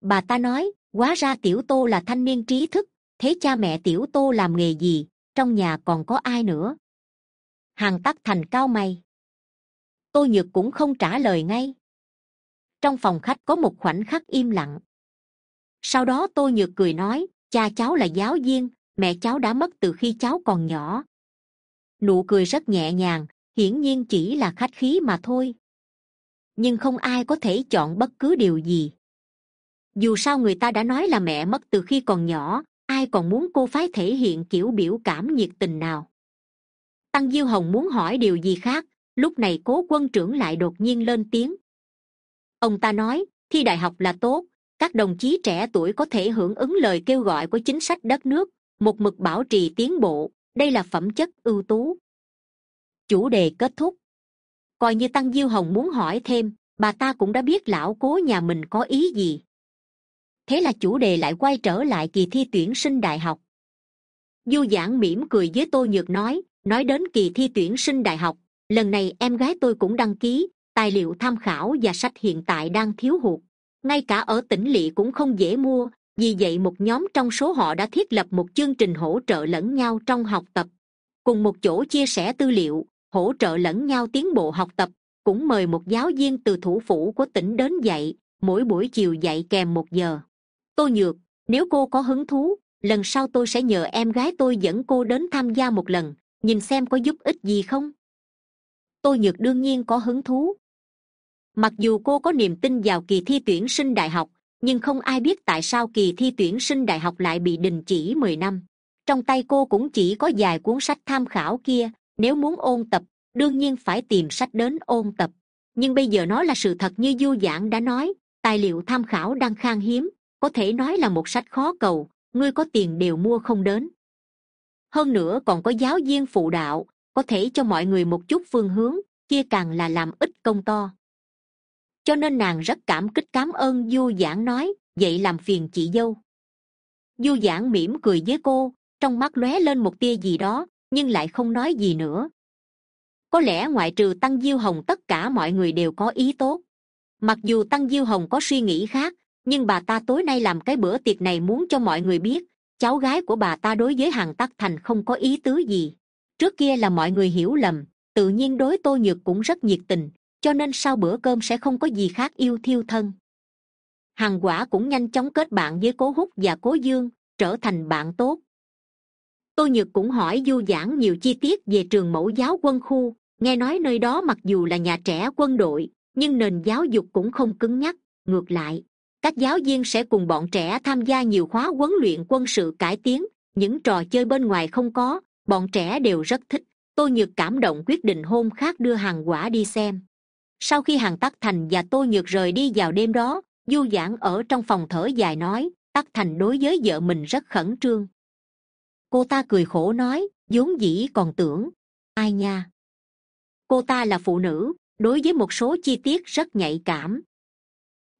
Bà ta nói quá ra tiểu tô là thanh niên trí thức, thế cha mẹ tiểu tô làm nghề gì? Trong nhà còn có ai nữa? Hàng tắc thành cao mày. Tôi nhược cũng không trả lời ngay. Trong phòng khách có một khoảnh khắc im lặng. Sau đó tôi nhược cười nói, cha cháu là giáo viên, mẹ cháu đã mất từ khi cháu còn nhỏ. Nụ cười rất nhẹ nhàng, hiển nhiên chỉ là khách khí mà thôi. Nhưng không ai có thể chọn bất cứ điều gì. Dù sao người ta đã nói là mẹ mất từ khi còn nhỏ ai còn muốn cô phái thể hiện kiểu biểu cảm nhiệt tình nào? Tăng diêu hồng muốn hỏi điều gì khác, lúc này cố quân trưởng lại đột nhiên lên tiếng. Ông ta nói, thi đại học là tốt, các đồng chí trẻ tuổi có thể hưởng ứng lời kêu gọi của chính sách đất nước, một mực bảo trì tiến bộ, đây là phẩm chất ưu tú. Chủ đề kết thúc. Coi như tăng diêu hồng muốn hỏi thêm, bà ta cũng đã biết lão cố nhà mình có ý gì thế là chủ đề lại quay trở lại kỳ thi tuyển sinh đại học. Du giãn mỉm cười với tôi nhược nói nói đến kỳ thi tuyển sinh đại học, lần này em gái tôi cũng đăng ký, tài liệu tham khảo và sách hiện tại đang thiếu hụt. Ngay cả ở tỉnh lỵ cũng không dễ mua, vì vậy một nhóm trong số họ đã thiết lập một chương trình hỗ trợ lẫn nhau trong học tập. Cùng một chỗ chia sẻ tư liệu, hỗ trợ lẫn nhau tiến bộ học tập, cũng mời một giáo viên từ thủ phủ của tỉnh đến dạy, mỗi buổi chiều dạy kèm một giờ tôi nhược, nếu cô có hứng thú, lần sau tôi sẽ nhờ em gái tôi dẫn cô đến tham gia một lần, nhìn xem có giúp ích gì không. Tôi nhược đương nhiên có hứng thú. Mặc dù cô có niềm tin vào kỳ thi tuyển sinh đại học, nhưng không ai biết tại sao kỳ thi tuyển sinh đại học lại bị đình chỉ mười năm. Trong tay cô cũng chỉ có vài cuốn sách tham khảo kia, nếu muốn ôn tập, đương nhiên phải tìm sách đến ôn tập. Nhưng bây giờ nói là sự thật như du giảng đã nói, tài liệu tham khảo đang khan hiếm có thể nói là một sách khó cầu, ngươi có tiền đều mua không đến. Hơn nữa còn có giáo viên phụ đạo, có thể cho mọi người một chút phương hướng, kia càng là làm ít công to. Cho nên nàng rất cảm kích cám ơn du giảng nói, vậy làm phiền chị dâu. Du giảng mỉm cười với cô, trong mắt lóe lên một tia gì đó, nhưng lại không nói gì nữa. Có lẽ ngoại trừ tăng diêu hồng tất cả mọi người đều có ý tốt. Mặc dù tăng diêu hồng có suy nghĩ khác nhưng bà ta tối nay làm cái bữa tiệc này muốn cho mọi người biết, cháu gái của bà ta đối với hàng tắc thành không có ý tứ gì. Trước kia là mọi người hiểu lầm, tự nhiên đối tô nhược cũng rất nhiệt tình, cho nên sau bữa cơm sẽ không có gì khác yêu thiêu thân. Hằng quả cũng nhanh chóng kết bạn với cố húc và cố dương, trở thành bạn tốt. Tô nhược cũng hỏi du giảng nhiều chi tiết về trường mẫu giáo quân khu, nghe nói nơi đó mặc dù là nhà trẻ quân đội, nhưng nền giáo dục cũng không cứng nhắc, ngược lại các giáo viên sẽ cùng bọn trẻ tham gia nhiều khóa huấn luyện quân sự cải tiến. Những trò chơi bên ngoài không có, bọn trẻ đều rất thích. Tôi nhược cảm động quyết định hôm khác đưa hàng quả đi xem. Sau khi hàng tắc thành và tôi nhược rời đi vào đêm đó, du giãn ở trong phòng thở dài nói, tắc thành đối với vợ mình rất khẩn trương. Cô ta cười khổ nói, vốn dĩ còn tưởng, ai nha. Cô ta là phụ nữ, đối với một số chi tiết rất nhạy cảm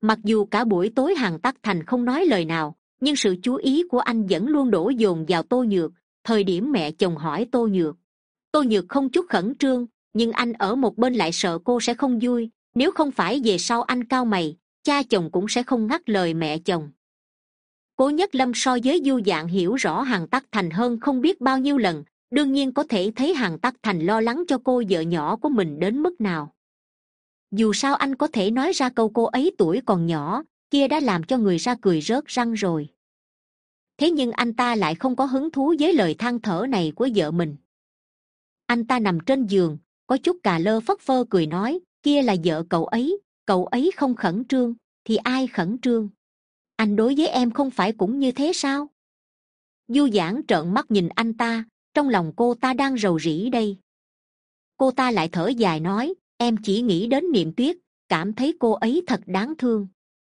mặc dù cả buổi tối hàng tắc thành không nói lời nào, nhưng sự chú ý của anh vẫn luôn đổ dồn vào tô nhược. Thời điểm mẹ chồng hỏi tô nhược tô nhược không chút khẩn trương, nhưng anh ở một bên lại sợ cô sẽ không vui. Nếu không phải về sau anh cao mày, cha chồng cũng sẽ không ngắt lời mẹ chồng. Cố nhất lâm so với du dạng hiểu rõ hàng tắc thành hơn không biết bao nhiêu lần, đương nhiên có thể thấy hàng tắc thành lo lắng cho cô vợ nhỏ của mình đến mức nào dù sao anh có thể nói ra câu cô ấy tuổi còn nhỏ, kia đã làm cho người ra cười rớt răng rồi. Thế nhưng anh ta lại không có hứng thú với lời than thở này của vợ mình. Anh ta nằm trên giường, có chút cà lơ phất phơ cười nói, kia là vợ cậu ấy cậu ấy không khẩn trương, thì ai khẩn trương? Anh đối với em không phải cũng như thế sao? Du giãn trợn mắt nhìn anh ta, trong lòng cô ta đang rầu rĩ đây. Cô ta lại thở dài nói em chỉ nghĩ đến niệm tuyết cảm thấy cô ấy thật đáng thương.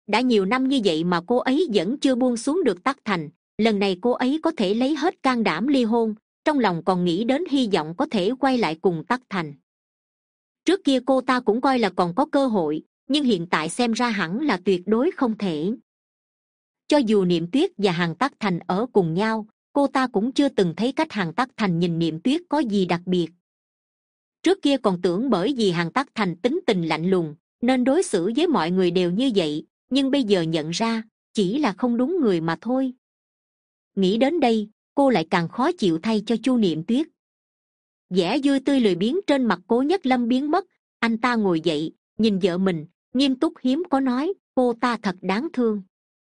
Đã nhiều năm như vậy mà cô ấy vẫn chưa buông xuống được tắc thành, lần này cô ấy có thể lấy hết can đảm ly hôn, trong lòng còn nghĩ đến hy vọng có thể quay lại cùng tắc thành. Trước kia cô ta cũng coi là còn có cơ hội, nhưng hiện tại xem ra hẳn là tuyệt đối không thể. Cho dù niệm tuyết và hàng tắc thành ở cùng nhau, cô ta cũng chưa từng thấy cách hàng tắc thành nhìn niệm tuyết có gì đặc biệt trước kia còn tưởng bởi vì hàng tắc thành tính tình lạnh lùng, nên đối xử với mọi người đều như vậy, nhưng bây giờ nhận ra, chỉ là không đúng người mà thôi. Nghĩ đến đây, cô lại càng khó chịu thay cho chu niệm tuyết. Vẻ vui tươi lười biếng trên mặt cố nhất lâm biến mất, anh ta ngồi dậy, nhìn vợ mình, nghiêm túc hiếm có nói, cô ta thật đáng thương.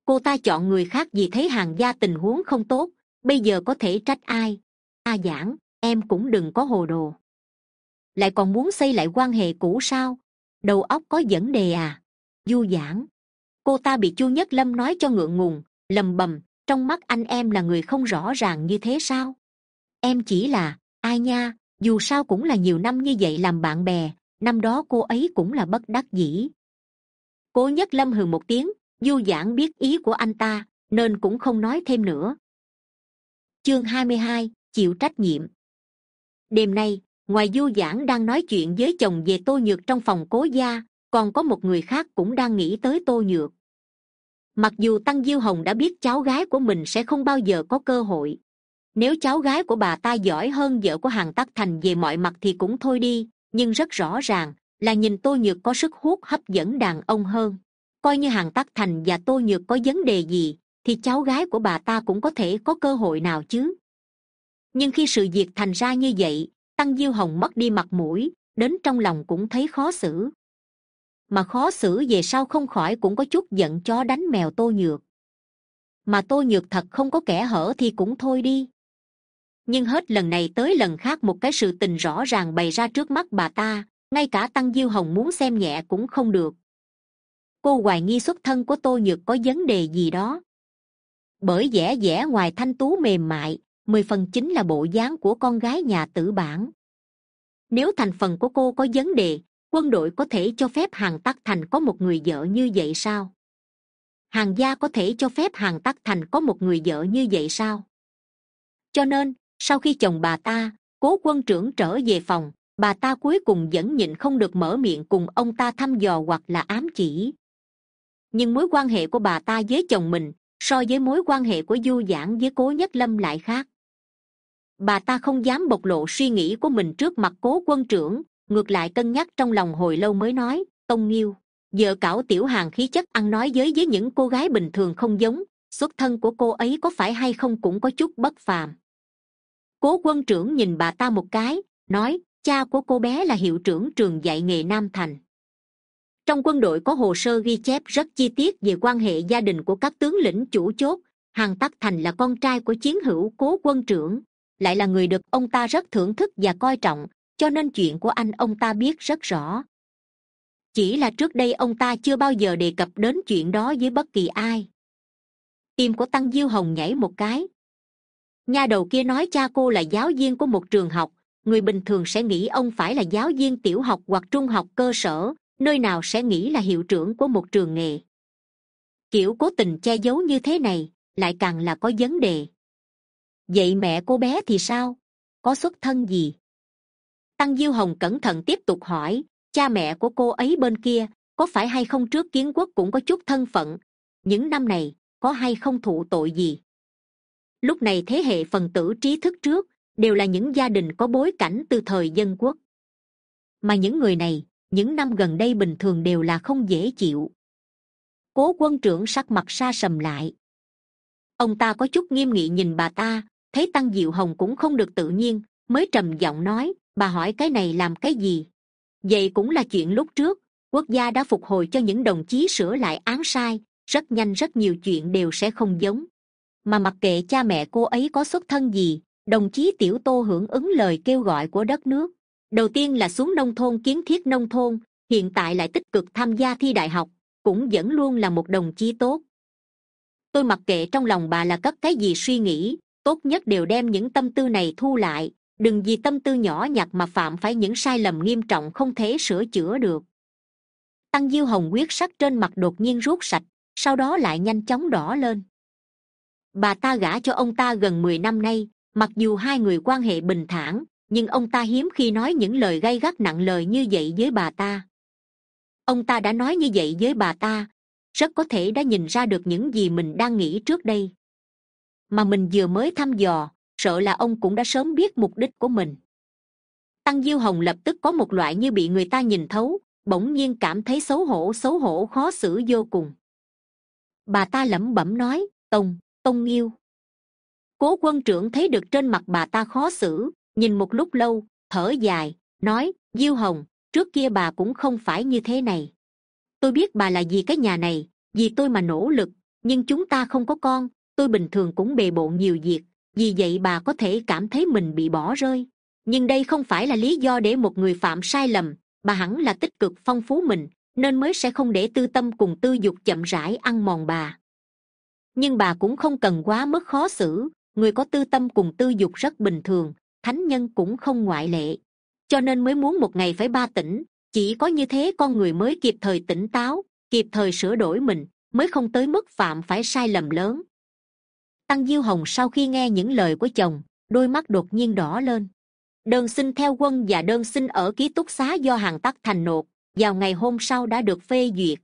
Cô ta chọn người khác vì thấy hàng gia tình huống không tốt, bây giờ có thể trách ai? A giảng, em cũng đừng có hồ đồ lại còn muốn xây lại quan hệ cũ sao? Đầu óc có vấn đề à? Du giãn cô ta bị chu nhất lâm nói cho ngượng ngùng, lầm bầm, trong mắt anh em là người không rõ ràng như thế sao? Em chỉ là, ai nha, dù sao cũng là nhiều năm như vậy làm bạn bè, năm đó cô ấy cũng là bất đắc dĩ. Cố nhất lâm hừ một tiếng, du giãn biết ý của anh ta, nên cũng không nói thêm nữa. Chương hai mươi hai, chịu trách nhiệm. Đêm nay ngoài du giãn đang nói chuyện với chồng về tô nhược trong phòng cố gia, còn có một người khác cũng đang nghĩ tới tô nhược. Mặc dù tăng diêu hồng đã biết cháu gái của mình sẽ không bao giờ có cơ hội. Nếu cháu gái của bà ta giỏi hơn vợ của hàng tắc thành về mọi mặt thì cũng thôi đi, nhưng rất rõ ràng là nhìn tô nhược có sức hút hấp dẫn đàn ông hơn. Coi như hàng tắc thành và tô nhược có vấn đề gì, thì cháu gái của bà ta cũng có thể có cơ hội nào chứ? Nhưng khi sự việc thành ra như vậy tăng diêu hồng mất đi mặt mũi, đến trong lòng cũng thấy khó xử. Mà khó xử về sau không khỏi cũng có chút giận chó đánh mèo tô nhược. Mà tô nhược thật không có kẻ hở thì cũng thôi đi. Nhưng hết lần này tới lần khác một cái sự tình rõ ràng bày ra trước mắt bà ta, ngay cả tăng diêu hồng muốn xem nhẹ cũng không được. Cô hoài nghi xuất thân của tô nhược có vấn đề gì đó. Bởi vẻ vẻ ngoài thanh tú mềm mại mười phần chính là bộ dáng của con gái nhà tử bản. Nếu thành phần của cô có vấn đề, quân đội có thể cho phép hàng tắc thành có một người vợ như vậy sao? Hàng gia có thể cho phép hàng tắc thành có một người vợ như vậy sao? Cho nên, sau khi chồng bà ta, cố quân trưởng trở về phòng, bà ta cuối cùng vẫn nhịn không được mở miệng cùng ông ta thăm dò hoặc là ám chỉ. Nhưng mối quan hệ của bà ta với chồng mình so với mối quan hệ của du giãn với cố nhất lâm lại khác bà ta không dám bộc lộ suy nghĩ của mình trước mặt cố quân trưởng, ngược lại cân nhắc trong lòng hồi lâu mới nói, tông nghiêu vợ cảo tiểu hàng khí chất ăn nói giới với những cô gái bình thường không giống, xuất thân của cô ấy có phải hay không cũng có chút bất phàm. Cố quân trưởng nhìn bà ta một cái, nói, cha của cô bé là hiệu trưởng trường dạy nghề nam thành. Trong quân đội có hồ sơ ghi chép rất chi tiết về quan hệ gia đình của các tướng lĩnh chủ chốt hàng tắc thành là con trai của chiến hữu cố quân trưởng lại là người được ông ta rất thưởng thức và coi trọng, cho nên chuyện của anh ông ta biết rất rõ. Chỉ là trước đây ông ta chưa bao giờ đề cập đến chuyện đó với bất kỳ ai. Tim của tăng diêu hồng nhảy một cái. Nha đầu kia nói cha cô là giáo viên của một trường học, người bình thường sẽ nghĩ ông phải là giáo viên tiểu học hoặc trung học cơ sở, nơi nào sẽ nghĩ là hiệu trưởng của một trường nghề. Kiểu cố tình che giấu như thế này, lại càng là có vấn đề vậy mẹ cô bé thì sao? Có xuất thân gì? Tăng diêu hồng cẩn thận tiếp tục hỏi, cha mẹ của cô ấy bên kia, có phải hay không trước kiến quốc cũng có chút thân phận? Những năm này, có hay không thụ tội gì? Lúc này thế hệ phần tử trí thức trước, đều là những gia đình có bối cảnh từ thời dân quốc. Mà những người này, những năm gần đây bình thường đều là không dễ chịu. Cố quân trưởng sắc mặt xa sầm lại. Ông ta có chút nghiêm nghị nhìn bà ta thấy tăng diệu hồng cũng không được tự nhiên, mới trầm giọng nói, bà hỏi cái này làm cái gì? Vậy cũng là chuyện lúc trước, quốc gia đã phục hồi cho những đồng chí sửa lại án sai, rất nhanh rất nhiều chuyện đều sẽ không giống. Mà mặc kệ cha mẹ cô ấy có xuất thân gì, đồng chí tiểu tô hưởng ứng lời kêu gọi của đất nước. Đầu tiên là xuống nông thôn kiến thiết nông thôn, hiện tại lại tích cực tham gia thi đại học, cũng vẫn luôn là một đồng chí tốt. Tôi mặc kệ trong lòng bà là cất cái gì suy nghĩ tốt nhất đều đem những tâm tư này thu lại, đừng vì tâm tư nhỏ nhặt mà phạm phải những sai lầm nghiêm trọng không thể sửa chữa được. Tăng diêu hồng quyết sắc trên mặt đột nhiên rút sạch, sau đó lại nhanh chóng đỏ lên. Bà ta gả cho ông ta gần mười năm nay, mặc dù hai người quan hệ bình thản, nhưng ông ta hiếm khi nói những lời gay gắt nặng lời như vậy với bà ta. Ông ta đã nói như vậy với bà ta, rất có thể đã nhìn ra được những gì mình đang nghĩ trước đây mà mình vừa mới thăm dò, sợ là ông cũng đã sớm biết mục đích của mình. Tăng diêu hồng lập tức có một loại như bị người ta nhìn thấu, bỗng nhiên cảm thấy xấu hổ xấu hổ, khó xử vô cùng. Bà ta lẩm bẩm nói, tông tông yêu. Cố quân trưởng thấy được trên mặt bà ta khó xử, nhìn một lúc lâu, thở dài, nói, diêu hồng, trước kia bà cũng không phải như thế này. Tôi biết bà là vì cái nhà này, vì tôi mà nỗ lực, nhưng chúng ta không có con tôi bình thường cũng bề bộn nhiều việc, vì vậy bà có thể cảm thấy mình bị bỏ rơi. Nhưng đây không phải là lý do để một người phạm sai lầm, bà hẳn là tích cực phong phú mình, nên mới sẽ không để tư tâm cùng tư dục chậm rãi ăn mòn bà. Nhưng bà cũng không cần quá mức khó xử, người có tư tâm cùng tư dục rất bình thường, thánh nhân cũng không ngoại lệ. Cho nên mới muốn một ngày phải ba tỉnh, chỉ có như thế con người mới kịp thời tỉnh táo, kịp thời sửa đổi mình, mới không tới mức phạm phải sai lầm lớn tăng diêu hồng sau khi nghe những lời của chồng, đôi mắt đột nhiên đỏ lên. Đơn xin theo quân và đơn xin ở ký túc xá do hàng tắc thành nộp, vào ngày hôm sau đã được phê duyệt.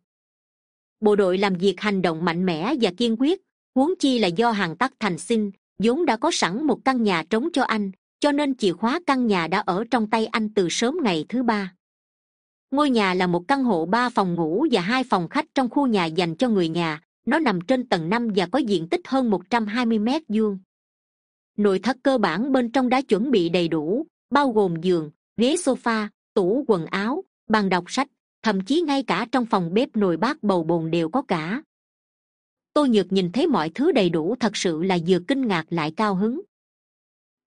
Bộ đội làm việc hành động mạnh mẽ và kiên quyết, huống chi là do hàng tắc thành xin, vốn đã có sẵn một căn nhà trống cho anh, cho nên chìa khóa căn nhà đã ở trong tay anh từ sớm ngày thứ ba. Ngôi nhà là một căn hộ ba phòng ngủ và hai phòng khách trong khu nhà dành cho người nhà nó nằm trên tầng năm và có diện tích hơn một trăm hai mươi mét vuông. Nội thất cơ bản bên trong đã chuẩn bị đầy đủ, bao gồm giường, ghế sofa, tủ, quần áo, bàn đọc sách, thậm chí ngay cả trong phòng bếp nồi bát bầu bồn đều có cả. Tôi nhược nhìn thấy mọi thứ đầy đủ thật sự là vừa kinh ngạc lại cao hứng.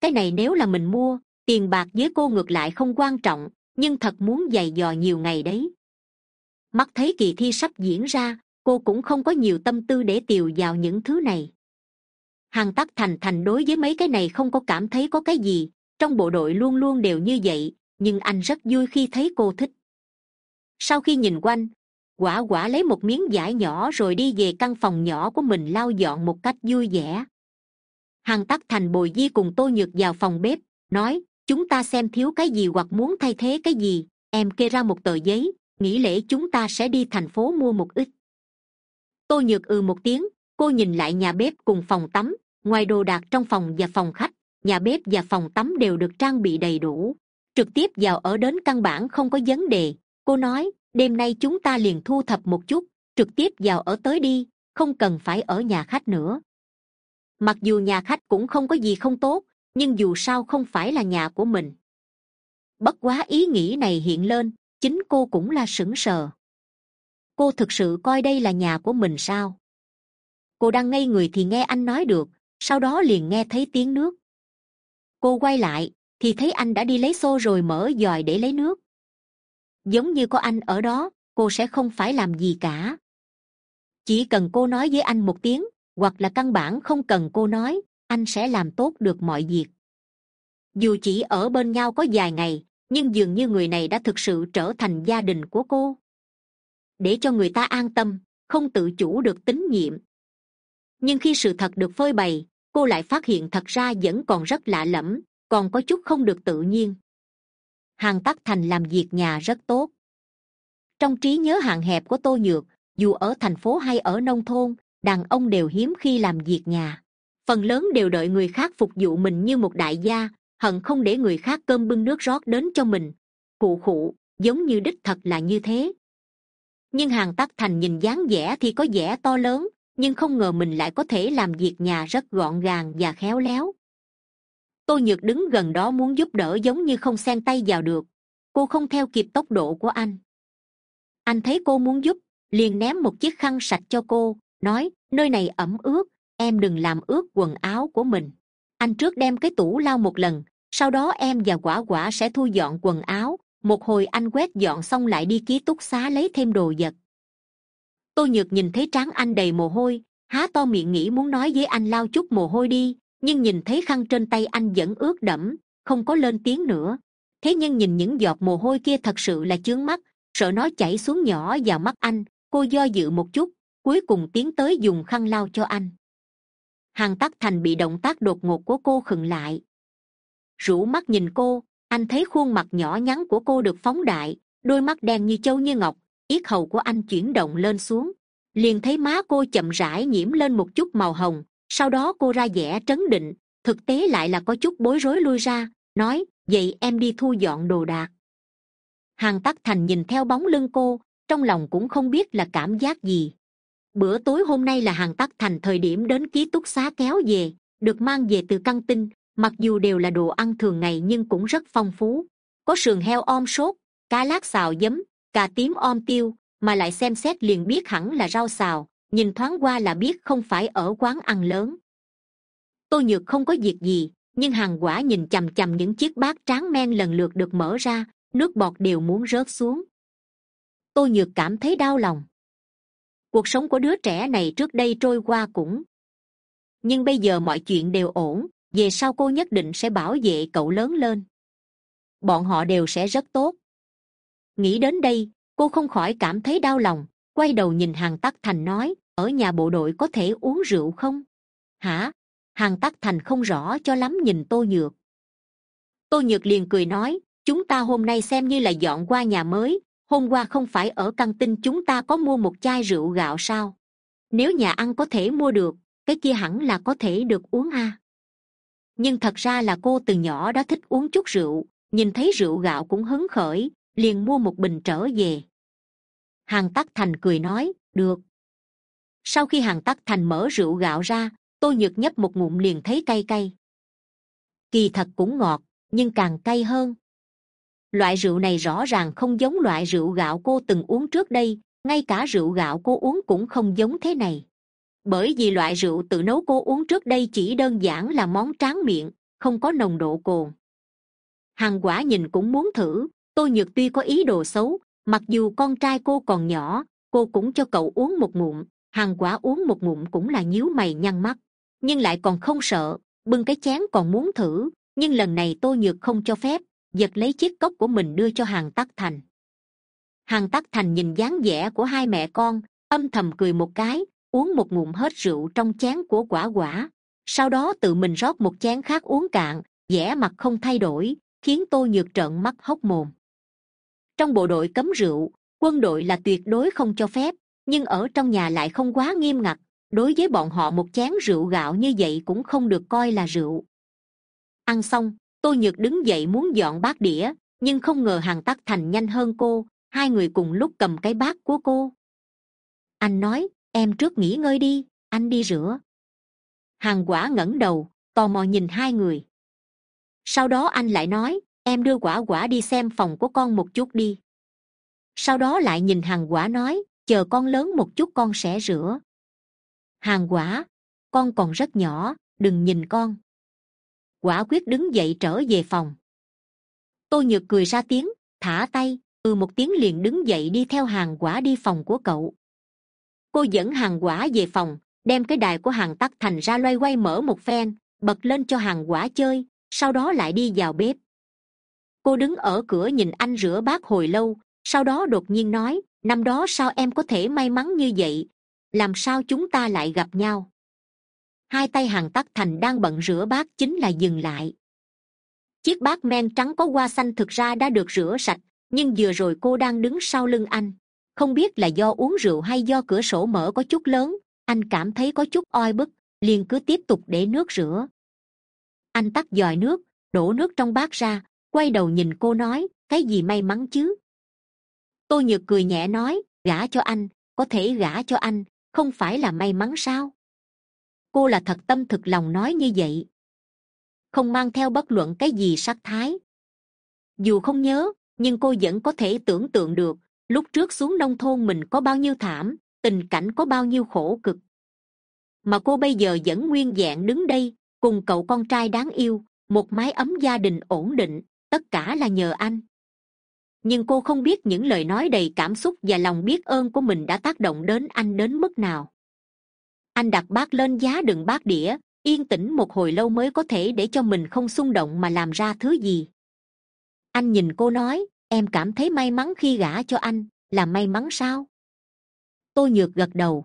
Cái này nếu là mình mua, tiền bạc với cô ngược lại không quan trọng, nhưng thật muốn giày dò nhiều ngày đấy. Mắt thấy kỳ thi sắp diễn ra cô cũng không có nhiều tâm tư để tiều vào những thứ này. Hằng tắc thành thành đối với mấy cái này không có cảm thấy có cái gì. Trong bộ đội luôn luôn đều như vậy, nhưng anh rất vui khi thấy cô thích. Sau khi nhìn quanh, quả quả lấy một miếng vải nhỏ rồi đi về căn phòng nhỏ của mình lau dọn một cách vui vẻ. Hằng tắc thành bồi di cùng tô nhược vào phòng bếp, nói, chúng ta xem thiếu cái gì hoặc muốn thay thế cái gì, em kê ra một tờ giấy, nghĩ lễ chúng ta sẽ đi thành phố mua một ít tô nhược ừ một tiếng, cô nhìn lại nhà bếp cùng phòng tắm, ngoài đồ đạc trong phòng và phòng khách, nhà bếp và phòng tắm đều được trang bị đầy đủ. Trực tiếp vào ở đến căn bản không có vấn đề. Cô nói, đêm nay chúng ta liền thu thập một chút, trực tiếp vào ở tới đi, không cần phải ở nhà khách nữa. Mặc dù nhà khách cũng không có gì không tốt, nhưng dù sao không phải là nhà của mình. Bất quá ý nghĩ này hiện lên, chính cô cũng là sững sờ cô thực sự coi đây là nhà của mình sao? Cô đang ngây người thì nghe anh nói được, sau đó liền nghe thấy tiếng nước. Cô quay lại, thì thấy anh đã đi lấy xô rồi mở giòi để lấy nước. Giống như có anh ở đó, cô sẽ không phải làm gì cả. Chỉ cần cô nói với anh một tiếng, hoặc là căn bản không cần cô nói, anh sẽ làm tốt được mọi việc. Dù chỉ ở bên nhau có vài ngày, nhưng dường như người này đã thực sự trở thành gia đình của cô để cho người ta an tâm, không tự chủ được tín nhiệm. Nhưng khi sự thật được phơi bày, cô lại phát hiện thật ra vẫn còn rất lạ lẫm, còn có chút không được tự nhiên. Hàng tắc thành làm việc nhà rất tốt. Trong trí nhớ hạn hẹp của tô nhược, dù ở thành phố hay ở nông thôn, đàn ông đều hiếm khi làm việc nhà. Phần lớn đều đợi người khác phục vụ mình như một đại gia, hận không để người khác cơm bưng nước rót đến cho mình. Khụ khụ, giống như đích thật là như thế nhưng hàng tắc thành nhìn dáng vẻ thì có vẻ to lớn, nhưng không ngờ mình lại có thể làm việc nhà rất gọn gàng và khéo léo. Tô nhược đứng gần đó muốn giúp đỡ giống như không xen tay vào được. Cô không theo kịp tốc độ của anh. Anh thấy cô muốn giúp, liền ném một chiếc khăn sạch cho cô, nói, nơi này ẩm ướt, em đừng làm ướt quần áo của mình. Anh trước đem cái tủ lau một lần, sau đó em và quả quả sẽ thu dọn quần áo một hồi anh quét dọn xong lại đi ký túc xá lấy thêm đồ vật. Tôi nhược nhìn thấy trán anh đầy mồ hôi, há to miệng nghĩ muốn nói với anh lau chút mồ hôi đi, nhưng nhìn thấy khăn trên tay anh vẫn ướt đẫm, không có lên tiếng nữa. Thế nhưng nhìn những giọt mồ hôi kia thật sự là chướng mắt, sợ nó chảy xuống nhỏ vào mắt anh, cô do dự một chút, cuối cùng tiến tới dùng khăn lau cho anh. Hàng tắc thành bị động tác đột ngột của cô khựng lại. Rủ mắt nhìn cô anh thấy khuôn mặt nhỏ nhắn của cô được phóng đại, đôi mắt đen như châu như ngọc, yết hầu của anh chuyển động lên xuống. Liền thấy má cô chậm rãi nhiễm lên một chút màu hồng, sau đó cô ra vẻ trấn định, thực tế lại là có chút bối rối lui ra, nói, vậy em đi thu dọn đồ đạc. Hàng tắc thành nhìn theo bóng lưng cô, trong lòng cũng không biết là cảm giác gì. Bữa tối hôm nay là hàng tắc thành thời điểm đến ký túc xá kéo về, được mang về từ căng tin mặc dù đều là đồ ăn thường ngày nhưng cũng rất phong phú. Có sườn heo om sốt, cá lát xào giấm, cà tím om tiêu, mà lại xem xét liền biết hẳn là rau xào, nhìn thoáng qua là biết không phải ở quán ăn lớn. Tôi nhược không có việc gì, nhưng hàng quả nhìn c h những chiếc bát tráng men lần lượt được mở ra, nước bọt đều muốn rớt xuống. Tôi nhược cảm thấy đau lòng. Cuộc sống của đứa trẻ này trước đây trôi qua cũng. Nhưng bây giờ mọi chuyện đều ổn về sau cô nhất định sẽ bảo vệ cậu lớn lên. Bọn họ đều sẽ rất tốt. Nghĩ đến đây, cô không khỏi cảm thấy đau lòng, quay đầu nhìn hàng tắc thành nói, ở nhà bộ đội có thể uống rượu không? Hả? Hàng tắc thành không rõ cho lắm nhìn tô nhược. Tô nhược liền cười nói, chúng ta hôm nay xem như là dọn qua nhà mới, hôm qua không phải ở căng tin chúng ta có mua một chai rượu gạo sao? Nếu nhà ăn có thể mua được, cái kia hẳn là có thể được uống a nhưng thật ra là cô từ nhỏ đã thích uống chút rượu, nhìn thấy rượu gạo cũng hứng khởi, liền mua một bình trở về. Hàng tắc thành cười nói, được. Sau khi hàng tắc thành mở rượu gạo ra tôi nhược nhấp một ngụm liền thấy cay cay. Kỳ thật cũng ngọt, nhưng càng cay hơn. Loại rượu này rõ ràng không giống loại rượu gạo cô từng uống trước đây, ngay cả rượu gạo cô uống cũng không giống thế này bởi vì loại rượu tự nấu cô uống trước đây chỉ đơn giản là món tráng miệng, không có nồng độ cồn. Hằng quả nhìn cũng muốn thử tôi nhược tuy có ý đồ xấu, mặc dù con trai cô còn nhỏ, cô cũng cho cậu uống một ngụm, hằng quả uống một ngụm cũng là nhíu mày nhăn mắt. Nhưng lại còn không sợ, bưng cái chén còn muốn thử, nhưng lần này tôi nhược không cho phép, giật lấy chiếc cốc của mình đưa cho hàng tắc thành. Hàng tắc thành nhìn dáng vẻ của hai mẹ con, âm thầm cười một cái uống một ngụm hết rượu trong chén của quả quả. Sau đó tự mình rót một chén khác uống cạn, vẻ mặt không thay đổi, khiến tôi nhược trợn mắt hốc mồm. Trong bộ đội cấm rượu, quân đội là tuyệt đối không cho phép, nhưng ở trong nhà lại không quá nghiêm ngặt. Đối với bọn họ một chén rượu gạo như vậy cũng không được coi là rượu. Ăn xong tôi nhược đứng dậy muốn dọn bát đĩa, nhưng không ngờ hàng tắc thành nhanh hơn cô. Hai người cùng lúc cầm cái bát của cô. Anh nói em trước nghỉ ngơi đi, anh đi rửa. Hàng quả ngẩng đầu, tò mò nhìn hai người. Sau đó anh lại nói, em đưa quả quả đi xem phòng của con một chút đi. Sau đó lại nhìn hàng quả nói, chờ con lớn một chút con sẽ rửa. Hàng quả, con còn rất nhỏ, đừng nhìn con. Quả quyết đứng dậy trở về phòng. Tôi nhược cười ra tiếng, thả tay ừ một tiếng liền đứng dậy đi theo hàng quả đi phòng của cậu cô dẫn hàng quả về phòng, đem cái đài của hàng tắc thành ra loay quay mở một phen, bật lên cho hàng quả chơi, sau đó lại đi vào bếp. Cô đứng ở cửa nhìn anh rửa bát hồi lâu, sau đó đột nhiên nói, năm đó sao em có thể may mắn như vậy? Làm sao chúng ta lại gặp nhau? Hai tay hàng tắc thành đang bận rửa bát chính là dừng lại. Chiếc bát men trắng có hoa xanh thực ra đã được rửa sạch, nhưng vừa rồi cô đang đứng sau lưng anh không biết là do uống rượu hay do cửa sổ mở có chút lớn, anh cảm thấy có chút oi bức, liền cứ tiếp tục để nước rửa. Anh tắt dòi nước, đổ nước trong bát ra, quay đầu nhìn cô nói, cái gì may mắn chứ? Tôi nhược cười nhẹ nói, gả cho anh, có thể gả cho anh, không phải là may mắn sao? Cô là thật tâm thực lòng nói như vậy. Không mang theo bất luận cái gì sắc thái. Dù không nhớ, nhưng cô vẫn có thể tưởng tượng được lúc trước xuống nông thôn mình có bao nhiêu thảm, tình cảnh có bao nhiêu khổ cực. Mà cô bây giờ vẫn nguyên dạng đứng đây, cùng cậu con trai đáng yêu, một mái ấm gia đình ổn định, tất cả là nhờ anh. Nhưng cô không biết những lời nói đầy cảm xúc và lòng biết ơn của mình đã tác động đến anh đến mức nào. Anh đặt bát lên giá đựng bát đĩa, yên tĩnh một hồi lâu mới có thể để cho mình không xung động mà làm ra thứ gì. Anh nhìn cô nói em cảm thấy may mắn khi gả cho anh, là may mắn sao? Tôi nhược gật đầu.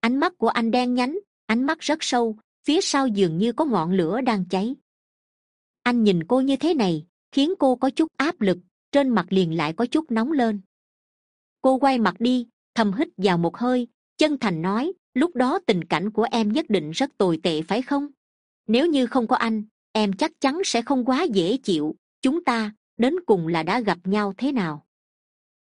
Ánh mắt của anh đen nhánh, ánh mắt rất sâu, phía sau dường như có ngọn lửa đang cháy. Anh nhìn cô như thế này, khiến cô có chút áp lực, trên mặt liền lại có chút nóng lên. Cô quay mặt đi, thầm hít vào một hơi, chân thành nói, lúc đó tình cảnh của em nhất định rất tồi tệ phải không? Nếu như không có anh, em chắc chắn sẽ không quá dễ chịu. Chúng ta đến cùng là đã gặp nhau thế nào.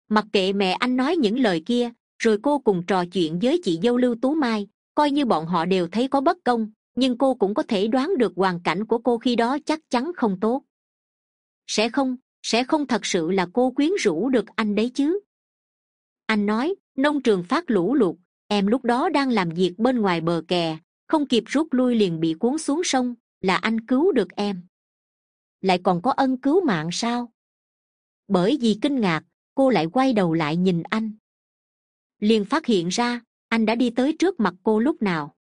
Mặc kệ mẹ anh nói những lời kia, rồi cô cùng trò chuyện với chị dâu lưu tú mai, coi như bọn họ đều thấy có bất công, nhưng cô cũng có thể đoán được hoàn cảnh của cô khi đó chắc chắn không tốt. Sẽ không sẽ không thật sự là cô quyến rũ được anh đấy chứ? Anh nói, nông trường phát lũ lụt, em lúc đó đang làm việc bên ngoài bờ kè, không kịp rút lui liền bị cuốn xuống sông, là anh cứu được em lại còn có ân cứu mạng sao? Bởi vì kinh ngạc, cô lại quay đầu lại nhìn anh. Liền phát hiện ra, anh đã đi tới trước mặt cô lúc nào.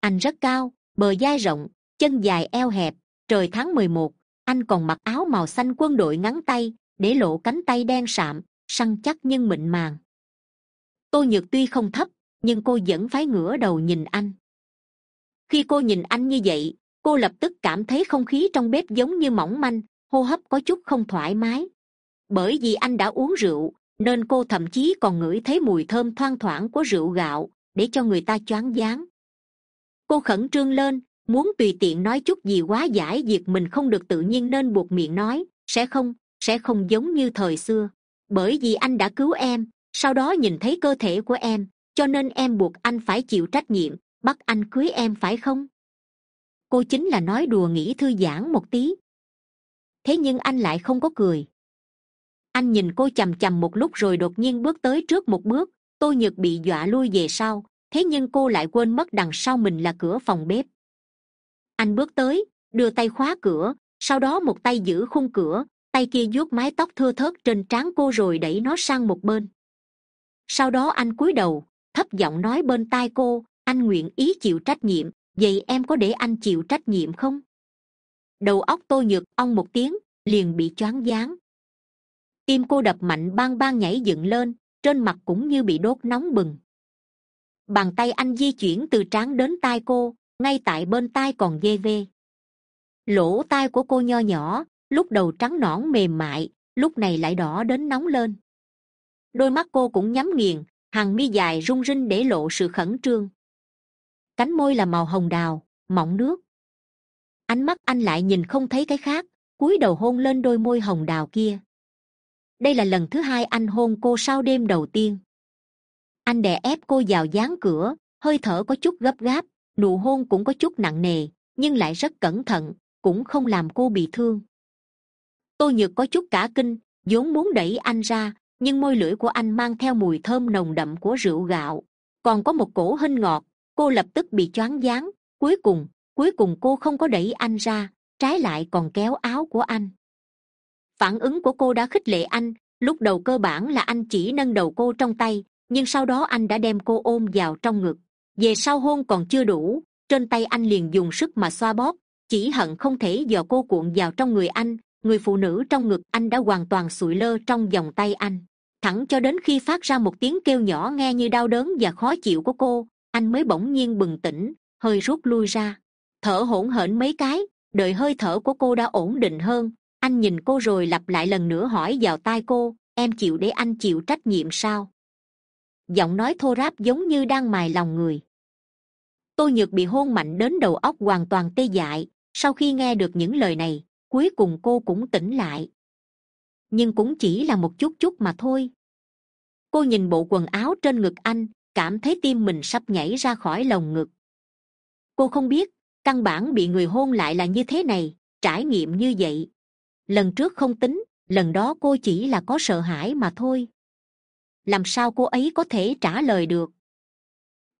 Anh rất cao, bờ vai rộng, chân dài eo hẹp, trời tháng mười một, anh còn mặc áo màu xanh quân đội ngắn tay, để lộ cánh tay đen sạm, săn chắc nhưng mịn màng. Tô nhược tuy không thấp, nhưng cô vẫn phải ngửa đầu nhìn anh. Khi cô nhìn anh như vậy cô lập tức cảm thấy không khí trong bếp giống như mỏng manh, hô hấp có chút không thoải mái. Bởi vì anh đã uống rượu, nên cô thậm chí còn ngửi thấy mùi thơm thoang thoảng của rượu gạo, để cho người ta choáng váng. Cô khẩn trương lên, muốn tùy tiện nói chút gì quá giải việc mình không được tự nhiên nên buộc miệng nói, sẽ không sẽ không giống như thời xưa. Bởi vì anh đã cứu em, sau đó nhìn thấy cơ thể của em, cho nên em buộc anh phải chịu trách nhiệm, bắt anh cưới em phải không? Cô chính là nói đùa nghĩ thư giãn một tí. Thế nhưng anh lại không có cười. Anh nhìn cô c h ầ m c h ầ m một lúc rồi đột nhiên bước tới trước một bước. Tôi nhược bị dọa lui về sau. Thế nhưng cô lại quên mất đằng sau mình là cửa phòng bếp. Anh bước tới, đưa tay khóa cửa. Sau đó một tay giữ khung cửa. Tay kia vuốt mái tóc thưa thớt trên trán cô rồi đẩy nó sang một bên. Sau đó anh cúi đầu, thấp giọng nói bên tai cô, anh nguyện ý chịu trách nhiệm vậy em có để anh chịu trách nhiệm không? Đầu óc tôi nhược, ong một tiếng, liền bị choáng váng. Tim cô đập mạnh bang bang nhảy dựng lên, trên mặt cũng như bị đốt nóng bừng. Bàn tay anh di chuyển từ trán đến tai cô, ngay tại bên tai còn dê vê. Lỗ tai của cô nho nhỏ, lúc đầu trắng nõn mềm mại, lúc này lại đỏ đến nóng lên. Đôi mắt cô cũng nhắm nghiền, hàng mi dài rung rinh để lộ sự khẩn trương cánh môi là màu hồng đào mọng nước. Ánh mắt anh lại nhìn không thấy cái khác, cúi đầu hôn lên đôi môi hồng đào kia. Đây là lần thứ hai anh hôn cô sau đêm đầu tiên. Anh đè ép cô vào dáng cửa, hơi thở có chút gấp gáp, nụ hôn cũng có chút nặng nề, nhưng lại rất cẩn thận, cũng không làm cô bị thương. Tôi nhược có chút cả kinh, vốn muốn đẩy anh ra, nhưng môi lưỡi của anh mang theo mùi thơm nồng đậm của rượu gạo. Còn có một cổ hinh ngọt cô lập tức bị choáng váng. Cuối cùng cuối cùng cô không có đẩy anh ra, trái lại còn kéo áo của anh. Phản ứng của cô đã khích lệ anh. Lúc đầu cơ bản là anh chỉ nâng đầu cô trong tay, nhưng sau đó anh đã đem cô ôm vào trong ngực. Về sau hôn còn chưa đủ, trên tay anh liền dùng sức mà xoa bóp. Chỉ hận không thể dò cô cuộn vào trong người anh, người phụ nữ trong ngực anh đã hoàn toàn sụi lơ trong vòng tay anh. Thẳng cho đến khi phát ra một tiếng kêu nhỏ nghe như đau đớn và khó chịu của cô anh mới bỗng nhiên bừng tỉnh, hơi rút lui ra. Thở hổn hển mấy cái đợi hơi thở của cô đã ổn định hơn. Anh nhìn cô rồi lặp lại lần nữa hỏi vào tai cô, em chịu để anh chịu trách nhiệm sao? Giọng nói thô ráp giống như đang mài lòng người. Tôi nhược bị hôn mạnh đến đầu óc hoàn toàn tê dại. Sau khi nghe được những lời này, cuối cùng cô cũng tỉnh lại. Nhưng cũng chỉ là một chút chút mà thôi. Cô nhìn bộ quần áo trên ngực anh cảm thấy tim mình sắp nhảy ra khỏi lồng ngực. Cô không biết, căn bản bị người hôn lại là như thế này, trải nghiệm như vậy. Lần trước không tính, lần đó cô chỉ là có sợ hãi mà thôi. Làm sao cô ấy có thể trả lời được?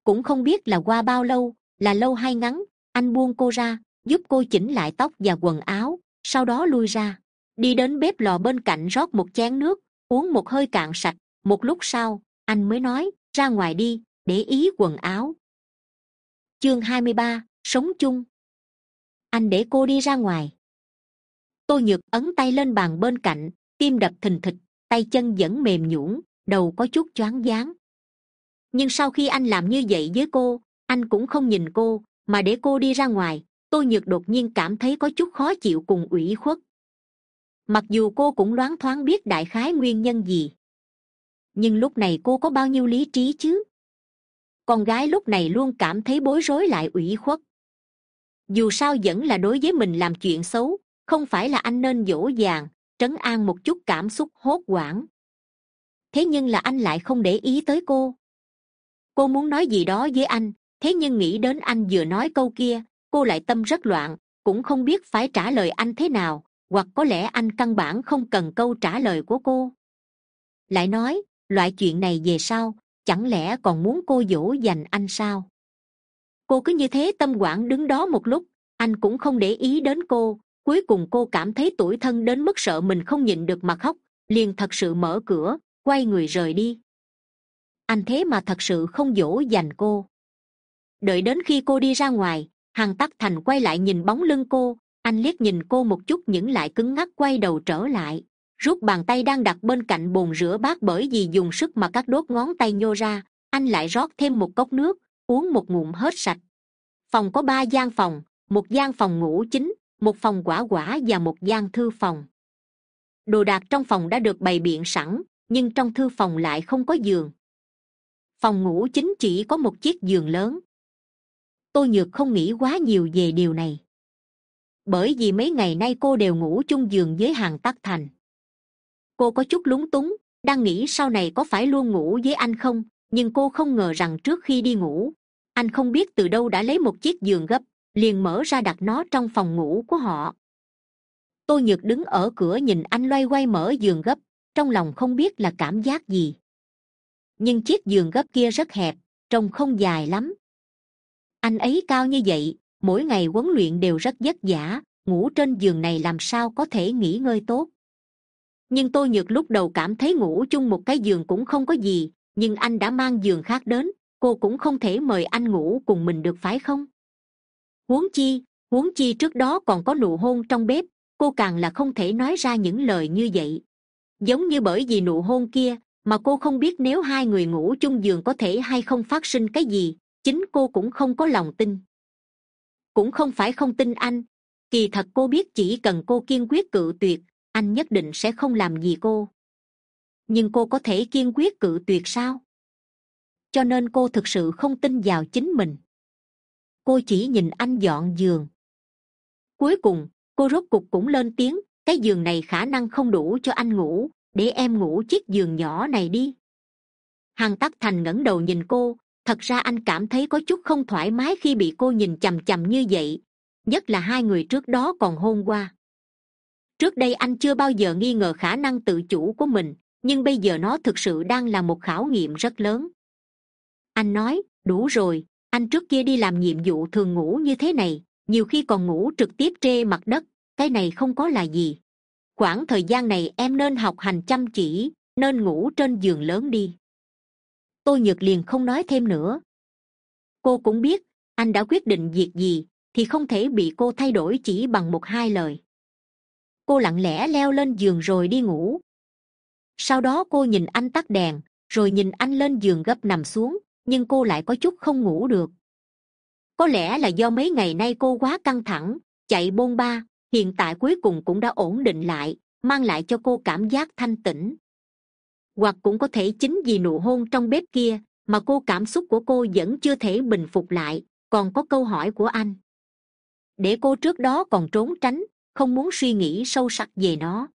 Cũng không biết là qua bao lâu, là lâu hay ngắn, anh buông cô ra, giúp cô chỉnh lại tóc và quần áo, sau đó lui ra, đi đến bếp lò bên cạnh rót một chén nước, uống một hơi cạn sạch, một lúc sau, anh mới nói ra ngoài đi, để ý quần áo. Chương hai mươi ba, sống chung. Anh để cô đi ra ngoài. Tô nhược ấn tay lên bàn bên cạnh, tim đập thình thịch, tay chân vẫn mềm nhũn, đầu có chút choáng váng. Nhưng sau khi anh làm như vậy với cô, anh cũng không nhìn cô, mà để cô đi ra ngoài, tô nhược đột nhiên cảm thấy có chút khó chịu cùng ủy khuất. Mặc dù cô cũng loáng thoáng biết đại khái nguyên nhân gì nhưng lúc này cô có bao nhiêu lý trí chứ? Con gái lúc này luôn cảm thấy bối rối lại ủy khuất. Dù sao vẫn là đối với mình làm chuyện xấu, không phải là anh nên dỗ dàng, trấn an một chút cảm xúc hốt hoảng. Thế nhưng là anh lại không để ý tới cô. Cô muốn nói gì đó với anh, thế nhưng nghĩ đến anh vừa nói câu kia, cô lại tâm rất loạn, cũng không biết phải trả lời anh thế nào, hoặc có lẽ anh căn bản không cần câu trả lời của cô. Lại nói loại chuyện này về sau, chẳng lẽ còn muốn cô dỗ dành anh sao? Cô cứ như thế tâm quản đứng đó một lúc, anh cũng không để ý đến cô. Cuối cùng cô cảm thấy tủi thân đến mức sợ mình không nhịn được mà khóc, liền thật sự mở cửa, quay người rời đi. Anh thế mà thật sự không dỗ dành cô. Đợi đến khi cô đi ra ngoài hằng tắc thành quay lại nhìn bóng lưng cô, anh liếc nhìn cô một chút những lại cứng ngắc quay đầu trở lại rút bàn tay đang đặt bên cạnh bồn rửa bát bởi vì dùng sức mà các đốt ngón tay nhô ra, anh lại rót thêm một cốc nước, uống một ngụm hết sạch. Phòng có ba gian phòng, một gian phòng ngủ chính, một phòng quả quả và một gian thư phòng. Đồ đạc trong phòng đã được bày biện sẵn, nhưng trong thư phòng lại không có giường. Phòng ngủ chính chỉ có một chiếc giường lớn. Tôi nhược không nghĩ quá nhiều về điều này. Bởi vì mấy ngày nay cô đều ngủ chung giường với hàng tắc thành cô có chút lúng túng, đang nghĩ sau này có phải luôn ngủ với anh không, nhưng cô không ngờ rằng trước khi đi ngủ, anh không biết từ đâu đã lấy một chiếc giường gấp, liền mở ra đặt nó trong phòng ngủ của họ. Tôi nhược đứng ở cửa nhìn anh loay hoay mở giường gấp, trong lòng không biết là cảm giác gì. Nhưng chiếc giường gấp kia rất hẹp, trông không dài lắm. Anh ấy cao như vậy, mỗi ngày huấn luyện đều rất vất vả, ngủ trên giường này làm sao có thể nghỉ ngơi tốt nhưng tôi nhược lúc đầu cảm thấy ngủ chung một cái giường cũng không có gì, nhưng anh đã mang giường khác đến, cô cũng không thể mời anh ngủ cùng mình được phải không? Huống chi huống chi trước đó còn có nụ hôn trong bếp, cô càng là không thể nói ra những lời như vậy. Giống như bởi vì nụ hôn kia, mà cô không biết nếu hai người ngủ chung giường có thể hay không phát sinh cái gì, chính cô cũng không có lòng tin. Cũng không phải không tin anh, kỳ thật cô biết chỉ cần cô kiên quyết cự tuyệt anh nhất định sẽ không làm gì cô. Nhưng cô có thể kiên quyết cự tuyệt sao? Cho nên cô thực sự không tin vào chính mình. Cô chỉ nhìn anh dọn giường. Cuối cùng, cô rốt cục cũng lên tiếng, cái giường này khả năng không đủ cho anh ngủ, để em ngủ chiếc giường nhỏ này đi. Hằng tắc thành ngẩng đầu nhìn cô, thật ra anh cảm thấy có chút không thoải mái khi bị cô nhìn c h ầ m c h ầ m như vậy, nhất là hai người trước đó còn hôn qua trước đây anh chưa bao giờ nghi ngờ khả năng tự chủ của mình, nhưng bây giờ nó thực sự đang là một khảo nghiệm rất lớn. Anh nói, đủ rồi, anh trước kia đi làm nhiệm vụ thường ngủ như thế này, nhiều khi còn ngủ trực tiếp trê mặt đất, cái này không có là gì. Khoảng thời gian này em nên học hành chăm chỉ, nên ngủ trên giường lớn đi. Tôi nhược liền không nói thêm nữa. Cô cũng biết, anh đã quyết định việc gì thì không thể bị cô thay đổi chỉ bằng một hai lời cô lặng lẽ leo lên giường rồi đi ngủ. Sau đó cô nhìn anh tắt đèn, rồi nhìn anh lên giường gấp nằm xuống, nhưng cô lại có chút không ngủ được. Có lẽ là do mấy ngày nay cô quá căng thẳng, chạy bôn ba, hiện tại cuối cùng cũng đã ổn định lại, mang lại cho cô cảm giác thanh tĩnh. Hoặc cũng có thể chính vì nụ hôn trong bếp kia, mà cô cảm xúc của cô vẫn chưa thể bình phục lại, còn có câu hỏi của anh. Để cô trước đó còn trốn tránh không muốn suy nghĩ sâu sắc về nó.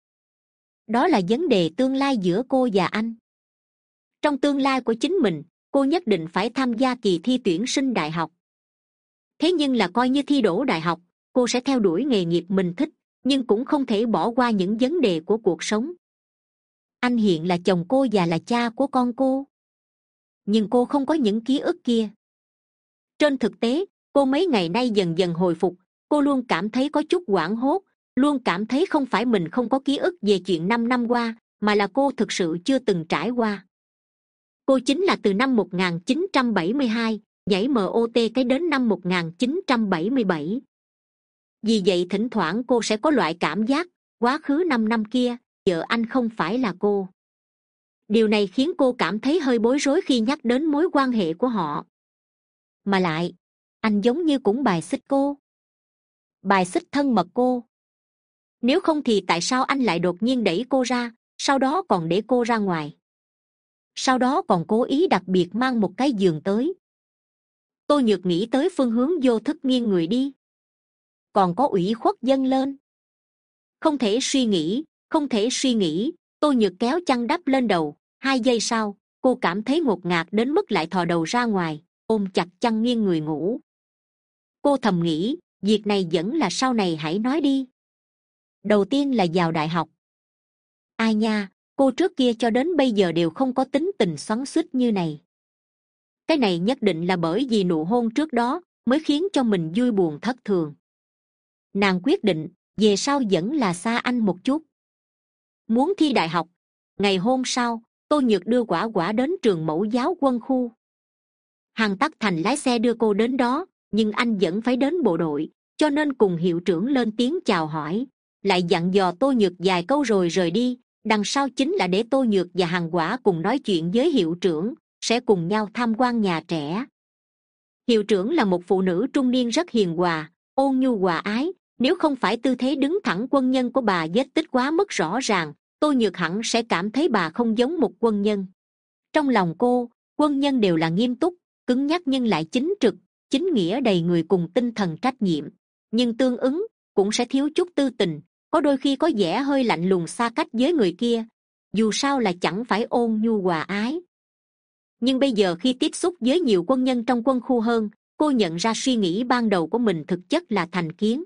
Đó là vấn đề tương lai giữa cô và anh. Trong tương lai của chính mình, cô nhất định phải tham gia kỳ thi tuyển sinh đại học. Thế nhưng là coi như thi đỗ đại học, cô sẽ theo đuổi nghề nghiệp mình thích, nhưng cũng không thể bỏ qua những vấn đề của cuộc sống. Anh hiện là chồng cô và là cha của con cô. Nhưng cô không có những ký ức kia. Trên thực tế, cô mấy ngày nay dần dần hồi phục cô luôn cảm thấy có chút hoảng hốt, luôn cảm thấy không phải mình không có ký ức về chuyện năm năm qua, mà là cô thực sự chưa từng trải qua. Cô chính là từ năm 1972 nhảy mot cái đến năm 1977 vì vậy thỉnh thoảng cô sẽ có loại cảm giác, quá khứ năm năm kia vợ anh không phải là cô. Điều này khiến cô cảm thấy hơi bối rối khi nhắc đến mối quan hệ của họ. Mà lại, anh giống như cũng bài xích cô bài xích thân mật cô. Nếu không thì tại sao anh lại đột nhiên đẩy cô ra, sau đó còn để cô ra ngoài? Sau đó còn cố ý đặc biệt mang một cái giường tới. Tôi nhược nghĩ tới phương hướng vô thức nghiêng người đi. Còn có ủy khuất dâng lên. Không thể suy nghĩ, không thể suy nghĩ tôi nhược kéo chăn đắp lên đầu. Hai giây sau, cô cảm thấy ngột ngạt đến mức lại thò đầu ra ngoài, ôm chặt chăn nghiêng người ngủ. Cô thầm nghĩ việc này vẫn là sau này hãy nói đi. Đầu tiên là vào đại học. Ai nha, cô trước kia cho đến bây giờ đều không có tính tình xoắn xuýt như này. Cái này nhất định là bởi vì nụ hôn trước đó mới khiến cho mình vui buồn thất thường. Nàng quyết định, về sau vẫn là xa anh một chút. Muốn thi đại học, ngày hôm sau, tô nhược đưa quả quả đến trường mẫu giáo quân khu. Hằng tắc thành lái xe đưa cô đến đó nhưng anh vẫn phải đến bộ đội, cho nên cùng hiệu trưởng lên tiếng chào hỏi, lại dặn dò tô nhược vài câu rồi rời đi, đằng sau chính là để tô nhược và hàng quả cùng nói chuyện với hiệu trưởng, sẽ cùng nhau tham quan nhà trẻ. Hiệu trưởng là một phụ nữ trung niên rất hiền hòa, ôn nhu hòa ái, nếu không phải tư thế đứng thẳng quân nhân của bà vết tích quá mức rõ ràng tôi nhược hẳn sẽ cảm thấy bà không giống một quân nhân. Trong lòng cô, quân nhân đều là nghiêm túc, cứng nhắc nhưng lại chính trực chính nghĩa đầy người cùng tinh thần trách nhiệm, nhưng tương ứng cũng sẽ thiếu chút tư tình, có đôi khi có vẻ hơi lạnh lùng xa cách với người kia, dù sao là chẳng phải ôn nhu hòa ái. Nhưng bây giờ khi tiếp xúc với nhiều quân nhân trong quân khu hơn, cô nhận ra suy nghĩ ban đầu của mình thực chất là thành kiến.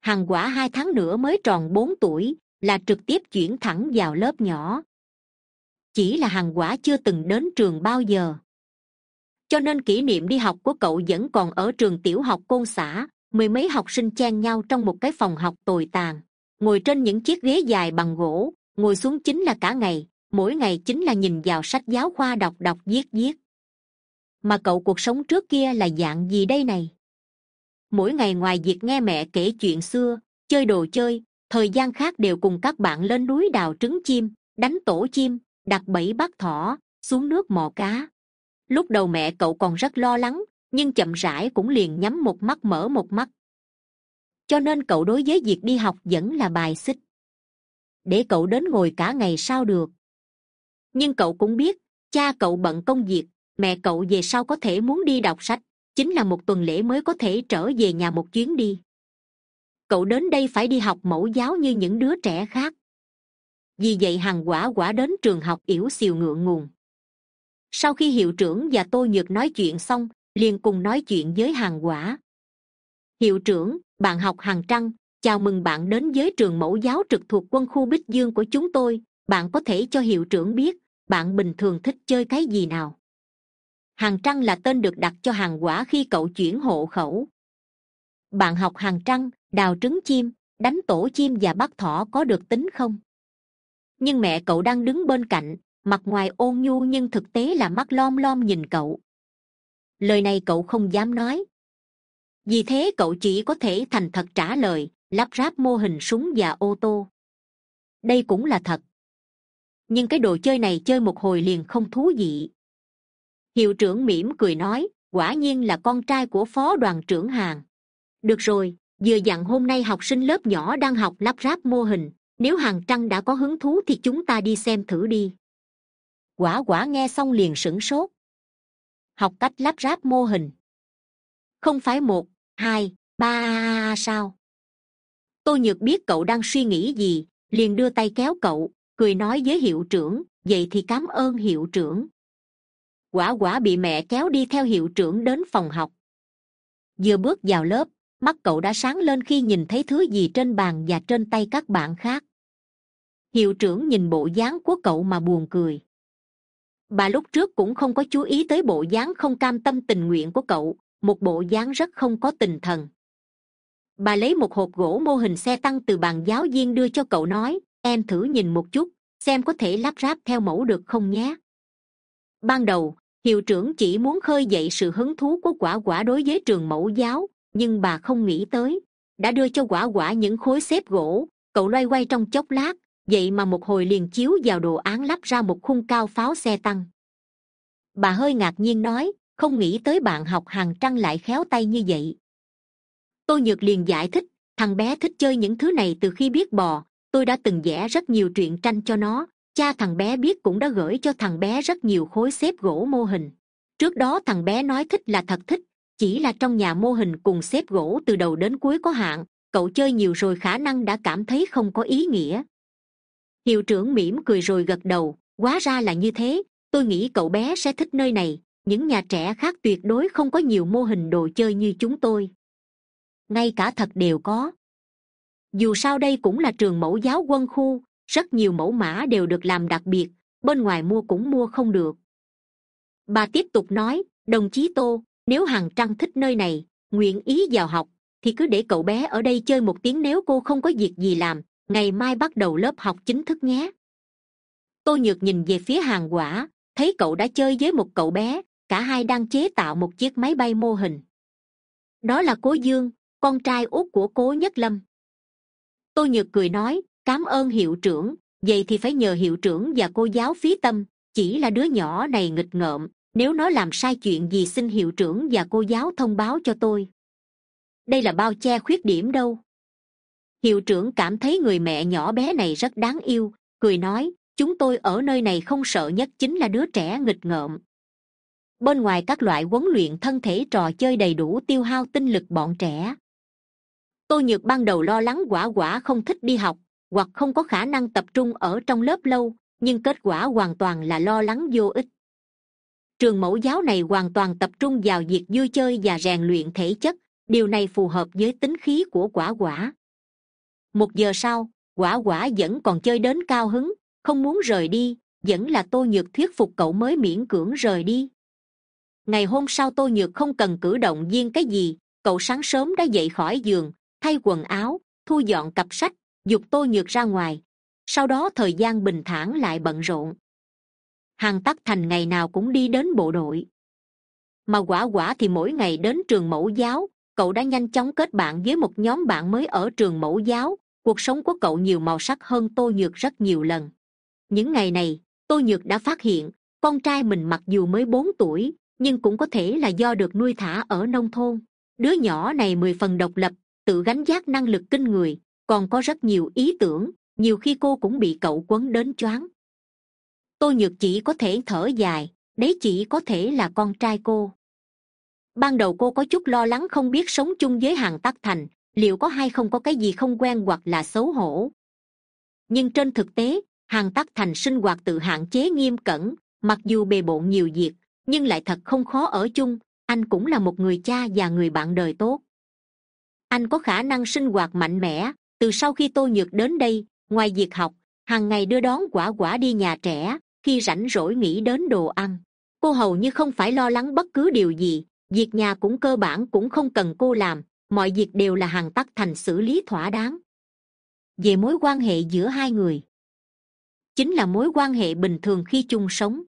Hằng quả hai tháng nữa mới tròn bốn tuổi, là trực tiếp chuyển thẳng vào lớp nhỏ. Chỉ là hằng quả chưa từng đến trường bao giờ cho nên kỷ niệm đi học của cậu vẫn còn ở trường tiểu học côn xã, mười mấy học sinh chen nhau trong một cái phòng học tồi tàn. Ngồi trên những chiếc ghế dài bằng gỗ, ngồi xuống chính là cả ngày, mỗi ngày chính là nhìn vào sách giáo khoa đọc đọc viết viết. Mà cậu cuộc sống trước kia là dạng gì đây này? Mỗi ngày ngoài việc nghe mẹ kể chuyện xưa, chơi đồ chơi, thời gian khác đều cùng các bạn lên núi đào trứng chim, đánh tổ chim, đặt bẫy bắt thỏ, xuống nước mò cá lúc đầu mẹ cậu còn rất lo lắng, nhưng chậm rãi cũng liền nhắm một mắt mở một mắt. Cho nên cậu đối với việc đi học vẫn là bài xích. Để cậu đến ngồi cả ngày sao được. Nhưng cậu cũng biết, cha cậu bận công việc, mẹ cậu về sau có thể muốn đi đọc sách, chính là một tuần lễ mới có thể trở về nhà một chuyến đi. Cậu đến đây phải đi học mẫu giáo như những đứa trẻ khác. Vì vậy hằng quả quả đến trường học yểu xìu ngượng ngùng sau khi hiệu trưởng và tôi nhược nói chuyện xong, liền cùng nói chuyện với hàng quả. Hiệu trưởng, bạn học hàng trăng, chào mừng bạn đến với trường mẫu giáo trực thuộc quân khu bích dương của chúng tôi. Bạn có thể cho hiệu trưởng biết, bạn bình thường thích chơi cái gì nào? Hàng trăng là tên được đặt cho hàng quả khi cậu chuyển hộ khẩu. Bạn học hàng trăng, đào trứng chim, đánh tổ chim và bắt thỏ có được tính không? Nhưng mẹ cậu đang đứng bên cạnh mặt ngoài ôn nhu nhưng thực tế là mắt lom lom nhìn cậu. Lời này cậu không dám nói. Vì thế cậu chỉ có thể thành thật trả lời, lắp ráp mô hình súng và ô tô. Đây cũng là thật. Nhưng cái đồ chơi này chơi một hồi liền không thú vị. Hiệu trưởng mỉm cười nói, quả nhiên là con trai của phó đoàn trưởng hàng được rồi, vừa dặn hôm nay học sinh lớp nhỏ đang học lắp ráp mô hình, nếu hàng trăng đã có hứng thú thì chúng ta đi xem thử đi quả quả nghe xong liền sửng sốt. Học cách lắp ráp mô hình. Không phải một, hai, ba, sao? Tôi nhược biết cậu đang suy nghĩ gì, liền đưa tay kéo cậu, cười nói với hiệu trưởng, vậy thì cám ơn hiệu trưởng. Quả quả bị mẹ kéo đi theo hiệu trưởng đến phòng học. Vừa bước vào lớp, mắt cậu đã sáng lên khi nhìn thấy thứ gì trên bàn và trên tay các bạn khác. Hiệu trưởng nhìn bộ dáng của cậu mà buồn cười bà lúc trước cũng không có chú ý tới bộ dáng không cam tâm tình nguyện của cậu, một bộ dáng rất không có tình thần. Bà lấy một hộp gỗ mô hình xe tăng từ bàn giáo viên đưa cho cậu nói, em thử nhìn một chút, xem có thể lắp ráp theo mẫu được không nhé. Ban đầu, hiệu trưởng chỉ muốn khơi dậy sự hứng thú của quả quả đối với trường mẫu giáo, nhưng bà không nghĩ tới, đã đưa cho quả quả những khối xếp gỗ, cậu loay quay trong chốc lát vậy mà một hồi liền chiếu vào đồ án lắp ra một khung cao pháo xe tăng. Bà hơi ngạc nhiên nói, không nghĩ tới bạn học hàng trăng lại khéo tay như vậy. Tôi nhược liền giải thích, thằng bé thích chơi những thứ này từ khi biết bò. Tôi đã từng vẽ rất nhiều truyện tranh cho nó. Cha thằng bé biết cũng đã gửi cho thằng bé rất nhiều khối xếp gỗ mô hình. Trước đó thằng bé nói thích là thật thích, chỉ là trong nhà mô hình cùng xếp gỗ từ đầu đến cuối có hạn. Cậu chơi nhiều rồi khả năng đã cảm thấy không có ý nghĩa hiệu trưởng mỉm cười rồi gật đầu, Quá ra là như thế, tôi nghĩ cậu bé sẽ thích nơi này, những nhà trẻ khác tuyệt đối không có nhiều mô hình đồ chơi như chúng tôi. Ngay cả thật đều có. Dù sao đây cũng là trường mẫu giáo quân khu, rất nhiều mẫu mã đều được làm đặc biệt, bên ngoài mua cũng mua không được. Bà tiếp tục nói, đồng chí tô, nếu Hằng trăng thích nơi này, nguyện ý vào học, thì cứ để cậu bé ở đây chơi một tiếng nếu cô không có việc gì làm ngày mai bắt đầu lớp học chính thức nhé. Tô nhược nhìn về phía hàng quả, thấy cậu đã chơi với một cậu bé, cả hai đang chế tạo một chiếc máy bay mô hình. Đó là cố dương, con trai út của cố nhất lâm. Tô nhược cười nói cám ơn hiệu trưởng, vậy thì phải nhờ hiệu trưởng và cô giáo phí tâm, chỉ là đứa nhỏ này nghịch ngợm, nếu nó làm sai chuyện gì xin hiệu trưởng và cô giáo thông báo cho tôi. Đây là bao che khuyết điểm đâu hiệu trưởng cảm thấy người mẹ nhỏ bé này rất đáng yêu, cười nói, chúng tôi ở nơi này không sợ nhất chính là đứa trẻ nghịch ngợm. Bên ngoài các loại huấn luyện thân thể trò chơi đầy đủ tiêu hao tinh lực bọn trẻ. Tôi nhược ban đầu lo lắng quả quả không thích đi học, hoặc không có khả năng tập trung ở trong lớp lâu, nhưng kết quả hoàn toàn là lo lắng vô ích. Trường mẫu giáo này hoàn toàn tập trung vào việc vui chơi và rèn luyện thể chất, điều này phù hợp với tính khí của quả quả một giờ sau, quả quả vẫn còn chơi đến cao hứng, không muốn rời đi, vẫn là tô nhược thuyết phục cậu mới miễn cưỡng rời đi. Ngày hôm sau tô nhược không cần cử động viên cái gì, cậu sáng sớm đã dậy khỏi giường, thay quần áo, thu dọn cặp sách, dục tô nhược ra ngoài. Sau đó thời gian bình thản lại bận rộn. Hàng tắc thành ngày nào cũng đi đến bộ đội. Mà quả quả thì mỗi ngày đến trường mẫu giáo, cậu đã nhanh chóng kết bạn với một nhóm bạn mới ở trường mẫu giáo cuộc sống của cậu nhiều màu sắc hơn tô nhược rất nhiều lần. Những ngày này, tô nhược đã phát hiện, con trai mình mặc dù mới bốn tuổi, nhưng cũng có thể là do được nuôi thả ở nông thôn. Đứa nhỏ này mười phần độc lập, tự gánh giác năng lực kinh người, còn có rất nhiều ý tưởng, nhiều khi cô cũng bị cậu quấn đến choáng. Tô nhược chỉ có thể thở dài, đấy chỉ có thể là con trai cô. Ban đầu cô có chút lo lắng không biết sống chung với hàng tắc thành liệu có hay không có cái gì không quen hoặc là xấu hổ? Nhưng trên thực tế hàng tắc thành sinh hoạt tự hạn chế nghiêm cẩn, mặc dù bề bộn nhiều việc, nhưng lại thật không khó ở chung, anh cũng là một người cha và người bạn đời tốt. Anh có khả năng sinh hoạt mạnh mẽ, từ sau khi tô nhược đến đây, ngoài việc học, hàng ngày đưa đón quả quả đi nhà trẻ, khi rảnh rỗi nghĩ đến đồ ăn. Cô hầu như không phải lo lắng bất cứ điều gì, việc nhà cũng cơ bản cũng không cần cô làm mọi việc đều là hàng tắc thành xử lý thỏa đáng. Về mối quan hệ giữa hai người. Chính là mối quan hệ bình thường khi chung sống.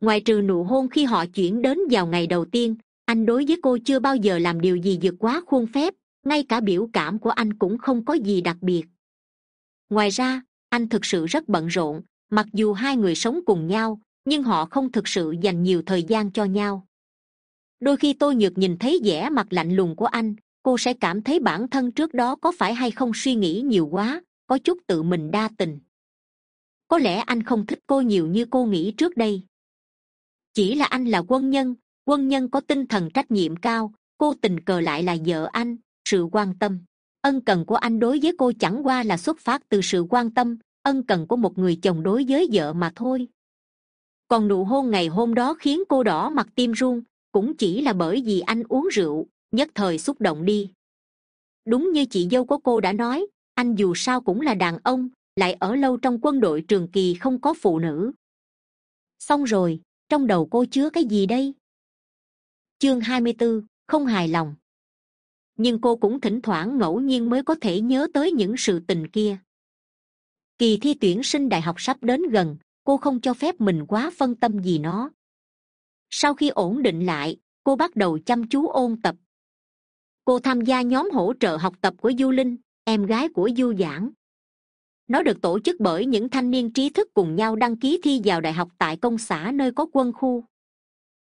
Ngoài trừ nụ hôn khi họ chuyển đến vào ngày đầu tiên, anh đối với cô chưa bao giờ làm điều gì vượt quá khuôn phép, ngay cả biểu cảm của anh cũng không có gì đặc biệt. Ngoài ra, anh thực sự rất bận rộn, mặc dù hai người sống cùng nhau, nhưng họ không thực sự dành nhiều thời gian cho nhau đôi khi tôi nhược nhìn thấy vẻ mặt lạnh lùng của anh, cô sẽ cảm thấy bản thân trước đó có phải hay không suy nghĩ nhiều quá, có chút tự mình đa tình. Có lẽ anh không thích cô nhiều như cô nghĩ trước đây. Chỉ là anh là quân nhân quân nhân có tinh thần trách nhiệm cao, cô tình cờ lại là vợ anh, sự quan tâm. Ân cần của anh đối với cô chẳng qua là xuất phát từ sự quan tâm, ân cần của một người chồng đối với vợ mà thôi. Còn nụ hôn ngày hôm đó khiến cô đỏ mặt tim run cũng chỉ là bởi vì anh uống rượu nhất thời xúc động đi. Đúng như chị dâu của cô đã nói anh dù sao cũng là đàn ông lại ở lâu trong quân đội trường kỳ không có phụ nữ. Xong rồi trong đầu cô chứa cái gì đây? Chương hai mươi 24, không hài lòng. Nhưng cô cũng thỉnh thoảng ngẫu nhiên mới có thể nhớ tới những sự tình kia. Kỳ thi tuyển sinh đại học sắp đến gần cô không cho phép mình quá phân tâm gì nó sau khi ổn định lại, cô bắt đầu chăm chú ôn tập. Cô tham gia nhóm hỗ trợ học tập của du linh, em gái của du giảng. Nó được tổ chức bởi những thanh niên trí thức cùng nhau đăng ký thi vào đại học tại công xã nơi có quân khu.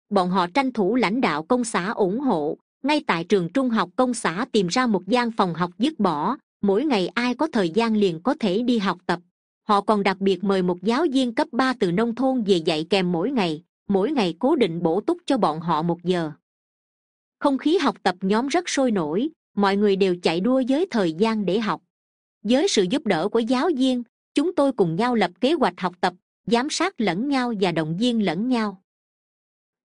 Bọn họ tranh thủ lãnh đạo công xã ủng hộ, ngay tại trường trung học công xã tìm ra một gian phòng học dứt bỏ, mỗi ngày ai có thời gian liền có thể đi học tập. Họ còn đặc biệt mời một giáo viên cấp ba từ nông thôn về dạy kèm mỗi ngày mỗi ngày cố định bổ túc cho bọn họ một giờ. Không khí học tập nhóm rất sôi nổi, mọi người đều chạy đua với thời gian để học. Với sự giúp đỡ của giáo viên, chúng tôi cùng nhau lập kế hoạch học tập, giám sát lẫn nhau và động viên lẫn nhau.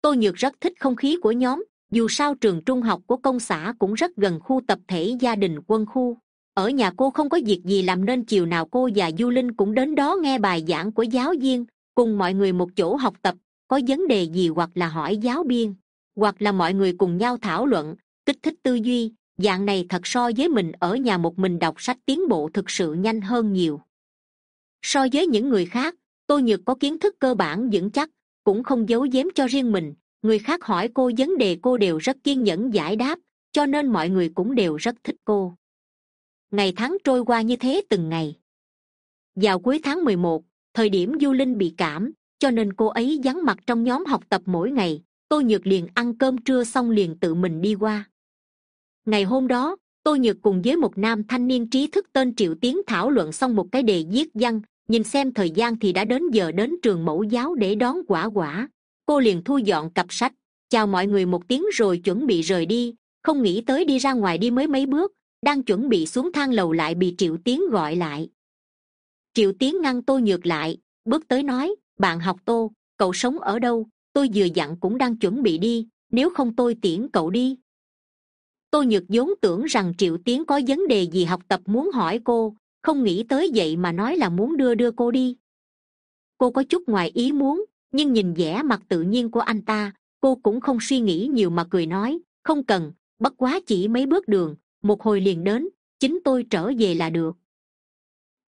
Tôi nhược rất thích không khí của nhóm, dù sao trường trung học của công xã cũng rất gần khu tập thể gia đình quân khu. Ở nhà cô không có việc gì làm nên chiều nào cô và du linh cũng đến đó nghe bài giảng của giáo viên, cùng mọi người một chỗ học tập có vấn đề gì hoặc là hỏi giáo viên, hoặc là mọi người cùng nhau thảo luận, kích thích tư duy, dạng này thật so với mình ở nhà một mình đọc sách tiến bộ thực sự nhanh hơn nhiều. So với những người khác tôi nhược có kiến thức cơ bản vững chắc, cũng không giấu giếm cho riêng mình. Người khác hỏi cô vấn đề cô đều rất kiên nhẫn giải đáp, cho nên mọi người cũng đều rất thích cô. Ngày tháng trôi qua như thế từng ngày. Vào cuối tháng mười một, thời điểm du linh bị cảm cho nên cô ấy vắng mặt trong nhóm học tập mỗi ngày. Tô nhược liền ăn cơm trưa xong liền tự mình đi qua. Ngày hôm đó, Tô nhược cùng với một nam thanh niên trí thức tên triệu tiến thảo luận xong một cái đề viết văn. Nhìn xem thời gian thì đã đến giờ đến trường mẫu giáo để đón quả quả. Cô liền thu dọn cặp sách. Chào mọi người một tiếng rồi chuẩn bị rời đi. Không nghĩ tới đi ra ngoài đi mới mấy bước. Đang chuẩn bị xuống thang lầu lại bị triệu tiến gọi lại. Triệu tiến ngăn Tô nhược lại, bước tới nói bạn học tô, cậu sống ở đâu? Tôi vừa dặn cũng đang chuẩn bị đi, nếu không tôi tiễn cậu đi. Tôi nhược vốn tưởng rằng triệu tiến có vấn đề gì học tập muốn hỏi cô, không nghĩ tới vậy mà nói là muốn đưa đưa cô đi. Cô có chút ngoài ý muốn, nhưng nhìn vẻ mặt tự nhiên của anh ta, cô cũng không suy nghĩ nhiều mà cười nói, không cần, bất quá chỉ mấy bước đường, một hồi liền đến, chính tôi trở về là được.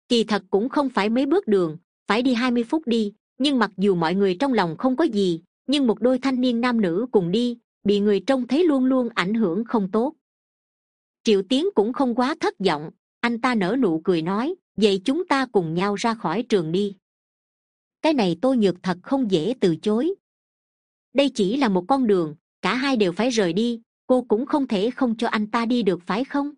Kỳ thật cũng không phải mấy bước đường, phải đi hai mươi phút đi nhưng mặc dù mọi người trong lòng không có gì, nhưng một đôi thanh niên nam nữ cùng đi, bị người trông thấy luôn luôn ảnh hưởng không tốt. Triệu tiến cũng không quá thất vọng, anh ta nở nụ cười nói, vậy chúng ta cùng nhau ra khỏi trường đi. Cái này tôi nhược thật không dễ từ chối. Đây chỉ là một con đường, cả hai đều phải rời đi, cô cũng không thể không cho anh ta đi được phải không?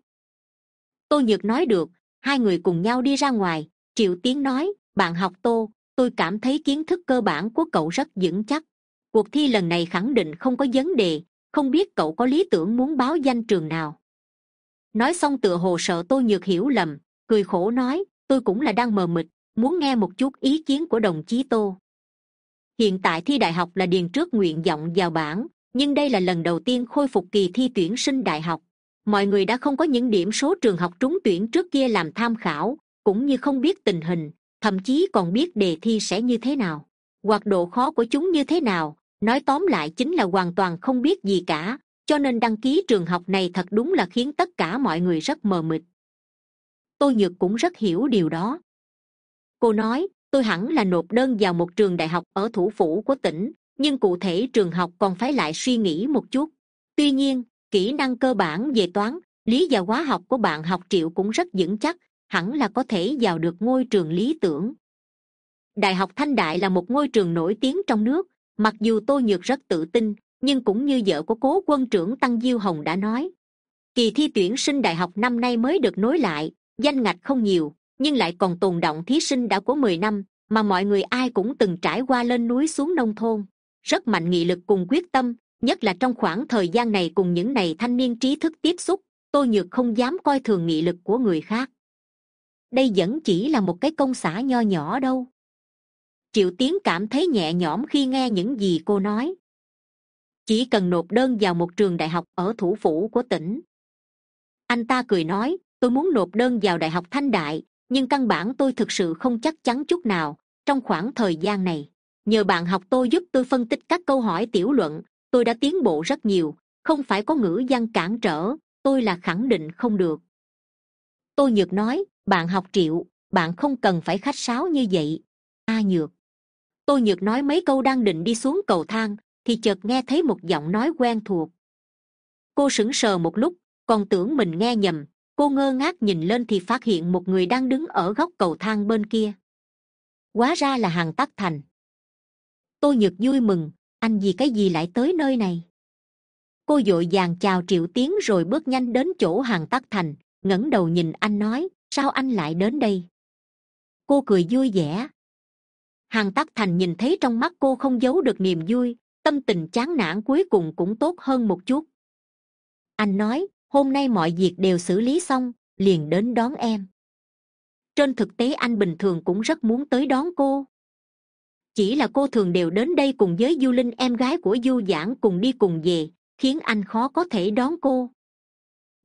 Tôi nhược nói được, hai người cùng nhau đi ra ngoài, triệu tiến nói, bạn học tô tôi cảm thấy kiến thức cơ bản của cậu rất vững chắc. Cuộc thi lần này khẳng định không có vấn đề, không biết cậu có lý tưởng muốn báo danh trường nào. Nói xong tựa hồ sợ tôi nhược hiểu lầm, cười khổ nói, tôi cũng là đang mờ mịt, muốn nghe một chút ý kiến của đồng chí tô. Hiện tại thi đại học là điền trước nguyện vọng vào bảng, nhưng đây là lần đầu tiên khôi phục kỳ thi tuyển sinh đại học. Mọi người đã không có những điểm số trường học trúng tuyển trước kia làm tham khảo, cũng như không biết tình hình thậm chí còn biết đề thi sẽ như thế nào, hoặc độ khó của chúng như thế nào. Nói tóm lại chính là hoàn toàn không biết gì cả, cho nên đăng ký trường học này thật đúng là khiến tất cả mọi người rất mờ mịt. Tôi nhược cũng rất hiểu điều đó. Cô nói, tôi hẳn là nộp đơn vào một trường đại học ở thủ phủ của tỉnh, nhưng cụ thể trường học còn phải lại suy nghĩ một chút. Tuy nhiên, kỹ năng cơ bản về toán, lý và hóa học của bạn học triệu cũng rất vững chắc hẳn là có thể vào được ngôi trường lý tưởng. Đại học thanh đại là một ngôi trường nổi tiếng trong nước, mặc dù tôi nhược rất tự tin, nhưng cũng như vợ của cố quân trưởng tăng diêu hồng đã nói, kỳ thi tuyển sinh đại học năm nay mới được nối lại, danh ngạch không nhiều, nhưng lại còn tồn động thí sinh đã của mười năm, mà mọi người ai cũng từng trải qua lên núi xuống nông thôn. Rất mạnh nghị lực cùng quyết tâm, nhất là trong khoảng thời gian này cùng những này thanh niên trí thức tiếp xúc tôi nhược không dám coi thường nghị lực của người khác đây vẫn chỉ là một cái công xã nho nhỏ đâu. Triệu tiến cảm thấy nhẹ nhõm khi nghe những gì cô nói. Chỉ cần nộp đơn vào một trường đại học ở thủ phủ của tỉnh. Anh ta cười nói, tôi muốn nộp đơn vào đại học thanh đại, nhưng căn bản tôi thực sự không chắc chắn chút nào trong khoảng thời gian này. Nhờ bạn học tôi giúp tôi phân tích các câu hỏi tiểu luận, tôi đã tiến bộ rất nhiều, không phải có ngữ văn cản trở, tôi là khẳng định không được. Tôi nhược nói bạn học triệu, bạn không cần phải khách sáo như vậy. A nhược. Tôi nhược nói mấy câu đang định đi xuống cầu thang, thì chợt nghe thấy một giọng nói quen thuộc. Cô sững sờ một lúc, còn tưởng mình nghe nhầm, cô ngơ ngác nhìn lên thì phát hiện một người đang đứng ở góc cầu thang bên kia. Quá ra là hàng tắc thành. Tôi nhược vui mừng, anh vì cái gì lại tới nơi này? Cô d ộ i vàng chào triệu tiến rồi bước nhanh đến chỗ hàng tắc thành, ngẩng đầu nhìn anh nói sao anh lại đến đây? Cô cười vui vẻ. Hàn tắc thành nhìn thấy trong mắt cô không giấu được niềm vui, tâm tình chán nản cuối cùng cũng tốt hơn một chút. Anh nói, hôm nay mọi việc đều xử lý xong, liền đến đón em. Trên thực tế anh bình thường cũng rất muốn tới đón cô. Chỉ là cô thường đều đến đây cùng với du linh em gái của du giãn cùng đi cùng về, khiến anh khó có thể đón cô.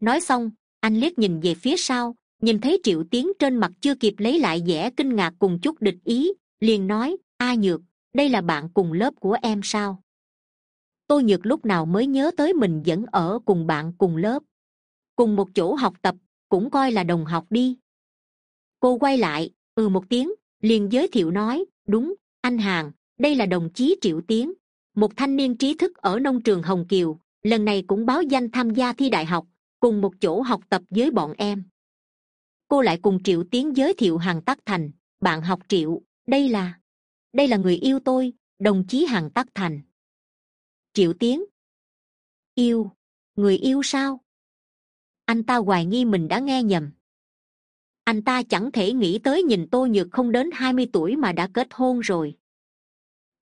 Nói xong, anh liếc nhìn về phía sau nhìn thấy triệu tiến trên mặt chưa kịp lấy lại vẻ kinh ngạc cùng chút địch ý, liền nói, a nhược, đây là bạn cùng lớp của em sao? Tôi nhược lúc nào mới nhớ tới mình vẫn ở cùng bạn cùng lớp. Cùng một chỗ học tập, cũng coi là đồng học đi. Cô quay lại ừ một tiếng, liền giới thiệu nói, đúng, anh hàng đây là đồng chí triệu tiến, một thanh niên trí thức ở nông trường hồng kiều, lần này cũng báo danh tham gia thi đại học, cùng một chỗ học tập với bọn em cô lại cùng triệu tiến giới thiệu hàng tắc thành. Bạn học triệu, đây là đây là người yêu tôi, đồng chí hàng tắc thành. Triệu tiến. Yêu, người yêu sao? Anh ta hoài nghi mình đã nghe nhầm. Anh ta chẳng thể nghĩ tới nhìn tôi nhược không đến hai mươi tuổi mà đã kết hôn rồi.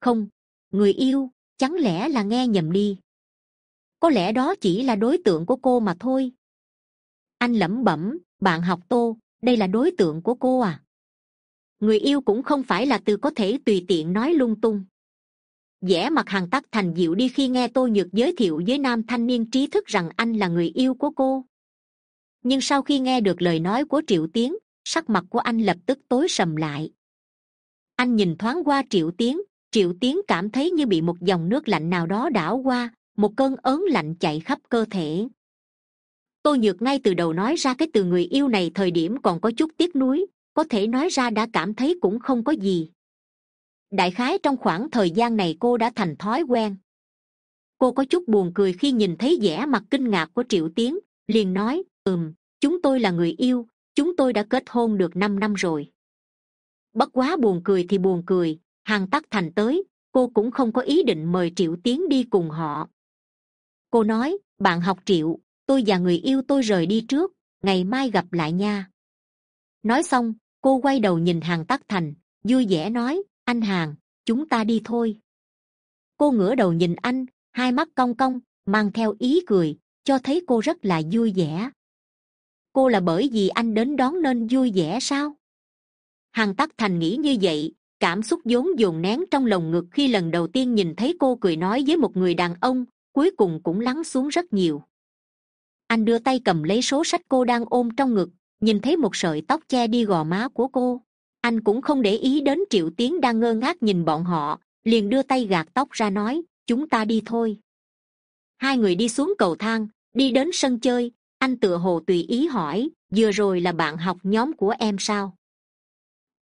Không, người yêu, chẳng lẽ là nghe nhầm đi? Có lẽ đó chỉ là đối tượng của cô mà thôi. Anh lẩm bẩm bạn học tô, đây là đối tượng của cô à? Người yêu cũng không phải là từ có thể tùy tiện nói lung tung. Vẻ mặt hàng tắc thành dịu đi khi nghe tôi nhược giới thiệu với nam thanh niên trí thức rằng anh là người yêu của cô. Nhưng sau khi nghe được lời nói của triệu tiến, sắc mặt của anh lập tức tối sầm lại. Anh nhìn thoáng qua triệu tiến triệu tiến cảm thấy như bị một dòng nước lạnh nào đó đảo qua, một cơn ớn lạnh chạy khắp cơ thể tôi nhược ngay từ đầu nói ra cái từ người yêu này thời điểm còn có chút tiếc nuối, có thể nói ra đã cảm thấy cũng không có gì. Đại khái trong khoảng thời gian này cô đã thành thói quen. Cô có chút buồn cười khi nhìn thấy vẻ mặt kinh ngạc của triệu tiến, liền nói, ừm, chúng tôi là người yêu, chúng tôi đã kết hôn được năm năm rồi. Bất quá buồn cười thì buồn cười, hàng tắc thành tới, cô cũng không có ý định mời triệu tiến đi cùng họ. Cô nói, bạn học triệu tôi và người yêu tôi rời đi trước, ngày mai gặp lại nha. Nói xong, cô quay đầu nhìn hàng tắc thành, vui vẻ nói, anh hàng, chúng ta đi thôi. Cô ngửa đầu nhìn anh, hai mắt cong cong, mang theo ý cười, cho thấy cô rất là vui vẻ. Cô là bởi vì anh đến đón nên vui vẻ sao? Hằng tắc thành nghĩ như vậy, cảm xúc vốn dồn nén trong lồng ngực khi lần đầu tiên nhìn thấy cô cười nói với một người đàn ông, cuối cùng cũng lắng xuống rất nhiều anh đưa tay cầm lấy số sách cô đang ôm trong ngực, nhìn thấy một sợi tóc che đi gò má của cô. Anh cũng không để ý đến triệu tiến đang ngơ ngác nhìn bọn họ, liền đưa tay gạt tóc ra nói, chúng ta đi thôi. Hai người đi xuống cầu thang, đi đến sân chơi. Anh tựa hồ tùy ý hỏi, vừa rồi là bạn học nhóm của em sao?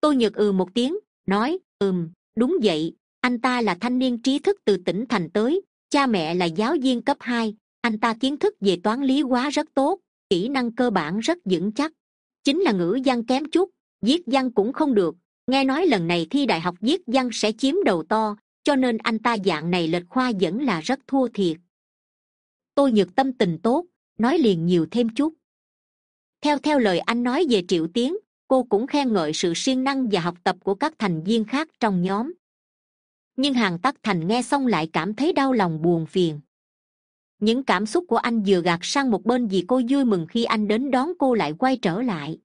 Tôi nhược ừ một tiếng, nói, ừm, đúng vậy. Anh ta là thanh niên trí thức từ tỉnh thành tới, cha mẹ là giáo viên cấp hai anh ta kiến thức về toán lý hóa rất tốt, kỹ năng cơ bản rất vững chắc. Chính là ngữ văn kém chút, viết văn cũng không được. Nghe nói lần này thi đại học viết văn sẽ chiếm đầu to, cho nên anh ta dạng này lệch khoa vẫn là rất thua thiệt. Tôi nhược tâm tình tốt, nói liền nhiều thêm chút. Theo theo lời anh nói về triệu tiến, cô cũng khen ngợi sự siêng năng và học tập của các thành viên khác trong nhóm. Nhưng hàng tắc thành nghe xong lại cảm thấy đau lòng buồn phiền những cảm xúc của anh vừa gạt sang một bên vì cô vui mừng khi anh đến đón cô lại quay trở lại.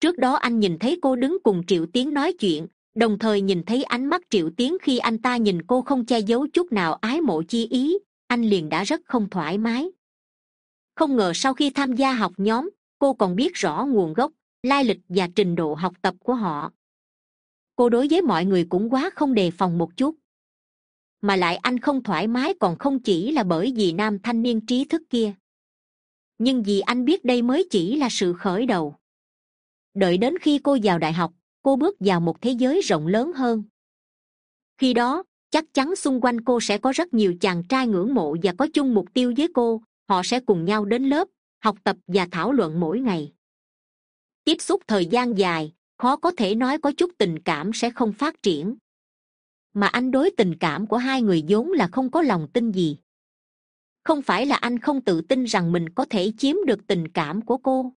Trước đó anh nhìn thấy cô đứng cùng triệu tiến nói chuyện, đồng thời nhìn thấy ánh mắt triệu tiến khi anh ta nhìn cô không che giấu chút nào ái mộ chi ý, anh liền đã rất không thoải mái. Không ngờ sau khi tham gia học nhóm, cô còn biết rõ nguồn gốc, lai lịch và trình độ học tập của họ. Cô đối với mọi người cũng quá không đề phòng một chút mà lại anh không thoải mái còn không chỉ là bởi vì nam thanh niên trí thức kia. Nhưng vì anh biết đây mới chỉ là sự khởi đầu. Đợi đến khi cô vào đại học, cô bước vào một thế giới rộng lớn hơn. Khi đó, chắc chắn xung quanh cô sẽ có rất nhiều chàng trai ngưỡng mộ và có chung mục tiêu với cô, họ sẽ cùng nhau đến lớp, học tập và thảo luận mỗi ngày. Tiếp xúc thời gian dài, khó có thể nói có chút tình cảm sẽ không phát triển mà anh đối tình cảm của hai người vốn là không có lòng tin gì. Không phải là anh không tự tin rằng mình có thể chiếm được tình cảm của cô,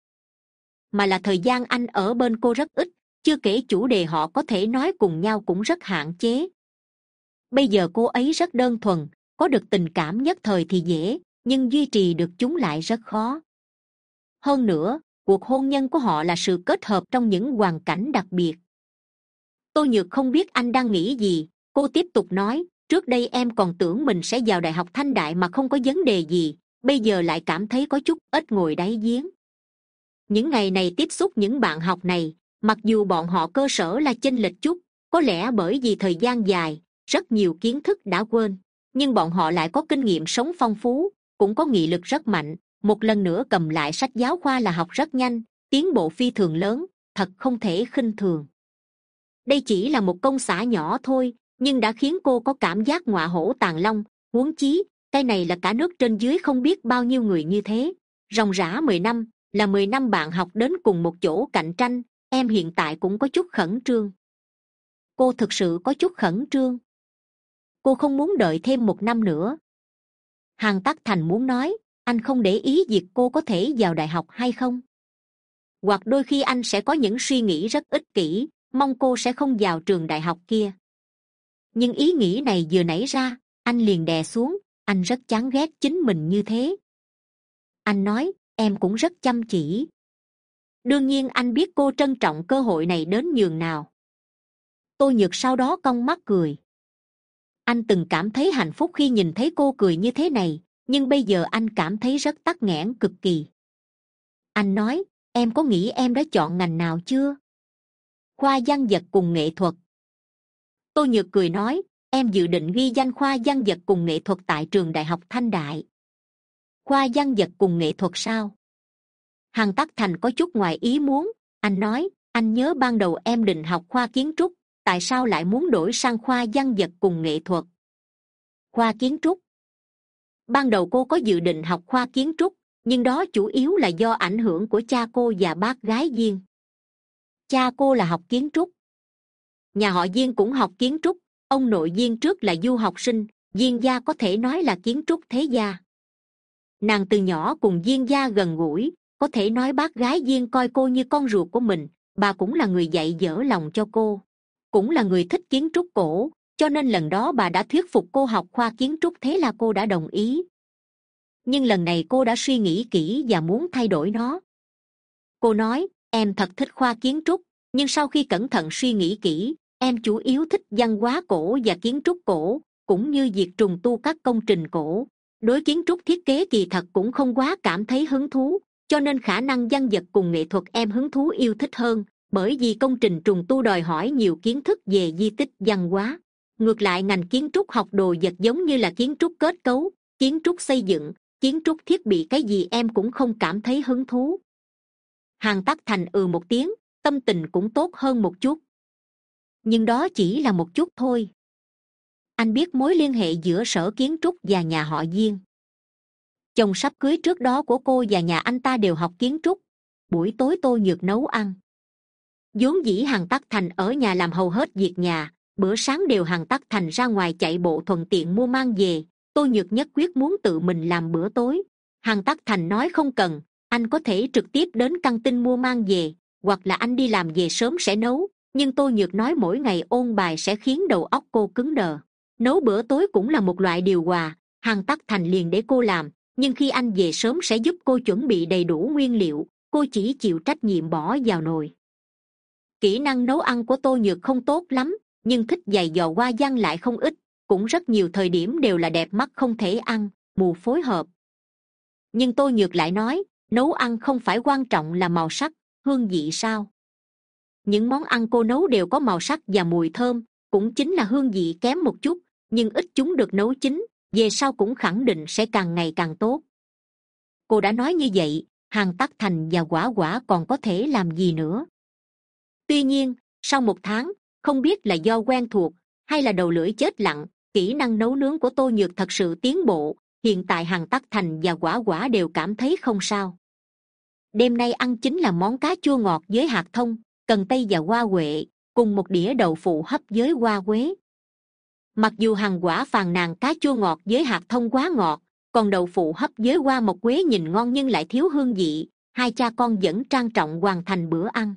mà là thời gian anh ở bên cô rất ít, chưa kể chủ đề họ có thể nói cùng nhau cũng rất hạn chế. Bây giờ cô ấy rất đơn thuần, có được tình cảm nhất thời thì dễ, nhưng duy trì được chúng lại rất khó. Hơn nữa, cuộc hôn nhân của họ là sự kết hợp trong những hoàn cảnh đặc biệt. Tôi nhược không biết anh đang nghĩ gì cô tiếp tục nói, trước đây em còn tưởng mình sẽ vào đại học thanh đại mà không có vấn đề gì, bây giờ lại cảm thấy có chút ít ngồi đáy giếng. Những ngày này tiếp xúc những bạn học này, mặc dù bọn họ cơ sở là chênh lệch chút, có lẽ bởi vì thời gian dài, rất nhiều kiến thức đã quên, nhưng bọn họ lại có kinh nghiệm sống phong phú, cũng có nghị lực rất mạnh. Một lần nữa cầm lại sách giáo khoa là học rất nhanh, tiến bộ phi thường lớn, thật không thể khinh thường. Đây chỉ là một công xã nhỏ thôi nhưng đã khiến cô có cảm giác ngọa hổ tàn long, huống chí, cái này là cả nước trên dưới không biết bao nhiêu người như thế. Ròng rã mười năm, là mười năm bạn học đến cùng một chỗ cạnh tranh, em hiện tại cũng có chút khẩn trương. Cô thực sự có chút khẩn trương. Cô không muốn đợi thêm một năm nữa. Hàn tắc thành muốn nói, anh không để ý việc cô có thể vào đại học hay không? Hoặc đôi khi anh sẽ có những suy nghĩ rất ích kỷ, mong cô sẽ không vào trường đại học kia nhưng ý nghĩ này vừa nảy ra, anh liền đè xuống, anh rất chán ghét chính mình như thế. Anh nói, em cũng rất chăm chỉ. Đương nhiên anh biết cô trân trọng cơ hội này đến nhường nào. Tôi nhược sau đó cong mắt cười. Anh từng cảm thấy hạnh phúc khi nhìn thấy cô cười như thế này, nhưng bây giờ anh cảm thấy rất tắc nghẽn cực kỳ. Anh nói, em có nghĩ em đã chọn ngành nào chưa? Khoa văn vật cùng nghệ thuật tô nhược cười nói, em dự định ghi danh khoa văn vật cùng nghệ thuật tại trường đại học thanh đại. Khoa văn vật cùng nghệ thuật sao? Hằng tắc thành có chút ngoài ý muốn, anh nói, anh nhớ ban đầu em định học khoa kiến trúc, tại sao lại muốn đổi sang khoa văn vật cùng nghệ thuật? Khoa kiến trúc? Ban đầu cô có dự định học khoa kiến trúc, nhưng đó chủ yếu là do ảnh hưởng của cha cô và bác gái riêng. cha cô là học kiến trúc? Nhà họ diên cũng học kiến trúc, ông nội diên trước là du học sinh, diên gia có thể nói là kiến trúc thế gia. Nàng từ nhỏ cùng diên gia gần gũi, có thể nói bác gái diên coi cô như con ruột của mình, bà cũng là người dạy dở lòng cho cô, cũng là người thích kiến trúc cổ, cho nên lần đó bà đã thuyết phục cô học khoa kiến trúc thế là cô đã đồng ý. Nhưng lần này cô đã suy nghĩ kỹ và muốn thay đổi nó. Cô nói, em thật thích khoa kiến trúc, nhưng sau khi cẩn thận suy nghĩ kỹ em chủ yếu thích văn hóa cổ và kiến trúc cổ, cũng như việc trùng tu các công trình cổ. Đối kiến trúc thiết kế kỳ thật cũng không quá cảm thấy hứng thú, cho nên khả năng văn vật cùng nghệ thuật em hứng thú yêu thích hơn, bởi vì công trình trùng tu đòi hỏi nhiều kiến thức về di tích văn hóa. Ngược lại, ngành kiến trúc học đồ vật giống như là kiến trúc kết cấu, kiến trúc xây dựng, kiến trúc thiết bị cái gì em cũng không cảm thấy hứng thú. Hàng tắc thành ừ một tiếng, tâm tình cũng tốt hơn một chút nhưng đó chỉ là một chút thôi. Anh biết mối liên hệ giữa sở kiến trúc và nhà họ diên. Chồng sắp cưới trước đó của cô và nhà anh ta đều học kiến trúc. Buổi tối tôi nhược nấu ăn. Vốn dĩ hằng tắc thành ở nhà làm hầu hết việc nhà. Bữa sáng đều hằng tắc thành ra ngoài chạy bộ thuận tiện mua mang về. Tôi nhược nhất quyết muốn tự mình làm bữa tối. Hằng tắc thành nói không cần. Anh có thể trực tiếp đến căng tin mua mang về. Hoặc là anh đi làm về sớm sẽ nấu nhưng tôi nhược nói mỗi ngày ôn bài sẽ khiến đầu óc cô cứng đờ. Nấu bữa tối cũng là một loại điều hòa hằng tắc thành liền để cô làm, nhưng khi anh về sớm sẽ giúp cô chuẩn bị đầy đủ nguyên liệu, cô chỉ chịu trách nhiệm bỏ vào nồi. Kỹ năng nấu ăn của tôi nhược không tốt lắm, nhưng thích giày dò qua văn lại không ít, cũng rất nhiều thời điểm đều là đẹp mắt không thể ăn, mù phối hợp. Nhưng tôi nhược lại nói, nấu ăn không phải quan trọng là màu sắc, hương vị sao? Những món ăn cô nấu đều có màu sắc và mùi thơm, cũng chính là hương vị kém một chút, nhưng ít chúng được nấu chín, về sau cũng khẳng định sẽ càng ngày càng tốt. Cô đã nói như vậy hàng tắc thành và quả quả còn có thể làm gì nữa? Tuy nhiên, sau một tháng, không biết là do quen thuộc, hay là đầu lưỡi chết lặng, kỹ năng nấu nướng của tô nhược thật sự tiến bộ, hiện tại hàng tắc thành và quả quả đều cảm thấy không sao. Đêm nay ăn chính là món cá chua ngọt với hạt thông cần tây và hoa huệ cùng một đĩa đậu phụ hấp với hoa quế mặc dù hàng quả phàn nàn cá chua ngọt với hạt thông quá ngọt, còn đậu phụ hấp với hoa mộc quế nhìn ngon nhưng lại thiếu hương vị, hai cha con vẫn trang trọng hoàn thành bữa ăn.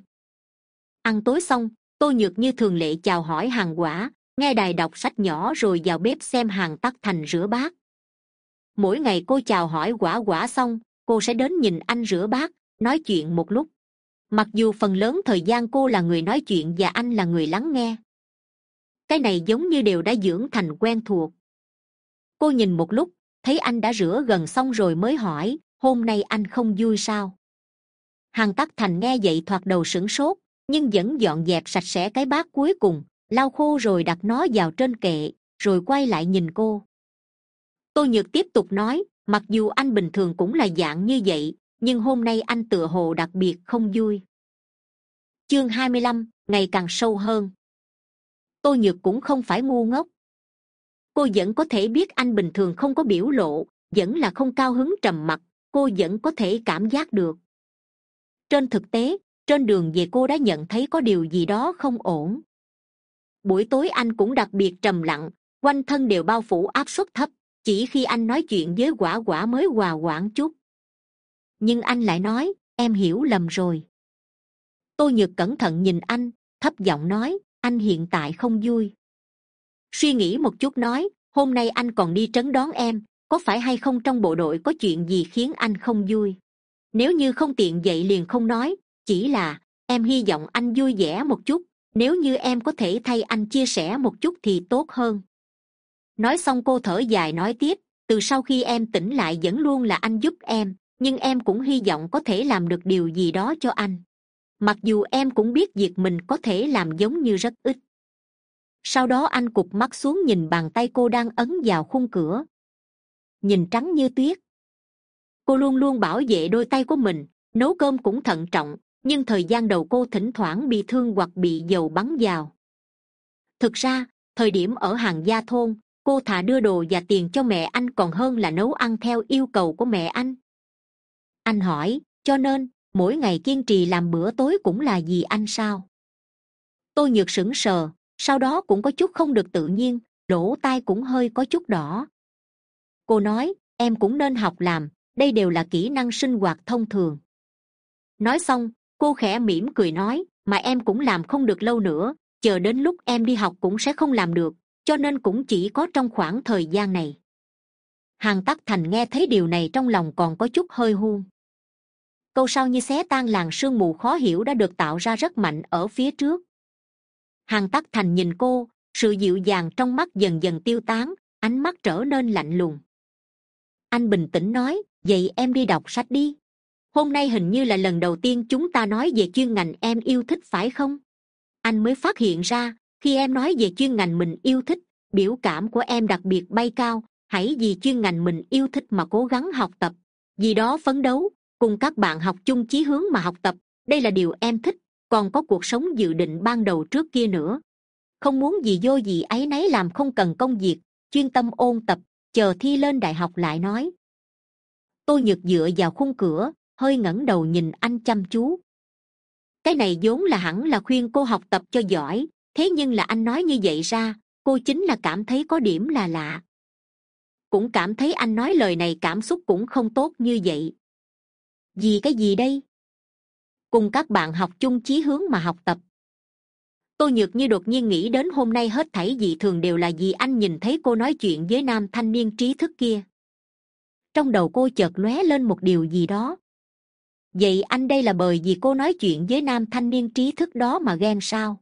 Ăn tối xong, tô nhược như thường lệ chào hỏi hàng quả, nghe đài đọc sách nhỏ rồi vào bếp xem hàng tắc thành rửa bát. Mỗi ngày cô chào hỏi quả quả xong, cô sẽ đến nhìn anh rửa bát, nói chuyện một lúc mặc dù phần lớn thời gian cô là người nói chuyện và anh là người lắng nghe. Cái này giống như đều đã dưỡng thành quen thuộc. Cô nhìn một lúc, thấy anh đã rửa gần xong rồi mới hỏi, hôm nay anh không vui sao? Hàn tắc thành nghe vậy thoạt đầu sửng sốt, nhưng vẫn dọn dẹp sạch sẽ cái bát cuối cùng, lau khô rồi đặt nó vào trên kệ, rồi quay lại nhìn cô. Tôi nhược tiếp tục nói, mặc dù anh bình thường cũng là dạng như vậy nhưng hôm nay anh tựa hồ đặc biệt không vui. Chương hai mươi lăm, ngày càng sâu hơn. Tôi nhược cũng không phải ngu ngốc. Cô vẫn có thể biết anh bình thường không có biểu lộ, vẫn là không cao hứng trầm mặc, cô vẫn có thể cảm giác được. Trên thực tế, trên đường về cô đã nhận thấy có điều gì đó không ổn. Buổi tối anh cũng đặc biệt trầm lặng, quanh thân đều bao phủ áp suất thấp, chỉ khi anh nói chuyện với quả quả mới hòa quản chút nhưng anh lại nói, em hiểu lầm rồi. Tôi nhược cẩn thận nhìn anh, thấp giọng nói, anh hiện tại không vui. Suy nghĩ một chút nói, hôm nay anh còn đi trấn đón em, có phải hay không trong bộ đội có chuyện gì khiến anh không vui? Nếu như không tiện dậy liền không nói, chỉ là, em hy vọng anh vui vẻ một chút, nếu như em có thể thay anh chia sẻ một chút thì tốt hơn. Nói xong cô thở dài nói tiếp, từ sau khi em tỉnh lại vẫn luôn là anh giúp em nhưng em cũng hy vọng có thể làm được điều gì đó cho anh. Mặc dù em cũng biết việc mình có thể làm giống như rất ít. Sau đó anh cụp mắt xuống nhìn bàn tay cô đang ấn vào khung cửa. Nhìn trắng như tuyết. Cô luôn luôn bảo vệ đôi tay của mình, nấu cơm cũng thận trọng, nhưng thời gian đầu cô thỉnh thoảng bị thương hoặc bị dầu bắn vào. Thực ra, thời điểm ở hàng gia thôn, cô thà đưa đồ và tiền cho mẹ anh còn hơn là nấu ăn theo yêu cầu của mẹ anh anh hỏi, cho nên, mỗi ngày kiên trì làm bữa tối cũng là vì anh sao? Tôi nhược sững sờ, sau đó cũng có chút không được tự nhiên, lỗ tai cũng hơi có chút đỏ. Cô nói, em cũng nên học làm, đây đều là kỹ năng sinh hoạt thông thường. Nói xong, cô khẽ mỉm cười nói, mà em cũng làm không được lâu nữa, chờ đến lúc em đi học cũng sẽ không làm được, cho nên cũng chỉ có trong khoảng thời gian này. Hàn tắc thành nghe thấy điều này trong lòng còn có chút hơi huông câu sau như xé tan làn sương mù khó hiểu đã được tạo ra rất mạnh ở phía trước. Hằng tắc thành nhìn cô, sự dịu dàng trong mắt dần dần tiêu tán, ánh mắt trở nên lạnh lùng. Anh bình tĩnh nói, vậy em đi đọc sách đi. Hôm nay hình như là lần đầu tiên chúng ta nói về chuyên ngành em yêu thích, phải không? Anh mới phát hiện ra, khi em nói về chuyên ngành mình yêu thích, biểu cảm của em đặc biệt bay cao, hãy vì chuyên ngành mình yêu thích mà cố gắng học tập, vì đó phấn đấu cùng các bạn học chung chí hướng mà học tập. Đây là điều em thích, còn có cuộc sống dự định ban đầu trước kia nữa. Không muốn gì vô gì ấy nấy làm không cần công việc, chuyên tâm ôn tập, chờ thi lên đại học lại nói. Tôi nhược dựa vào khung cửa, hơi ngẩng đầu nhìn anh chăm chú. Cái này vốn là hẳn là khuyên cô học tập cho giỏi, thế nhưng là anh nói như vậy ra, cô chính là cảm thấy có điểm là lạ. Cũng cảm thấy anh nói lời này cảm xúc cũng không tốt như vậy vì cái gì đây? Cùng các bạn học chung chí hướng mà học tập. Tôi nhược như đột nhiên nghĩ đến hôm nay hết thảy dị thường đều là vì anh nhìn thấy cô nói chuyện với nam thanh niên trí thức kia. Trong đầu cô chợt lóe lên một điều gì đó. Vậy anh đây là bởi vì cô nói chuyện với nam thanh niên trí thức đó mà ghen sao?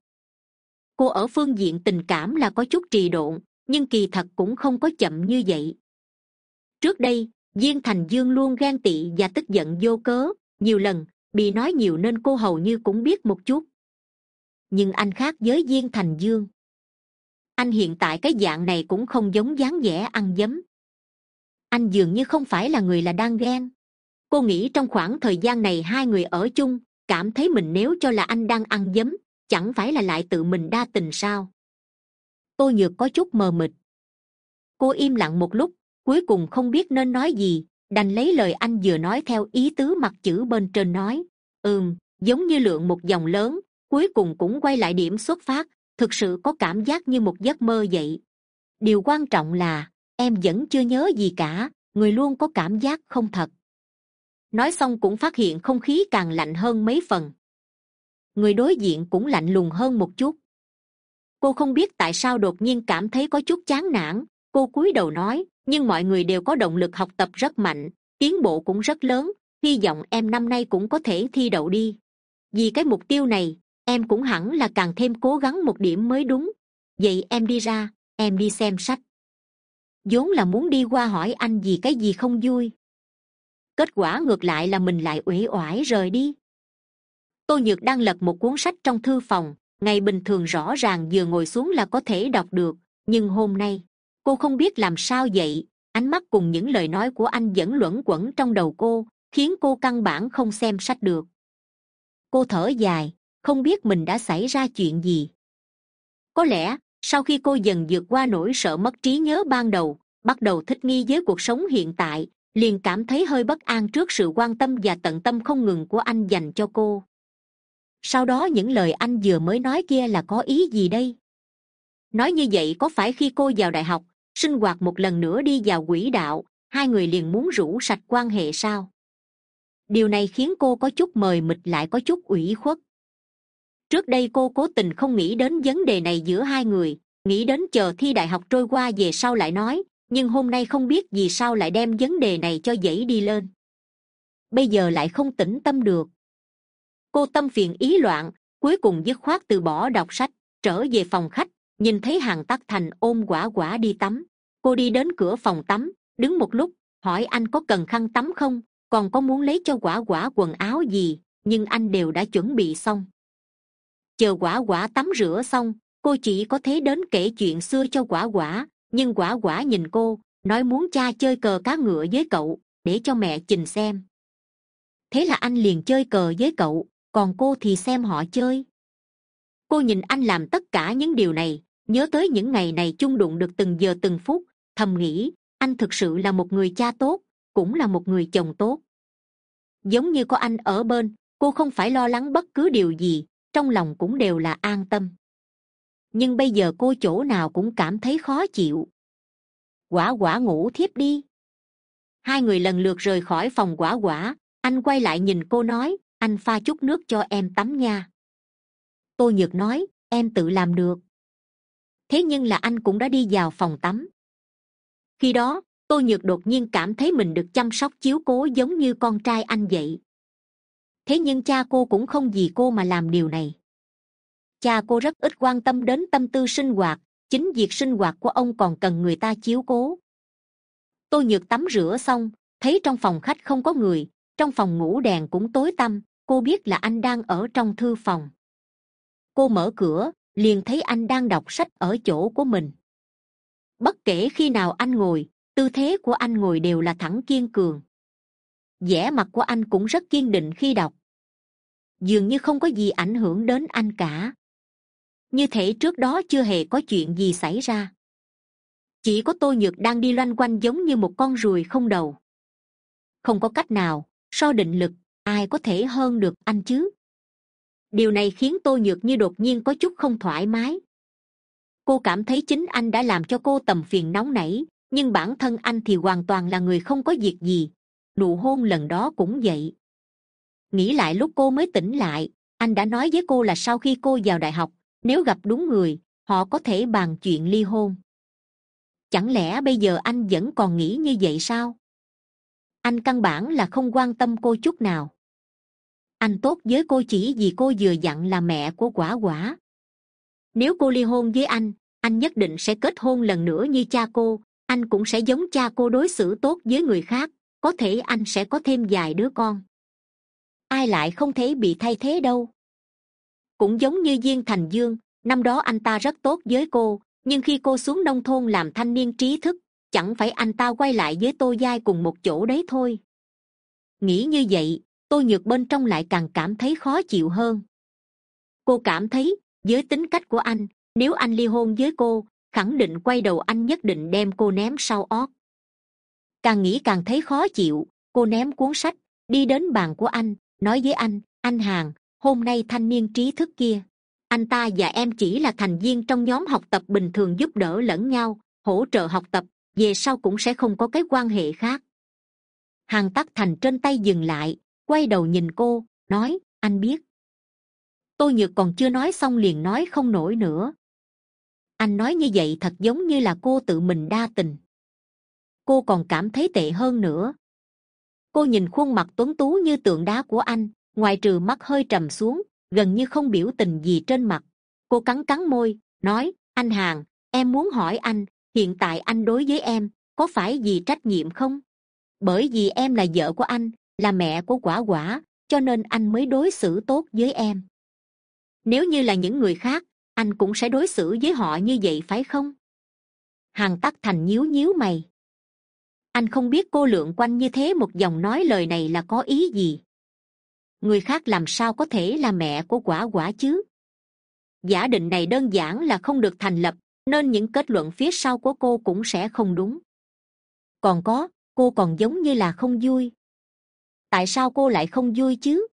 Cô ở phương diện tình cảm là có chút trì độn, nhưng kỳ thật cũng không có chậm như vậy. Trước đây viên thành dương luôn ghen tị và tức giận vô cớ. Nhiều lần, bị nói nhiều nên cô hầu như cũng biết một chút. Nhưng anh khác với viên thành dương. Anh hiện tại cái dạng này cũng không giống dáng vẻ ăn dấm. Anh dường như không phải là người là đang ghen. Cô nghĩ trong khoảng thời gian này hai người ở chung, cảm thấy mình nếu cho là anh đang ăn dấm, chẳng phải là lại tự mình đa tình sao? Tôi nhược có chút mờ mịt. Cô im lặng một lúc cuối cùng không biết nên nói gì, đành lấy lời anh vừa nói theo ý tứ mặt chữ bên trên nói, ừm, giống như lượng một dòng lớn, cuối cùng cũng quay lại điểm xuất phát, thực sự có cảm giác như một giấc mơ vậy. Điều quan trọng là, em vẫn chưa nhớ gì cả, người luôn có cảm giác không thật. Nói xong cũng phát hiện không khí càng lạnh hơn mấy phần. Người đối diện cũng lạnh lùng hơn một chút. Cô không biết tại sao đột nhiên cảm thấy có chút chán nản, cô cúi đầu nói nhưng mọi người đều có động lực học tập rất mạnh, tiến bộ cũng rất lớn, hy vọng em năm nay cũng có thể thi đậu đi. Vì cái mục tiêu này, em cũng hẳn là càng thêm cố gắng một điểm mới đúng. Vậy em đi ra, em đi xem sách. Vốn là muốn đi qua hỏi anh vì cái gì không vui. Kết quả ngược lại là mình lại uể oải rời đi. Tô nhược đang lật một cuốn sách trong thư phòng, ngày bình thường rõ ràng vừa ngồi xuống là có thể đọc được, nhưng hôm nay cô không biết làm sao vậy. Ánh mắt cùng những lời nói của anh vẫn luẩn quẩn trong đầu cô, khiến cô căn bản không xem sách được. Cô thở dài, không biết mình đã xảy ra chuyện gì. Có lẽ, sau khi cô dần vượt qua nỗi sợ mất trí nhớ ban đầu, bắt đầu thích nghi với cuộc sống hiện tại, liền cảm thấy hơi bất an trước sự quan tâm và tận tâm không ngừng của anh dành cho cô. Sau đó những lời anh vừa mới nói kia là có ý gì đây? Nói như vậy có phải khi cô vào đại học sinh hoạt một lần nữa đi vào quỹ đạo, hai người liền muốn rủ sạch quan hệ sao? Điều này khiến cô có chút mời mịt lại có chút ủy khuất. Trước đây cô cố tình không nghĩ đến vấn đề này giữa hai người, nghĩ đến chờ thi đại học trôi qua về sau lại nói, nhưng hôm nay không biết vì sao lại đem vấn đề này cho dãy đi lên. Bây giờ lại không tĩnh tâm được. Cô tâm phiền ý loạn, cuối cùng dứt khoát từ bỏ đọc sách, trở về phòng khách nhìn thấy hàng tắc thành ôm quả quả đi tắm. Cô đi đến cửa phòng tắm, đứng một lúc, hỏi anh có cần khăn tắm không, còn có muốn lấy cho quả quả quần áo gì, nhưng anh đều đã chuẩn bị xong. Chờ quả quả tắm rửa xong, cô chỉ có thế đến kể chuyện xưa cho quả quả, nhưng quả quả nhìn cô, nói muốn cha chơi cờ cá ngựa với cậu, để cho mẹ trình xem. Thế là anh liền chơi cờ với cậu, còn cô thì xem họ chơi. Cô nhìn anh làm tất cả những điều này nhớ tới những ngày này chung đụng được từng giờ từng phút, thầm nghĩ, anh thực sự là một người cha tốt, cũng là một người chồng tốt. Giống như có anh ở bên, cô không phải lo lắng bất cứ điều gì, trong lòng cũng đều là an tâm. Nhưng bây giờ cô chỗ nào cũng cảm thấy khó chịu. Quả quả ngủ thiếp đi. Hai người lần lượt rời khỏi phòng quả quả, anh quay lại nhìn cô nói, anh pha chút nước cho em tắm nha. Tô nhược nói, em tự làm được thế nhưng là anh cũng đã đi vào phòng tắm. Khi đó tôi nhược đột nhiên cảm thấy mình được chăm sóc chiếu cố giống như con trai anh vậy. Thế nhưng cha cô cũng không vì cô mà làm điều này. Cha cô rất ít quan tâm đến tâm tư sinh hoạt, chính việc sinh hoạt của ông còn cần người ta chiếu cố. Tôi nhược tắm rửa xong, thấy trong phòng khách không có người, trong phòng ngủ đèn cũng tối tăm, cô biết là anh đang ở trong thư phòng. Cô mở cửa liền thấy anh đang đọc sách ở chỗ của mình. Bất kể khi nào anh ngồi, tư thế của anh ngồi đều là thẳng kiên cường. Vẻ mặt của anh cũng rất kiên định khi đọc. Dường như không có gì ảnh hưởng đến anh cả. Như thể trước đó chưa hề có chuyện gì xảy ra. Chỉ có tôi nhược đang đi loanh quanh giống như một con ruồi không đầu. Không có cách nào, so định lực, ai có thể hơn được anh chứ? Điều này khiến tôi nhược như đột nhiên có chút không thoải mái. Cô cảm thấy chính anh đã làm cho cô tầm phiền nóng nảy, nhưng bản thân anh thì hoàn toàn là người không có việc gì. Nụ hôn lần đó cũng vậy. Nghĩ lại lúc cô mới tỉnh lại, anh đã nói với cô là sau khi cô vào đại học, nếu gặp đúng người, họ có thể bàn chuyện ly hôn. Chẳng lẽ bây giờ anh vẫn còn nghĩ như vậy sao? Anh căn bản là không quan tâm cô chút nào anh tốt với cô chỉ vì cô vừa dặn là mẹ của quả quả. Nếu cô ly hôn với anh anh nhất định sẽ kết hôn lần nữa như cha cô. Anh cũng sẽ giống cha cô đối xử tốt với người khác. Có thể anh sẽ có thêm vài đứa con. Ai lại không thể bị thay thế đâu. Cũng giống như diên thành dương, năm đó anh ta rất tốt với cô, nhưng khi cô xuống nông thôn làm thanh niên trí thức, chẳng phải anh ta quay lại với tô giai cùng một chỗ đấy thôi. Nghĩ như vậy tôi nhược bên trong lại càng cảm thấy khó chịu hơn. Cô cảm thấy, với tính cách của anh, nếu anh ly hôn với cô, khẳng định quay đầu anh nhất định đem cô ném sau ót. Càng nghĩ càng thấy khó chịu, cô ném cuốn sách, đi đến bàn của anh, nói với anh anh hàng hôm nay thanh niên trí thức kia, anh ta và em chỉ là thành viên trong nhóm học tập bình thường giúp đỡ lẫn nhau, hỗ trợ học tập, về sau cũng sẽ không có cái quan hệ khác. Hàng tắc thành trên tay dừng lại quay đầu nhìn cô, nói, anh biết. Tôi nhược còn chưa nói xong liền nói không nổi nữa. Anh nói như vậy thật giống như là cô tự mình đa tình. Cô còn cảm thấy tệ hơn nữa. Cô nhìn khuôn mặt tuấn tú như tượng đá của anh ngoài trừ mắt hơi trầm xuống, gần như không biểu tình gì trên mặt. Cô cắn cắn môi, nói, anh hàng em muốn hỏi anh, hiện tại anh đối với em, có phải vì trách nhiệm không? Bởi vì em là vợ của anh là mẹ của quả quả, cho nên anh mới đối xử tốt với em. Nếu như là những người khác, anh cũng sẽ đối xử với họ như vậy, phải không? Hằng tắc thành nhíu nhíu mày. Anh không biết cô lượn quanh như thế một dòng nói lời này là có ý gì. Người khác làm sao có thể là mẹ của quả quả chứ? Giả định này đơn giản là không được thành lập, nên những kết luận phía sau của cô cũng sẽ không đúng. Còn có, cô còn giống như là không vui tại sao cô lại không vui chứ?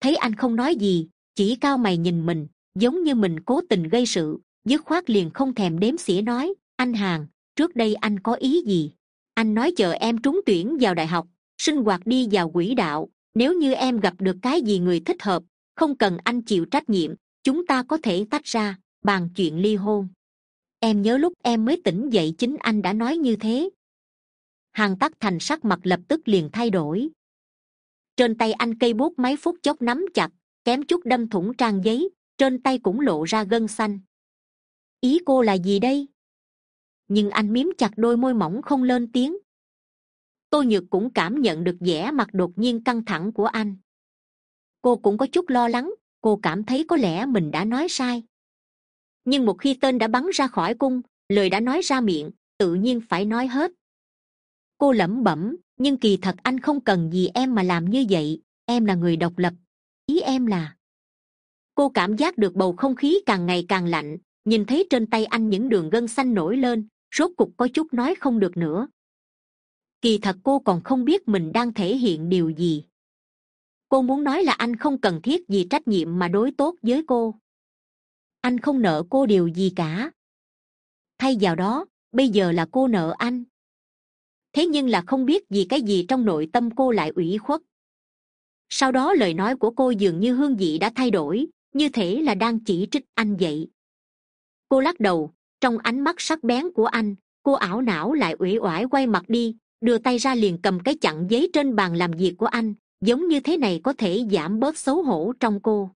Thấy anh không nói gì, chỉ cao mày nhìn mình, giống như mình cố tình gây sự, dứt khoát liền không thèm đếm xỉa nói, anh hàng trước đây anh có ý gì? Anh nói chờ em trúng tuyển vào đại học, sinh hoạt đi vào quỹ đạo, nếu như em gặp được cái gì người thích hợp, không cần anh chịu trách nhiệm, chúng ta có thể tách ra, bàn chuyện ly hôn. Em nhớ lúc em mới tỉnh dậy chính anh đã nói như thế. Hàng tắc thành sắc mặt lập tức liền thay đổi trên tay anh cây bút mấy phút chốc nắm chặt, kém chút đâm thủng trang giấy, trên tay cũng lộ ra gân xanh. Ý cô là gì đây? Nhưng anh miếm chặt đôi môi mỏng không lên tiếng. Tô nhược cũng cảm nhận được vẻ mặt đột nhiên căng thẳng của anh. Cô cũng có chút lo lắng, cô cảm thấy có lẽ mình đã nói sai. Nhưng một khi tên đã bắn ra khỏi cung, lời đã nói ra miệng, tự nhiên phải nói hết cô lẩm bẩm, nhưng kỳ thật anh không cần gì em mà làm như vậy, em là người độc lập. Ý em là, cô cảm giác được bầu không khí càng ngày càng lạnh, nhìn thấy trên tay anh những đường gân xanh nổi lên, rốt cục có chút nói không được nữa. Kỳ thật cô còn không biết mình đang thể hiện điều gì. Cô muốn nói là anh không cần thiết gì trách nhiệm mà đối tốt với cô. Anh không nợ cô điều gì cả. Thay vào đó, bây giờ là cô nợ anh thế nhưng là không biết vì cái gì trong nội tâm cô lại ủy khuất. Sau đó lời nói của cô dường như hương vị đã thay đổi, như thể là đang chỉ trích anh vậy. Cô lắc đầu, trong ánh mắt sắc bén của anh, cô ảo não lại uể oải quay mặt đi, đưa tay ra liền cầm cái chặn giấy trên bàn làm việc của anh, giống như thế này có thể giảm bớt xấu hổ trong cô.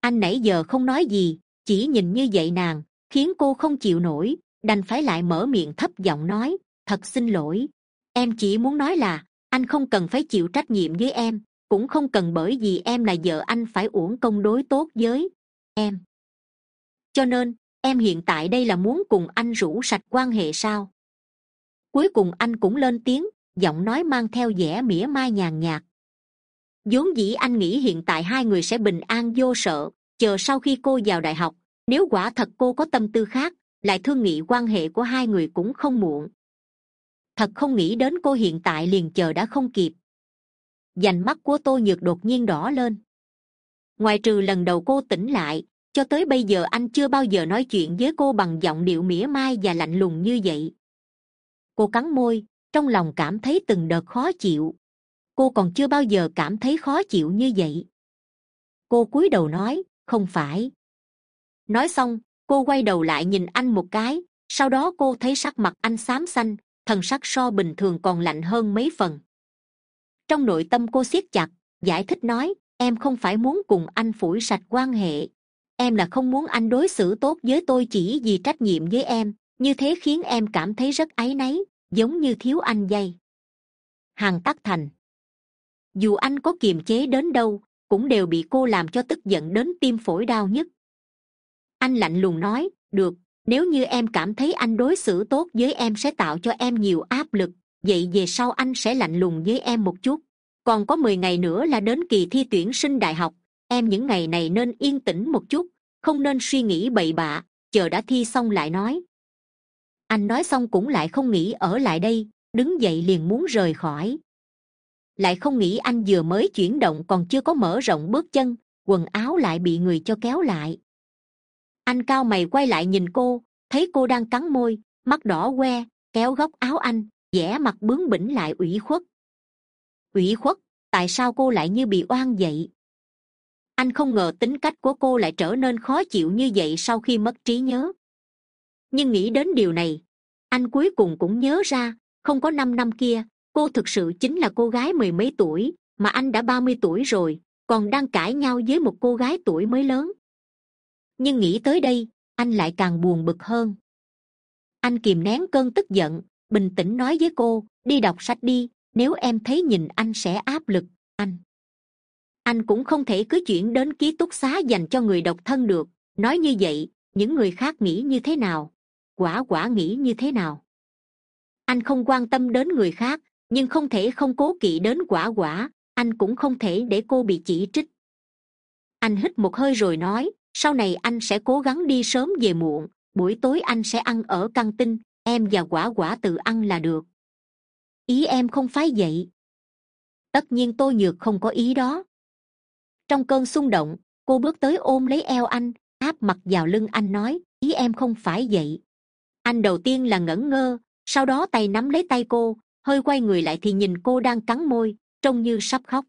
Anh nãy giờ không nói gì, chỉ nhìn như vậy nàng, khiến cô không chịu nổi, đành phải lại mở miệng thấp giọng nói thật xin lỗi. Em chỉ muốn nói là, anh không cần phải chịu trách nhiệm với em, cũng không cần bởi vì em là vợ anh phải uổng công đối tốt với em. Cho nên, em hiện tại đây là muốn cùng anh rủ sạch quan hệ sao? Cuối cùng anh cũng lên tiếng, giọng nói mang theo vẻ mỉa mai nhàn nhạt. Vốn dĩ anh nghĩ hiện tại hai người sẽ bình an vô sợ, chờ sau khi cô vào đại học, nếu quả thật cô có tâm tư khác, lại thương nghị quan hệ của hai người cũng không muộn thật không nghĩ đến cô hiện tại liền chờ đã không kịp. Dành mắt của tôi nhược đột nhiên đỏ lên. Ngoài trừ lần đầu cô tỉnh lại, cho tới bây giờ anh chưa bao giờ nói chuyện với cô bằng giọng điệu mỉa mai và lạnh lùng như vậy. Cô cắn môi, trong lòng cảm thấy từng đợt khó chịu. Cô còn chưa bao giờ cảm thấy khó chịu như vậy. Cô cúi đầu nói, không phải. Nói xong, cô quay đầu lại nhìn anh một cái, sau đó cô thấy sắc mặt anh xám xanh thần sắc so bình thường còn lạnh hơn mấy phần. Trong nội tâm cô siết chặt, giải thích nói, em không phải muốn cùng anh phủi sạch quan hệ. Em là không muốn anh đối xử tốt với tôi chỉ vì trách nhiệm với em. Như thế khiến em cảm thấy rất áy náy, giống như thiếu anh dây. Hằng tắc thành. Dù anh có kiềm chế đến đâu, cũng đều bị cô làm cho tức giận đến tim phổi đau nhất. Anh lạnh lùng nói, được nếu như em cảm thấy anh đối xử tốt với em sẽ tạo cho em nhiều áp lực, vậy về sau anh sẽ lạnh lùng với em một chút. Còn có mười ngày nữa là đến kỳ thi tuyển sinh đại học, em những ngày này nên yên tĩnh một chút, không nên suy nghĩ bậy bạ, chờ đã thi xong lại nói. Anh nói xong cũng lại không nghĩ ở lại đây, đứng dậy liền muốn rời khỏi. Lại không nghĩ anh vừa mới chuyển động còn chưa có mở rộng bước chân, quần áo lại bị người cho kéo lại anh cao mày quay lại nhìn cô, thấy cô đang cắn môi, mắt đỏ que kéo góc áo anh, vẻ mặt bướng bỉnh lại ủy khuất. Ủy khuất? Tại sao cô lại như bị oan vậy? Anh không ngờ tính cách của cô lại trở nên khó chịu như vậy sau khi mất trí nhớ. Nhưng nghĩ đến điều này, anh cuối cùng cũng nhớ ra, không có năm năm kia, cô thực sự chính là cô gái mười mấy tuổi, mà anh đã ba mươi tuổi rồi, còn đang cãi nhau với một cô gái tuổi mới lớn nhưng nghĩ tới đây, anh lại càng buồn bực hơn. Anh kìm nén cơn tức giận, bình tĩnh nói với cô, đi đọc sách đi, nếu em thấy nhìn anh sẽ áp lực, anh. Anh cũng không thể cứ chuyển đến ký túc xá dành cho người độc thân được. Nói như vậy, những người khác nghĩ như thế nào? Quả quả nghĩ như thế nào? Anh không quan tâm đến người khác, nhưng không thể không cố kỵ đến quả quả, anh cũng không thể để cô bị chỉ trích. Anh hít một hơi rồi nói sau này anh sẽ cố gắng đi sớm về muộn, buổi tối anh sẽ ăn ở căng tin, em và quả quả tự ăn là được. Ý em không phải vậy. Tất nhiên tôi nhược không có ý đó. Trong cơn xung động, cô bước tới ôm lấy eo anh, áp mặt vào lưng anh nói, ý em không phải vậy. Anh đầu tiên là ngẩn ngơ, sau đó tay nắm lấy tay cô, hơi quay người lại thì nhìn cô đang cắn môi, trông như sắp khóc.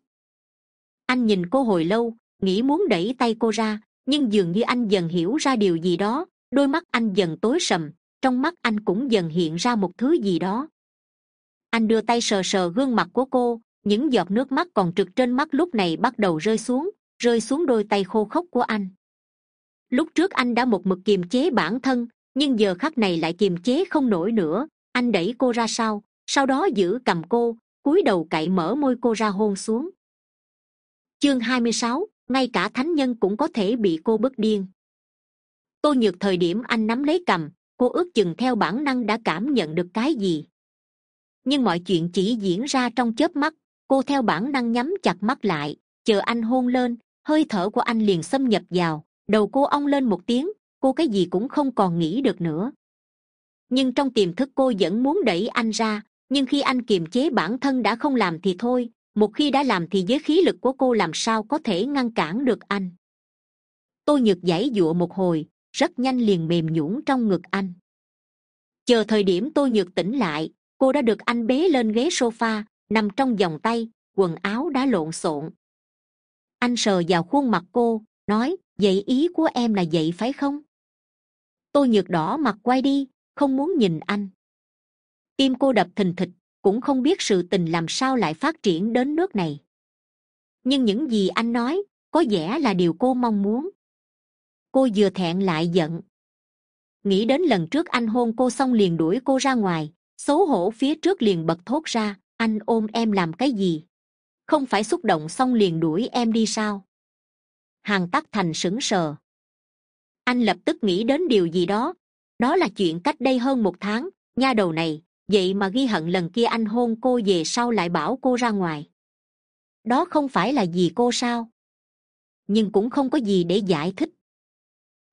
Anh nhìn cô hồi lâu, nghĩ muốn đẩy tay cô ra nhưng dường như anh dần hiểu ra điều gì đó. Đôi mắt anh dần tối sầm, trong mắt anh cũng dần hiện ra một thứ gì đó. Anh đưa tay sờ sờ gương mặt của cô, những giọt nước mắt còn trực trên mắt lúc này bắt đầu rơi xuống rơi xuống đôi tay khô khốc của anh. Lúc trước anh đã một mực kiềm chế bản thân, nhưng giờ khắc này lại kiềm chế không nổi nữa. Anh đẩy cô ra sau sau đó giữ cầm cô, cúi đầu cậy mở môi cô ra hôn xuống. Chương hai mươi sáu ngay cả thánh nhân cũng có thể bị cô bức điên. Tôi nhược thời điểm anh nắm lấy cầm, cô ước chừng theo bản năng đã cảm nhận được cái gì. Nhưng mọi chuyện chỉ diễn ra trong chớp mắt, cô theo bản năng nhắm chặt mắt lại, chờ anh hôn lên, hơi thở của anh liền xâm nhập vào, đầu cô ong lên một tiếng, cô cái gì cũng không còn nghĩ được nữa. Nhưng trong tiềm thức cô vẫn muốn đẩy anh ra, nhưng khi anh kiềm chế bản thân đã không làm thì thôi một khi đã làm thì với khí lực của cô làm sao có thể ngăn cản được anh? Tôi nhược giãy dụa một hồi, rất nhanh liền mềm nhũn trong ngực anh. Chờ thời điểm tôi nhược tỉnh lại, cô đã được anh bế lên ghế sofa, nằm trong vòng tay, quần áo đã lộn xộn. Anh sờ vào khuôn mặt cô, nói, vậy ý của em là vậy phải không? Tôi nhược đỏ mặt quay đi, không muốn nhìn anh. Tim cô đập thình thịch cũng không biết sự tình làm sao lại phát triển đến nước này. Nhưng những gì anh nói, có vẻ là điều cô mong muốn. Cô vừa thẹn lại giận. Nghĩ đến lần trước anh hôn cô xong liền đuổi cô ra ngoài, xấu hổ phía trước liền bật thốt ra, anh ôm em làm cái gì? Không phải xúc động xong liền đuổi em đi sao? Hàng tắc thành sững sờ. Anh lập tức nghĩ đến điều gì đó. Đó là chuyện cách đây hơn một tháng, nha đầu này vậy mà ghi hận lần kia anh hôn cô về sau lại bảo cô ra ngoài. Đó không phải là gì cô sao? Nhưng cũng không có gì để giải thích.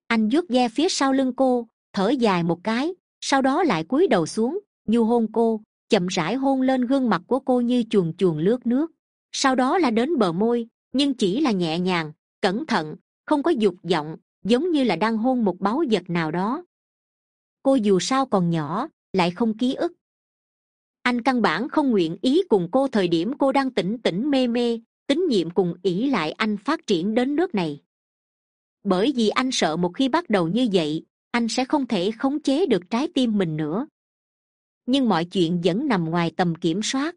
Anh vuốt ve phía sau lưng cô, thở dài một cái, sau đó lại cúi đầu xuống, nhu hôn cô, chậm rãi hôn lên gương mặt của cô như chuồn chuồn lướt nước. Sau đó là đến bờ môi, nhưng chỉ là nhẹ nhàng, cẩn thận, không có dục vọng, giống như là đang hôn một báu vật nào đó. Cô dù sao còn nhỏ, lại không ký ức anh căn bản không nguyện ý cùng cô thời điểm cô đang tỉnh tỉnh mê mê, tín nhiệm cùng ỷ lại anh phát triển đến nước này. Bởi vì anh sợ một khi bắt đầu như vậy, anh sẽ không thể khống chế được trái tim mình nữa. Nhưng mọi chuyện vẫn nằm ngoài tầm kiểm soát.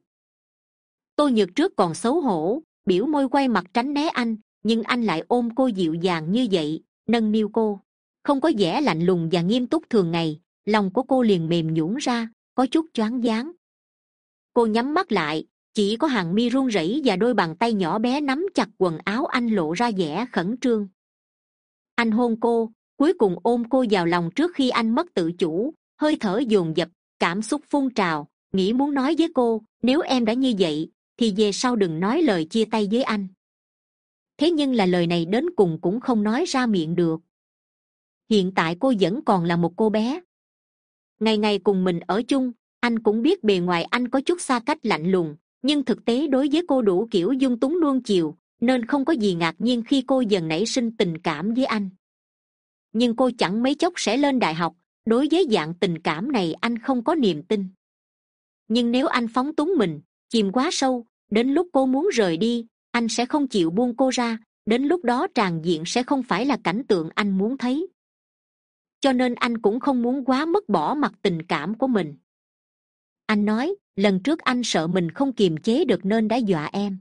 Tôi nhược trước còn xấu hổ, biểu môi quay mặt tránh né anh, nhưng anh lại ôm cô dịu dàng như vậy, nâng niu cô. Không có vẻ lạnh lùng và nghiêm túc thường ngày, lòng của cô liền mềm nhũn ra, có chút choáng váng cô nhắm mắt lại, chỉ có hàng mi run rẩy và đôi bàn tay nhỏ bé nắm chặt quần áo anh lộ ra vẻ khẩn trương. Anh hôn cô, cuối cùng ôm cô vào lòng trước khi anh mất tự chủ, hơi thở dồn dập, cảm xúc phun trào, nghĩ muốn nói với cô, nếu em đã như vậy, thì về sau đừng nói lời chia tay với anh. Thế nhưng là lời này đến cùng cũng không nói ra miệng được. Hiện tại cô vẫn còn là một cô bé. Ngày ngày cùng mình ở chung anh cũng biết bề ngoài anh có chút xa cách lạnh lùng, nhưng thực tế đối với cô đủ kiểu dung túng nuông chiều, nên không có gì ngạc nhiên khi cô dần nảy sinh tình cảm với anh. Nhưng cô chẳng mấy chốc sẽ lên đại học, đối với dạng tình cảm này anh không có niềm tin. Nhưng nếu anh phóng túng mình, chìm quá sâu, đến lúc cô muốn rời đi, anh sẽ không chịu buông cô ra, đến lúc đó tràn diện sẽ không phải là cảnh tượng anh muốn thấy. Cho nên anh cũng không muốn quá mất bỏ mặt tình cảm của mình anh nói, lần trước anh sợ mình không kiềm chế được nên đã dọa em.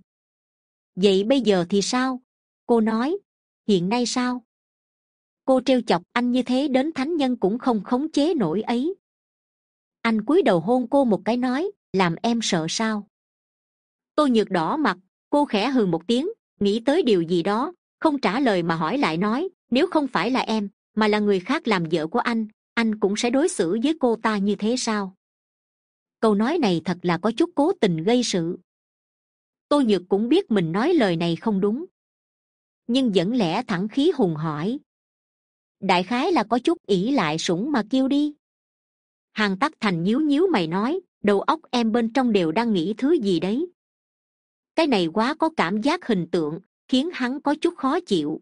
Vậy bây giờ thì sao? Cô nói, hiện nay sao? Cô trêu chọc anh như thế đến thánh nhân cũng không khống chế nổi ấy. Anh cúi đầu hôn cô một cái nói, làm em sợ sao? Tôi nhược đỏ mặt, cô khẽ hừ một tiếng, nghĩ tới điều gì đó, không trả lời mà hỏi lại nói, nếu không phải là em, mà là người khác làm vợ của anh anh cũng sẽ đối xử với cô ta như thế sao? Câu nói này thật là có chút cố tình gây sự. Tôi nhược cũng biết mình nói lời này không đúng. Nhưng vẫn lẽ thẳng khí hùng hỏi. Đại khái là có chút ỷ lại sủng mà kêu đi. Hàng tắc thành nhíu nhíu mày nói, đầu óc em bên trong đều đang nghĩ thứ gì đấy. Cái này quá có cảm giác hình tượng, khiến hắn có chút khó chịu.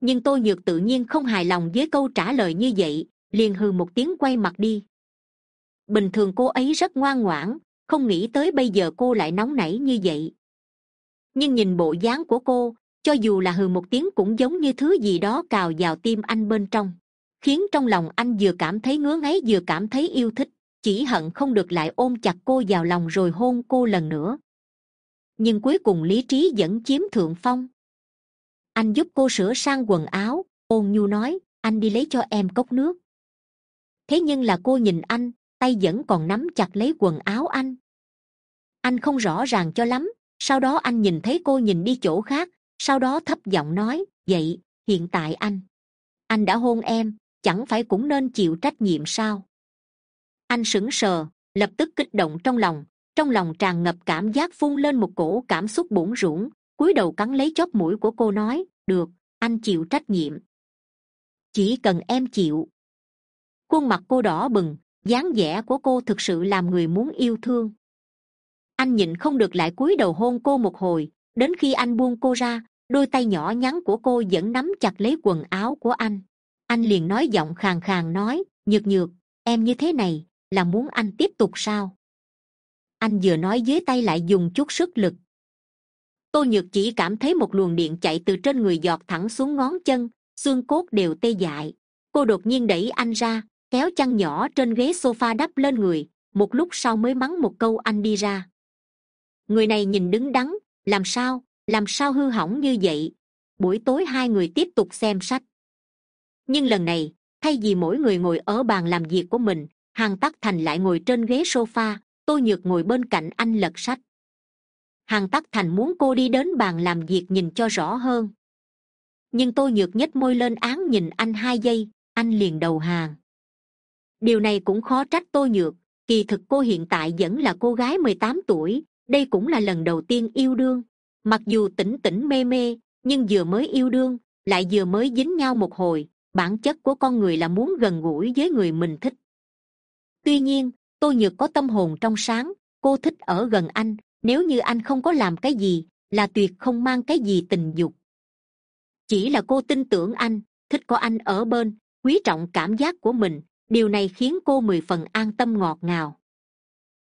Nhưng tôi nhược tự nhiên không hài lòng với câu trả lời như vậy, liền hừ một tiếng quay mặt đi bình thường cô ấy rất ngoan ngoãn, không nghĩ tới bây giờ cô lại nóng nảy như vậy. Nhưng nhìn bộ dáng của cô, cho dù là hừ một tiếng cũng giống như thứ gì đó cào vào tim anh bên trong, khiến trong lòng anh vừa cảm thấy ngứa ngáy vừa cảm thấy yêu thích, chỉ hận không được lại ôm chặt cô vào lòng rồi hôn cô lần nữa. Nhưng cuối cùng lý trí vẫn chiếm thượng phong. Anh giúp cô sửa sang quần áo, ôn nhu nói, anh đi lấy cho em cốc nước. Thế nhưng là cô nhìn anh tay vẫn còn nắm chặt lấy quần áo anh. Anh không rõ ràng cho lắm, sau đó anh nhìn thấy cô nhìn đi chỗ khác, sau đó thấp giọng nói, vậy, hiện tại anh anh đã hôn em, chẳng phải cũng nên chịu trách nhiệm sao? Anh sững sờ, lập tức kích động trong lòng trong lòng tràn ngập cảm giác phun lên một cổ cảm xúc bủn rủn, cúi đầu cắn lấy chóp mũi của cô nói, được, anh chịu trách nhiệm. Chỉ cần em chịu. Khuôn mặt cô đỏ bừng dáng vẻ của cô thực sự làm người muốn yêu thương. Anh nhịn không được lại cúi đầu hôn cô một hồi, đến khi anh buông cô ra, đôi tay nhỏ nhắn của cô vẫn nắm chặt lấy quần áo của anh. Anh liền nói giọng khàn khàn nói, nhược nhược, em như thế này, là muốn anh tiếp tục sao? Anh vừa nói dưới tay lại dùng chút sức lực. Tô nhược chỉ cảm thấy một luồng điện chạy từ trên người giọt thẳng xuống ngón chân, xương cốt đều tê dại. Cô đột nhiên đẩy anh ra kéo chăn nhỏ trên ghế sofa đắp lên người, một lúc sau mới mắng một câu anh đi ra. Người này nhìn đứng đắn, làm sao làm sao hư hỏng như vậy? Buổi tối hai người tiếp tục xem sách. Nhưng lần này, thay vì mỗi người ngồi ở bàn làm việc của mình hàng tắc thành lại ngồi trên ghế sofa tôi nhược ngồi bên cạnh anh lật sách. Hàng tắc thành muốn cô đi đến bàn làm việc nhìn cho rõ hơn. Nhưng tôi nhược nhếch môi lên án nhìn anh hai giây, anh liền đầu hàng điều này cũng khó trách tôi nhược, kỳ thực cô hiện tại vẫn là cô gái mười tám tuổi, đây cũng là lần đầu tiên yêu đương. Mặc dù tỉnh tỉnh mê mê, nhưng vừa mới yêu đương, lại vừa mới dính nhau một hồi, bản chất của con người là muốn gần gũi với người mình thích. Tuy nhiên tôi nhược có tâm hồn trong sáng, cô thích ở gần anh, nếu như anh không có làm cái gì, là tuyệt không mang cái gì tình dục. Chỉ là cô tin tưởng anh, thích có anh ở bên, quý trọng cảm giác của mình điều này khiến cô mười phần an tâm ngọt ngào.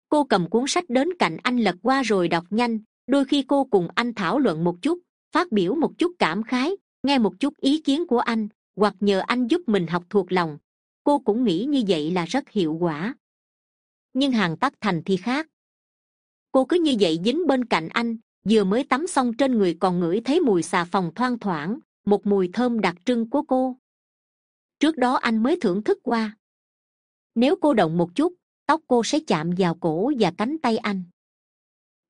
Cô cầm cuốn sách đến cạnh anh lật qua rồi đọc nhanh, đôi khi cô cùng anh thảo luận một chút, phát biểu một chút cảm khái, nghe một chút ý kiến của anh, hoặc nhờ anh giúp mình học thuộc lòng. Cô cũng nghĩ như vậy là rất hiệu quả. Nhưng hàng tắc thành thì khác. Cô cứ như vậy dính bên cạnh anh, vừa mới tắm xong trên người còn ngửi thấy mùi xà phòng thoang thoảng, một mùi thơm đặc trưng của cô. Trước đó anh mới thưởng thức qua nếu cô động một chút, tóc cô sẽ chạm vào cổ và cánh tay anh.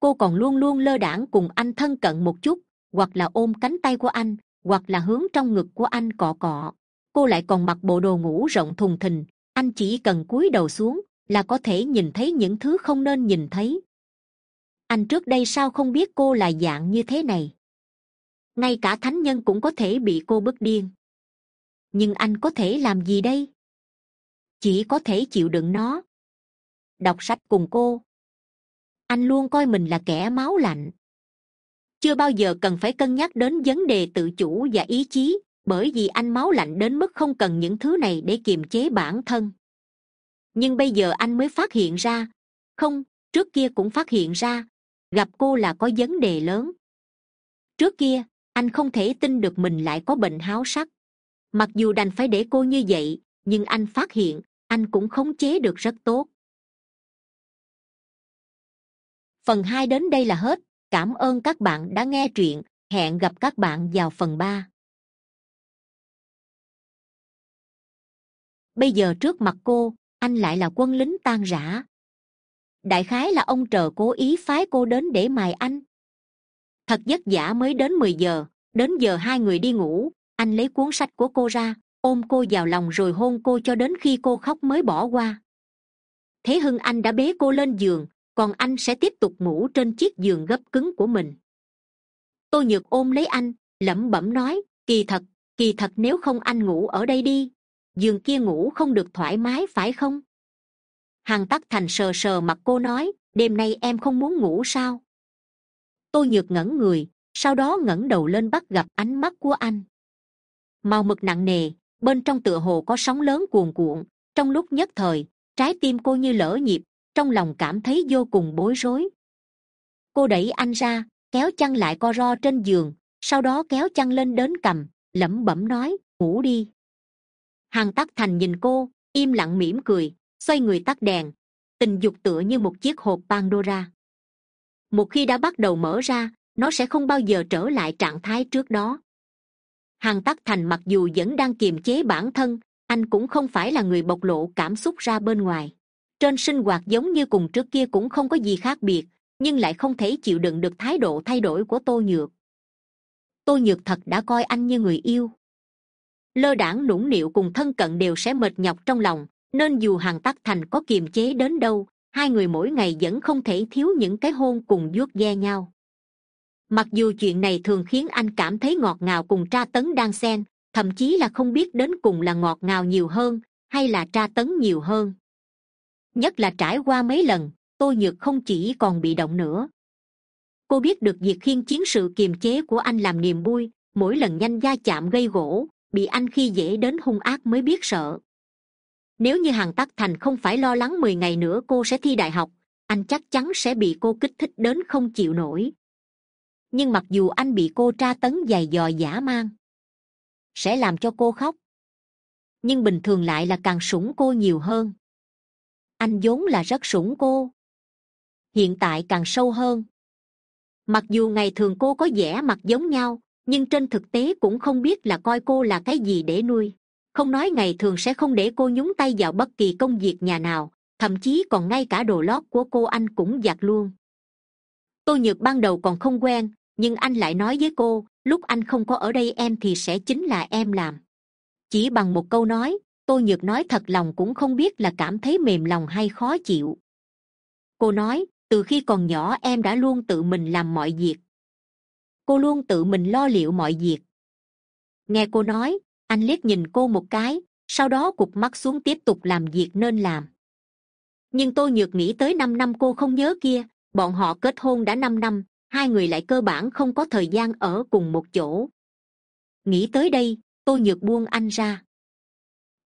Cô còn luôn luôn lơ đãng cùng anh thân cận một chút, hoặc là ôm cánh tay của anh, hoặc là hướng trong ngực của anh cọ cọ. Cô lại còn mặc bộ đồ ngủ rộng thùng thình, anh chỉ cần cúi đầu xuống là có thể nhìn thấy những thứ không nên nhìn thấy. Anh trước đây sao không biết cô là dạng như thế này? Ngay cả thánh nhân cũng có thể bị cô bức điên. Nhưng anh có thể làm gì đây? Chỉ có thể chịu đựng nó. Đọc sách cùng cô. Anh luôn coi mình là kẻ máu lạnh. Chưa bao giờ cần phải cân nhắc đến vấn đề tự chủ và ý chí, bởi vì anh máu lạnh đến mức không cần những thứ này để kiềm chế bản thân. Nhưng bây giờ anh mới phát hiện ra. Không, trước kia cũng phát hiện ra. Gặp cô là có vấn đề lớn. Trước kia, anh không thể tin được mình lại có bệnh háo sắc. Mặc dù đành phải để cô như vậy, nhưng anh phát hiện anh cũng khống chế được rất tốt. Phần hai đến đây là hết. Cảm ơn các bạn đã nghe truyện. Hẹn gặp các bạn vào phần ba. Bây giờ trước mặt cô, anh lại là quân lính tan rã. Đại khái là ông trờ cố ý phái cô đến để mài anh. Thật vất vả mới đến mười giờ. Đến giờ hai người đi ngủ, anh lấy cuốn sách của cô ra ôm cô vào lòng rồi hôn cô cho đến khi cô khóc mới bỏ qua. Thế hưng anh đã bế cô lên giường, còn anh sẽ tiếp tục ngủ trên chiếc giường gấp cứng của mình. Tôi nhược ôm lấy anh, lẩm bẩm nói, kỳ thật kỳ thật nếu không anh ngủ ở đây đi, giường kia ngủ không được thoải mái, phải không? Hằng tắc thành sờ sờ mặt cô nói, đêm nay em không muốn ngủ sao? Tôi nhược ngẩn người, sau đó ngẩng đầu lên bắt gặp ánh mắt của anh. Màu mực nặng nề bên trong tựa hồ có sóng lớn cuồn cuộn. Trong lúc nhất thời, trái tim cô như lỡ nhịp, trong lòng cảm thấy vô cùng bối rối. Cô đẩy anh ra, kéo chăn lại co ro trên giường, sau đó kéo chăn lên đến cầm lẩm bẩm nói, ngủ đi. Hằng tắc thành nhìn cô, im lặng mỉm cười, xoay người tắt đèn. Tình dục tựa như một chiếc hộp pandora. Một khi đã bắt đầu mở ra, nó sẽ không bao giờ trở lại trạng thái trước đó. Hàn tắc thành mặc dù vẫn đang kiềm chế bản thân, anh cũng không phải là người bộc lộ cảm xúc ra bên ngoài. Trên sinh hoạt giống như cùng trước kia cũng không có gì khác biệt, nhưng lại không thể chịu đựng được thái độ thay đổi của tô nhược. Tô nhược thật đã coi anh như người yêu. Lơ đãng nũng nịu cùng thân cận đều sẽ mệt nhọc trong lòng, nên dù Hàn tắc thành có kiềm chế đến đâu, hai người mỗi ngày vẫn không thể thiếu những cái hôn cùng vuốt ve nhau mặc dù chuyện này thường khiến anh cảm thấy ngọt ngào cùng tra tấn đang xen, thậm chí là không biết đến cùng là ngọt ngào nhiều hơn, hay là tra tấn nhiều hơn. Nhất là trải qua mấy lần tôi nhược không chỉ còn bị động nữa. Cô biết được việc khiên chiến sự kiềm chế của anh làm niềm vui, mỗi lần nhanh da chạm gây gỗ, bị anh khi dễ đến hung ác mới biết sợ. Nếu như hằng tắc thành không phải lo lắng mười ngày nữa cô sẽ thi đại học, anh chắc chắn sẽ bị cô kích thích đến không chịu nổi nhưng mặc dù anh bị cô tra tấn dày dò giả mang, sẽ làm cho cô khóc. Nhưng bình thường lại là càng sủng cô nhiều hơn. Anh vốn là rất sủng cô. Hiện tại càng sâu hơn. Mặc dù ngày thường cô có vẻ mặt giống nhau, nhưng trên thực tế cũng không biết là coi cô là cái gì để nuôi. Không nói ngày thường sẽ không để cô nhúng tay vào bất kỳ công việc nhà nào, thậm chí còn ngay cả đồ lót của cô anh cũng giặt luôn. Tôi nhược ban đầu còn không quen nhưng anh lại nói với cô, lúc anh không có ở đây em thì sẽ chính là em làm. Chỉ bằng một câu nói tôi nhược nói thật lòng cũng không biết là cảm thấy mềm lòng hay khó chịu. Cô nói, từ khi còn nhỏ em đã luôn tự mình làm mọi việc. Cô luôn tự mình lo liệu mọi việc. Nghe cô nói, anh liếc nhìn cô một cái, sau đó cụp mắt xuống tiếp tục làm việc nên làm. Nhưng tôi nhược nghĩ tới năm năm cô không nhớ kia, bọn họ kết hôn đã năm năm hai người lại cơ bản không có thời gian ở cùng một chỗ. Nghĩ tới đây tôi nhược buông anh ra.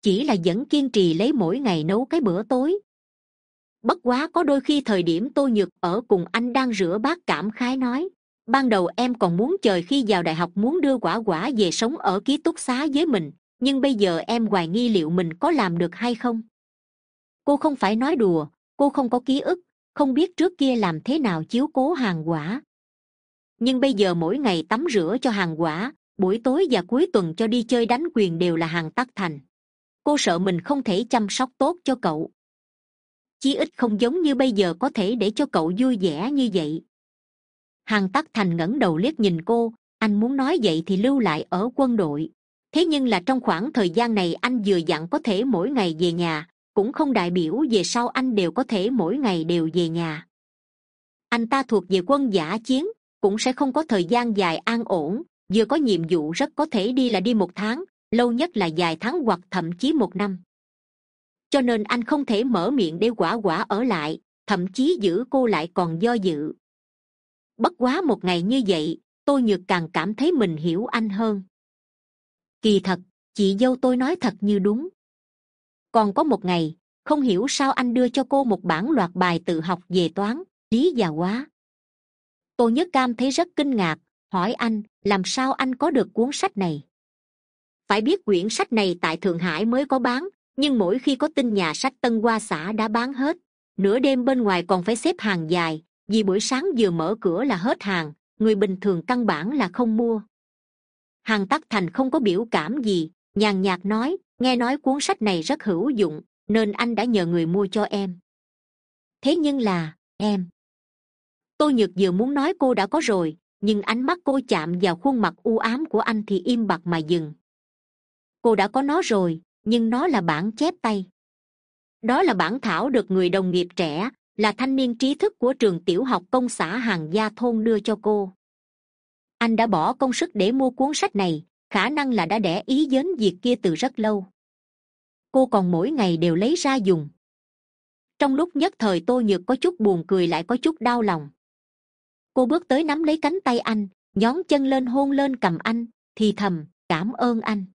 Chỉ là vẫn kiên trì lấy mỗi ngày nấu cái bữa tối. Bất quá có đôi khi thời điểm tôi nhược ở cùng anh đang rửa bát cảm khái nói, ban đầu em còn muốn chờ khi vào đại học muốn đưa quả quả về sống ở ký túc xá với mình, nhưng bây giờ em hoài nghi liệu mình có làm được hay không? Cô không phải nói đùa, cô không có ký ức, không biết trước kia làm thế nào chiếu cố hàng quả nhưng bây giờ mỗi ngày tắm rửa cho hàng quả, buổi tối và cuối tuần cho đi chơi đánh quyền đều là hàng tắc thành. Cô sợ mình không thể chăm sóc tốt cho cậu. Chí ít không giống như bây giờ có thể để cho cậu vui vẻ như vậy. Hàng tắc thành ngẩng đầu liếc nhìn cô, anh muốn nói vậy thì lưu lại ở quân đội. Thế nhưng là trong khoảng thời gian này anh vừa dặn có thể mỗi ngày về nhà, cũng không đại biểu về sau anh đều có thể mỗi ngày đều về nhà. Anh ta thuộc về quân giả chiến cũng sẽ không có thời gian dài an ổn, vừa có nhiệm vụ rất có thể đi là đi một tháng, lâu nhất là vài tháng hoặc thậm chí một năm. Cho nên anh không thể mở miệng để quả quả ở lại, thậm chí giữ cô lại còn do dự. Bất quá một ngày như vậy tôi nhược càng cảm thấy mình hiểu anh hơn. Kỳ thật, chị dâu tôi nói thật như đúng. Còn có một ngày, không hiểu sao anh đưa cho cô một bản loạt bài tự học về toán, lý già quá tôi nhất cam thấy rất kinh ngạc, hỏi anh, làm sao anh có được cuốn sách này? Phải biết quyển sách này tại thượng hải mới có bán, nhưng mỗi khi có tin nhà sách tân hoa xã đã bán hết. Nửa đêm bên ngoài còn phải xếp hàng dài, vì buổi sáng vừa mở cửa là hết hàng, người bình thường căn bản là không mua. Hàng tắc thành không có biểu cảm gì, nhàn nhạt nói, nghe nói cuốn sách này rất hữu dụng, nên anh đã nhờ người mua cho em. Thế nhưng là, em tôi nhược vừa muốn nói cô đã có rồi, nhưng ánh mắt cô chạm vào khuôn mặt u ám của anh thì im bặt mà dừng. Cô đã có nó rồi, nhưng nó là bản chép tay. Đó là bản thảo được người đồng nghiệp trẻ, là thanh niên trí thức của trường tiểu học công xã hàng gia thôn đưa cho cô. Anh đã bỏ công sức để mua cuốn sách này, khả năng là đã đẻ ý dến việc kia từ rất lâu. Cô còn mỗi ngày đều lấy ra dùng. Trong lúc nhất thời tô nhược có chút buồn cười lại có chút đau lòng cô bước tới nắm lấy cánh tay anh, nhón chân lên hôn lên cầm anh, thì thầm, cảm ơn anh.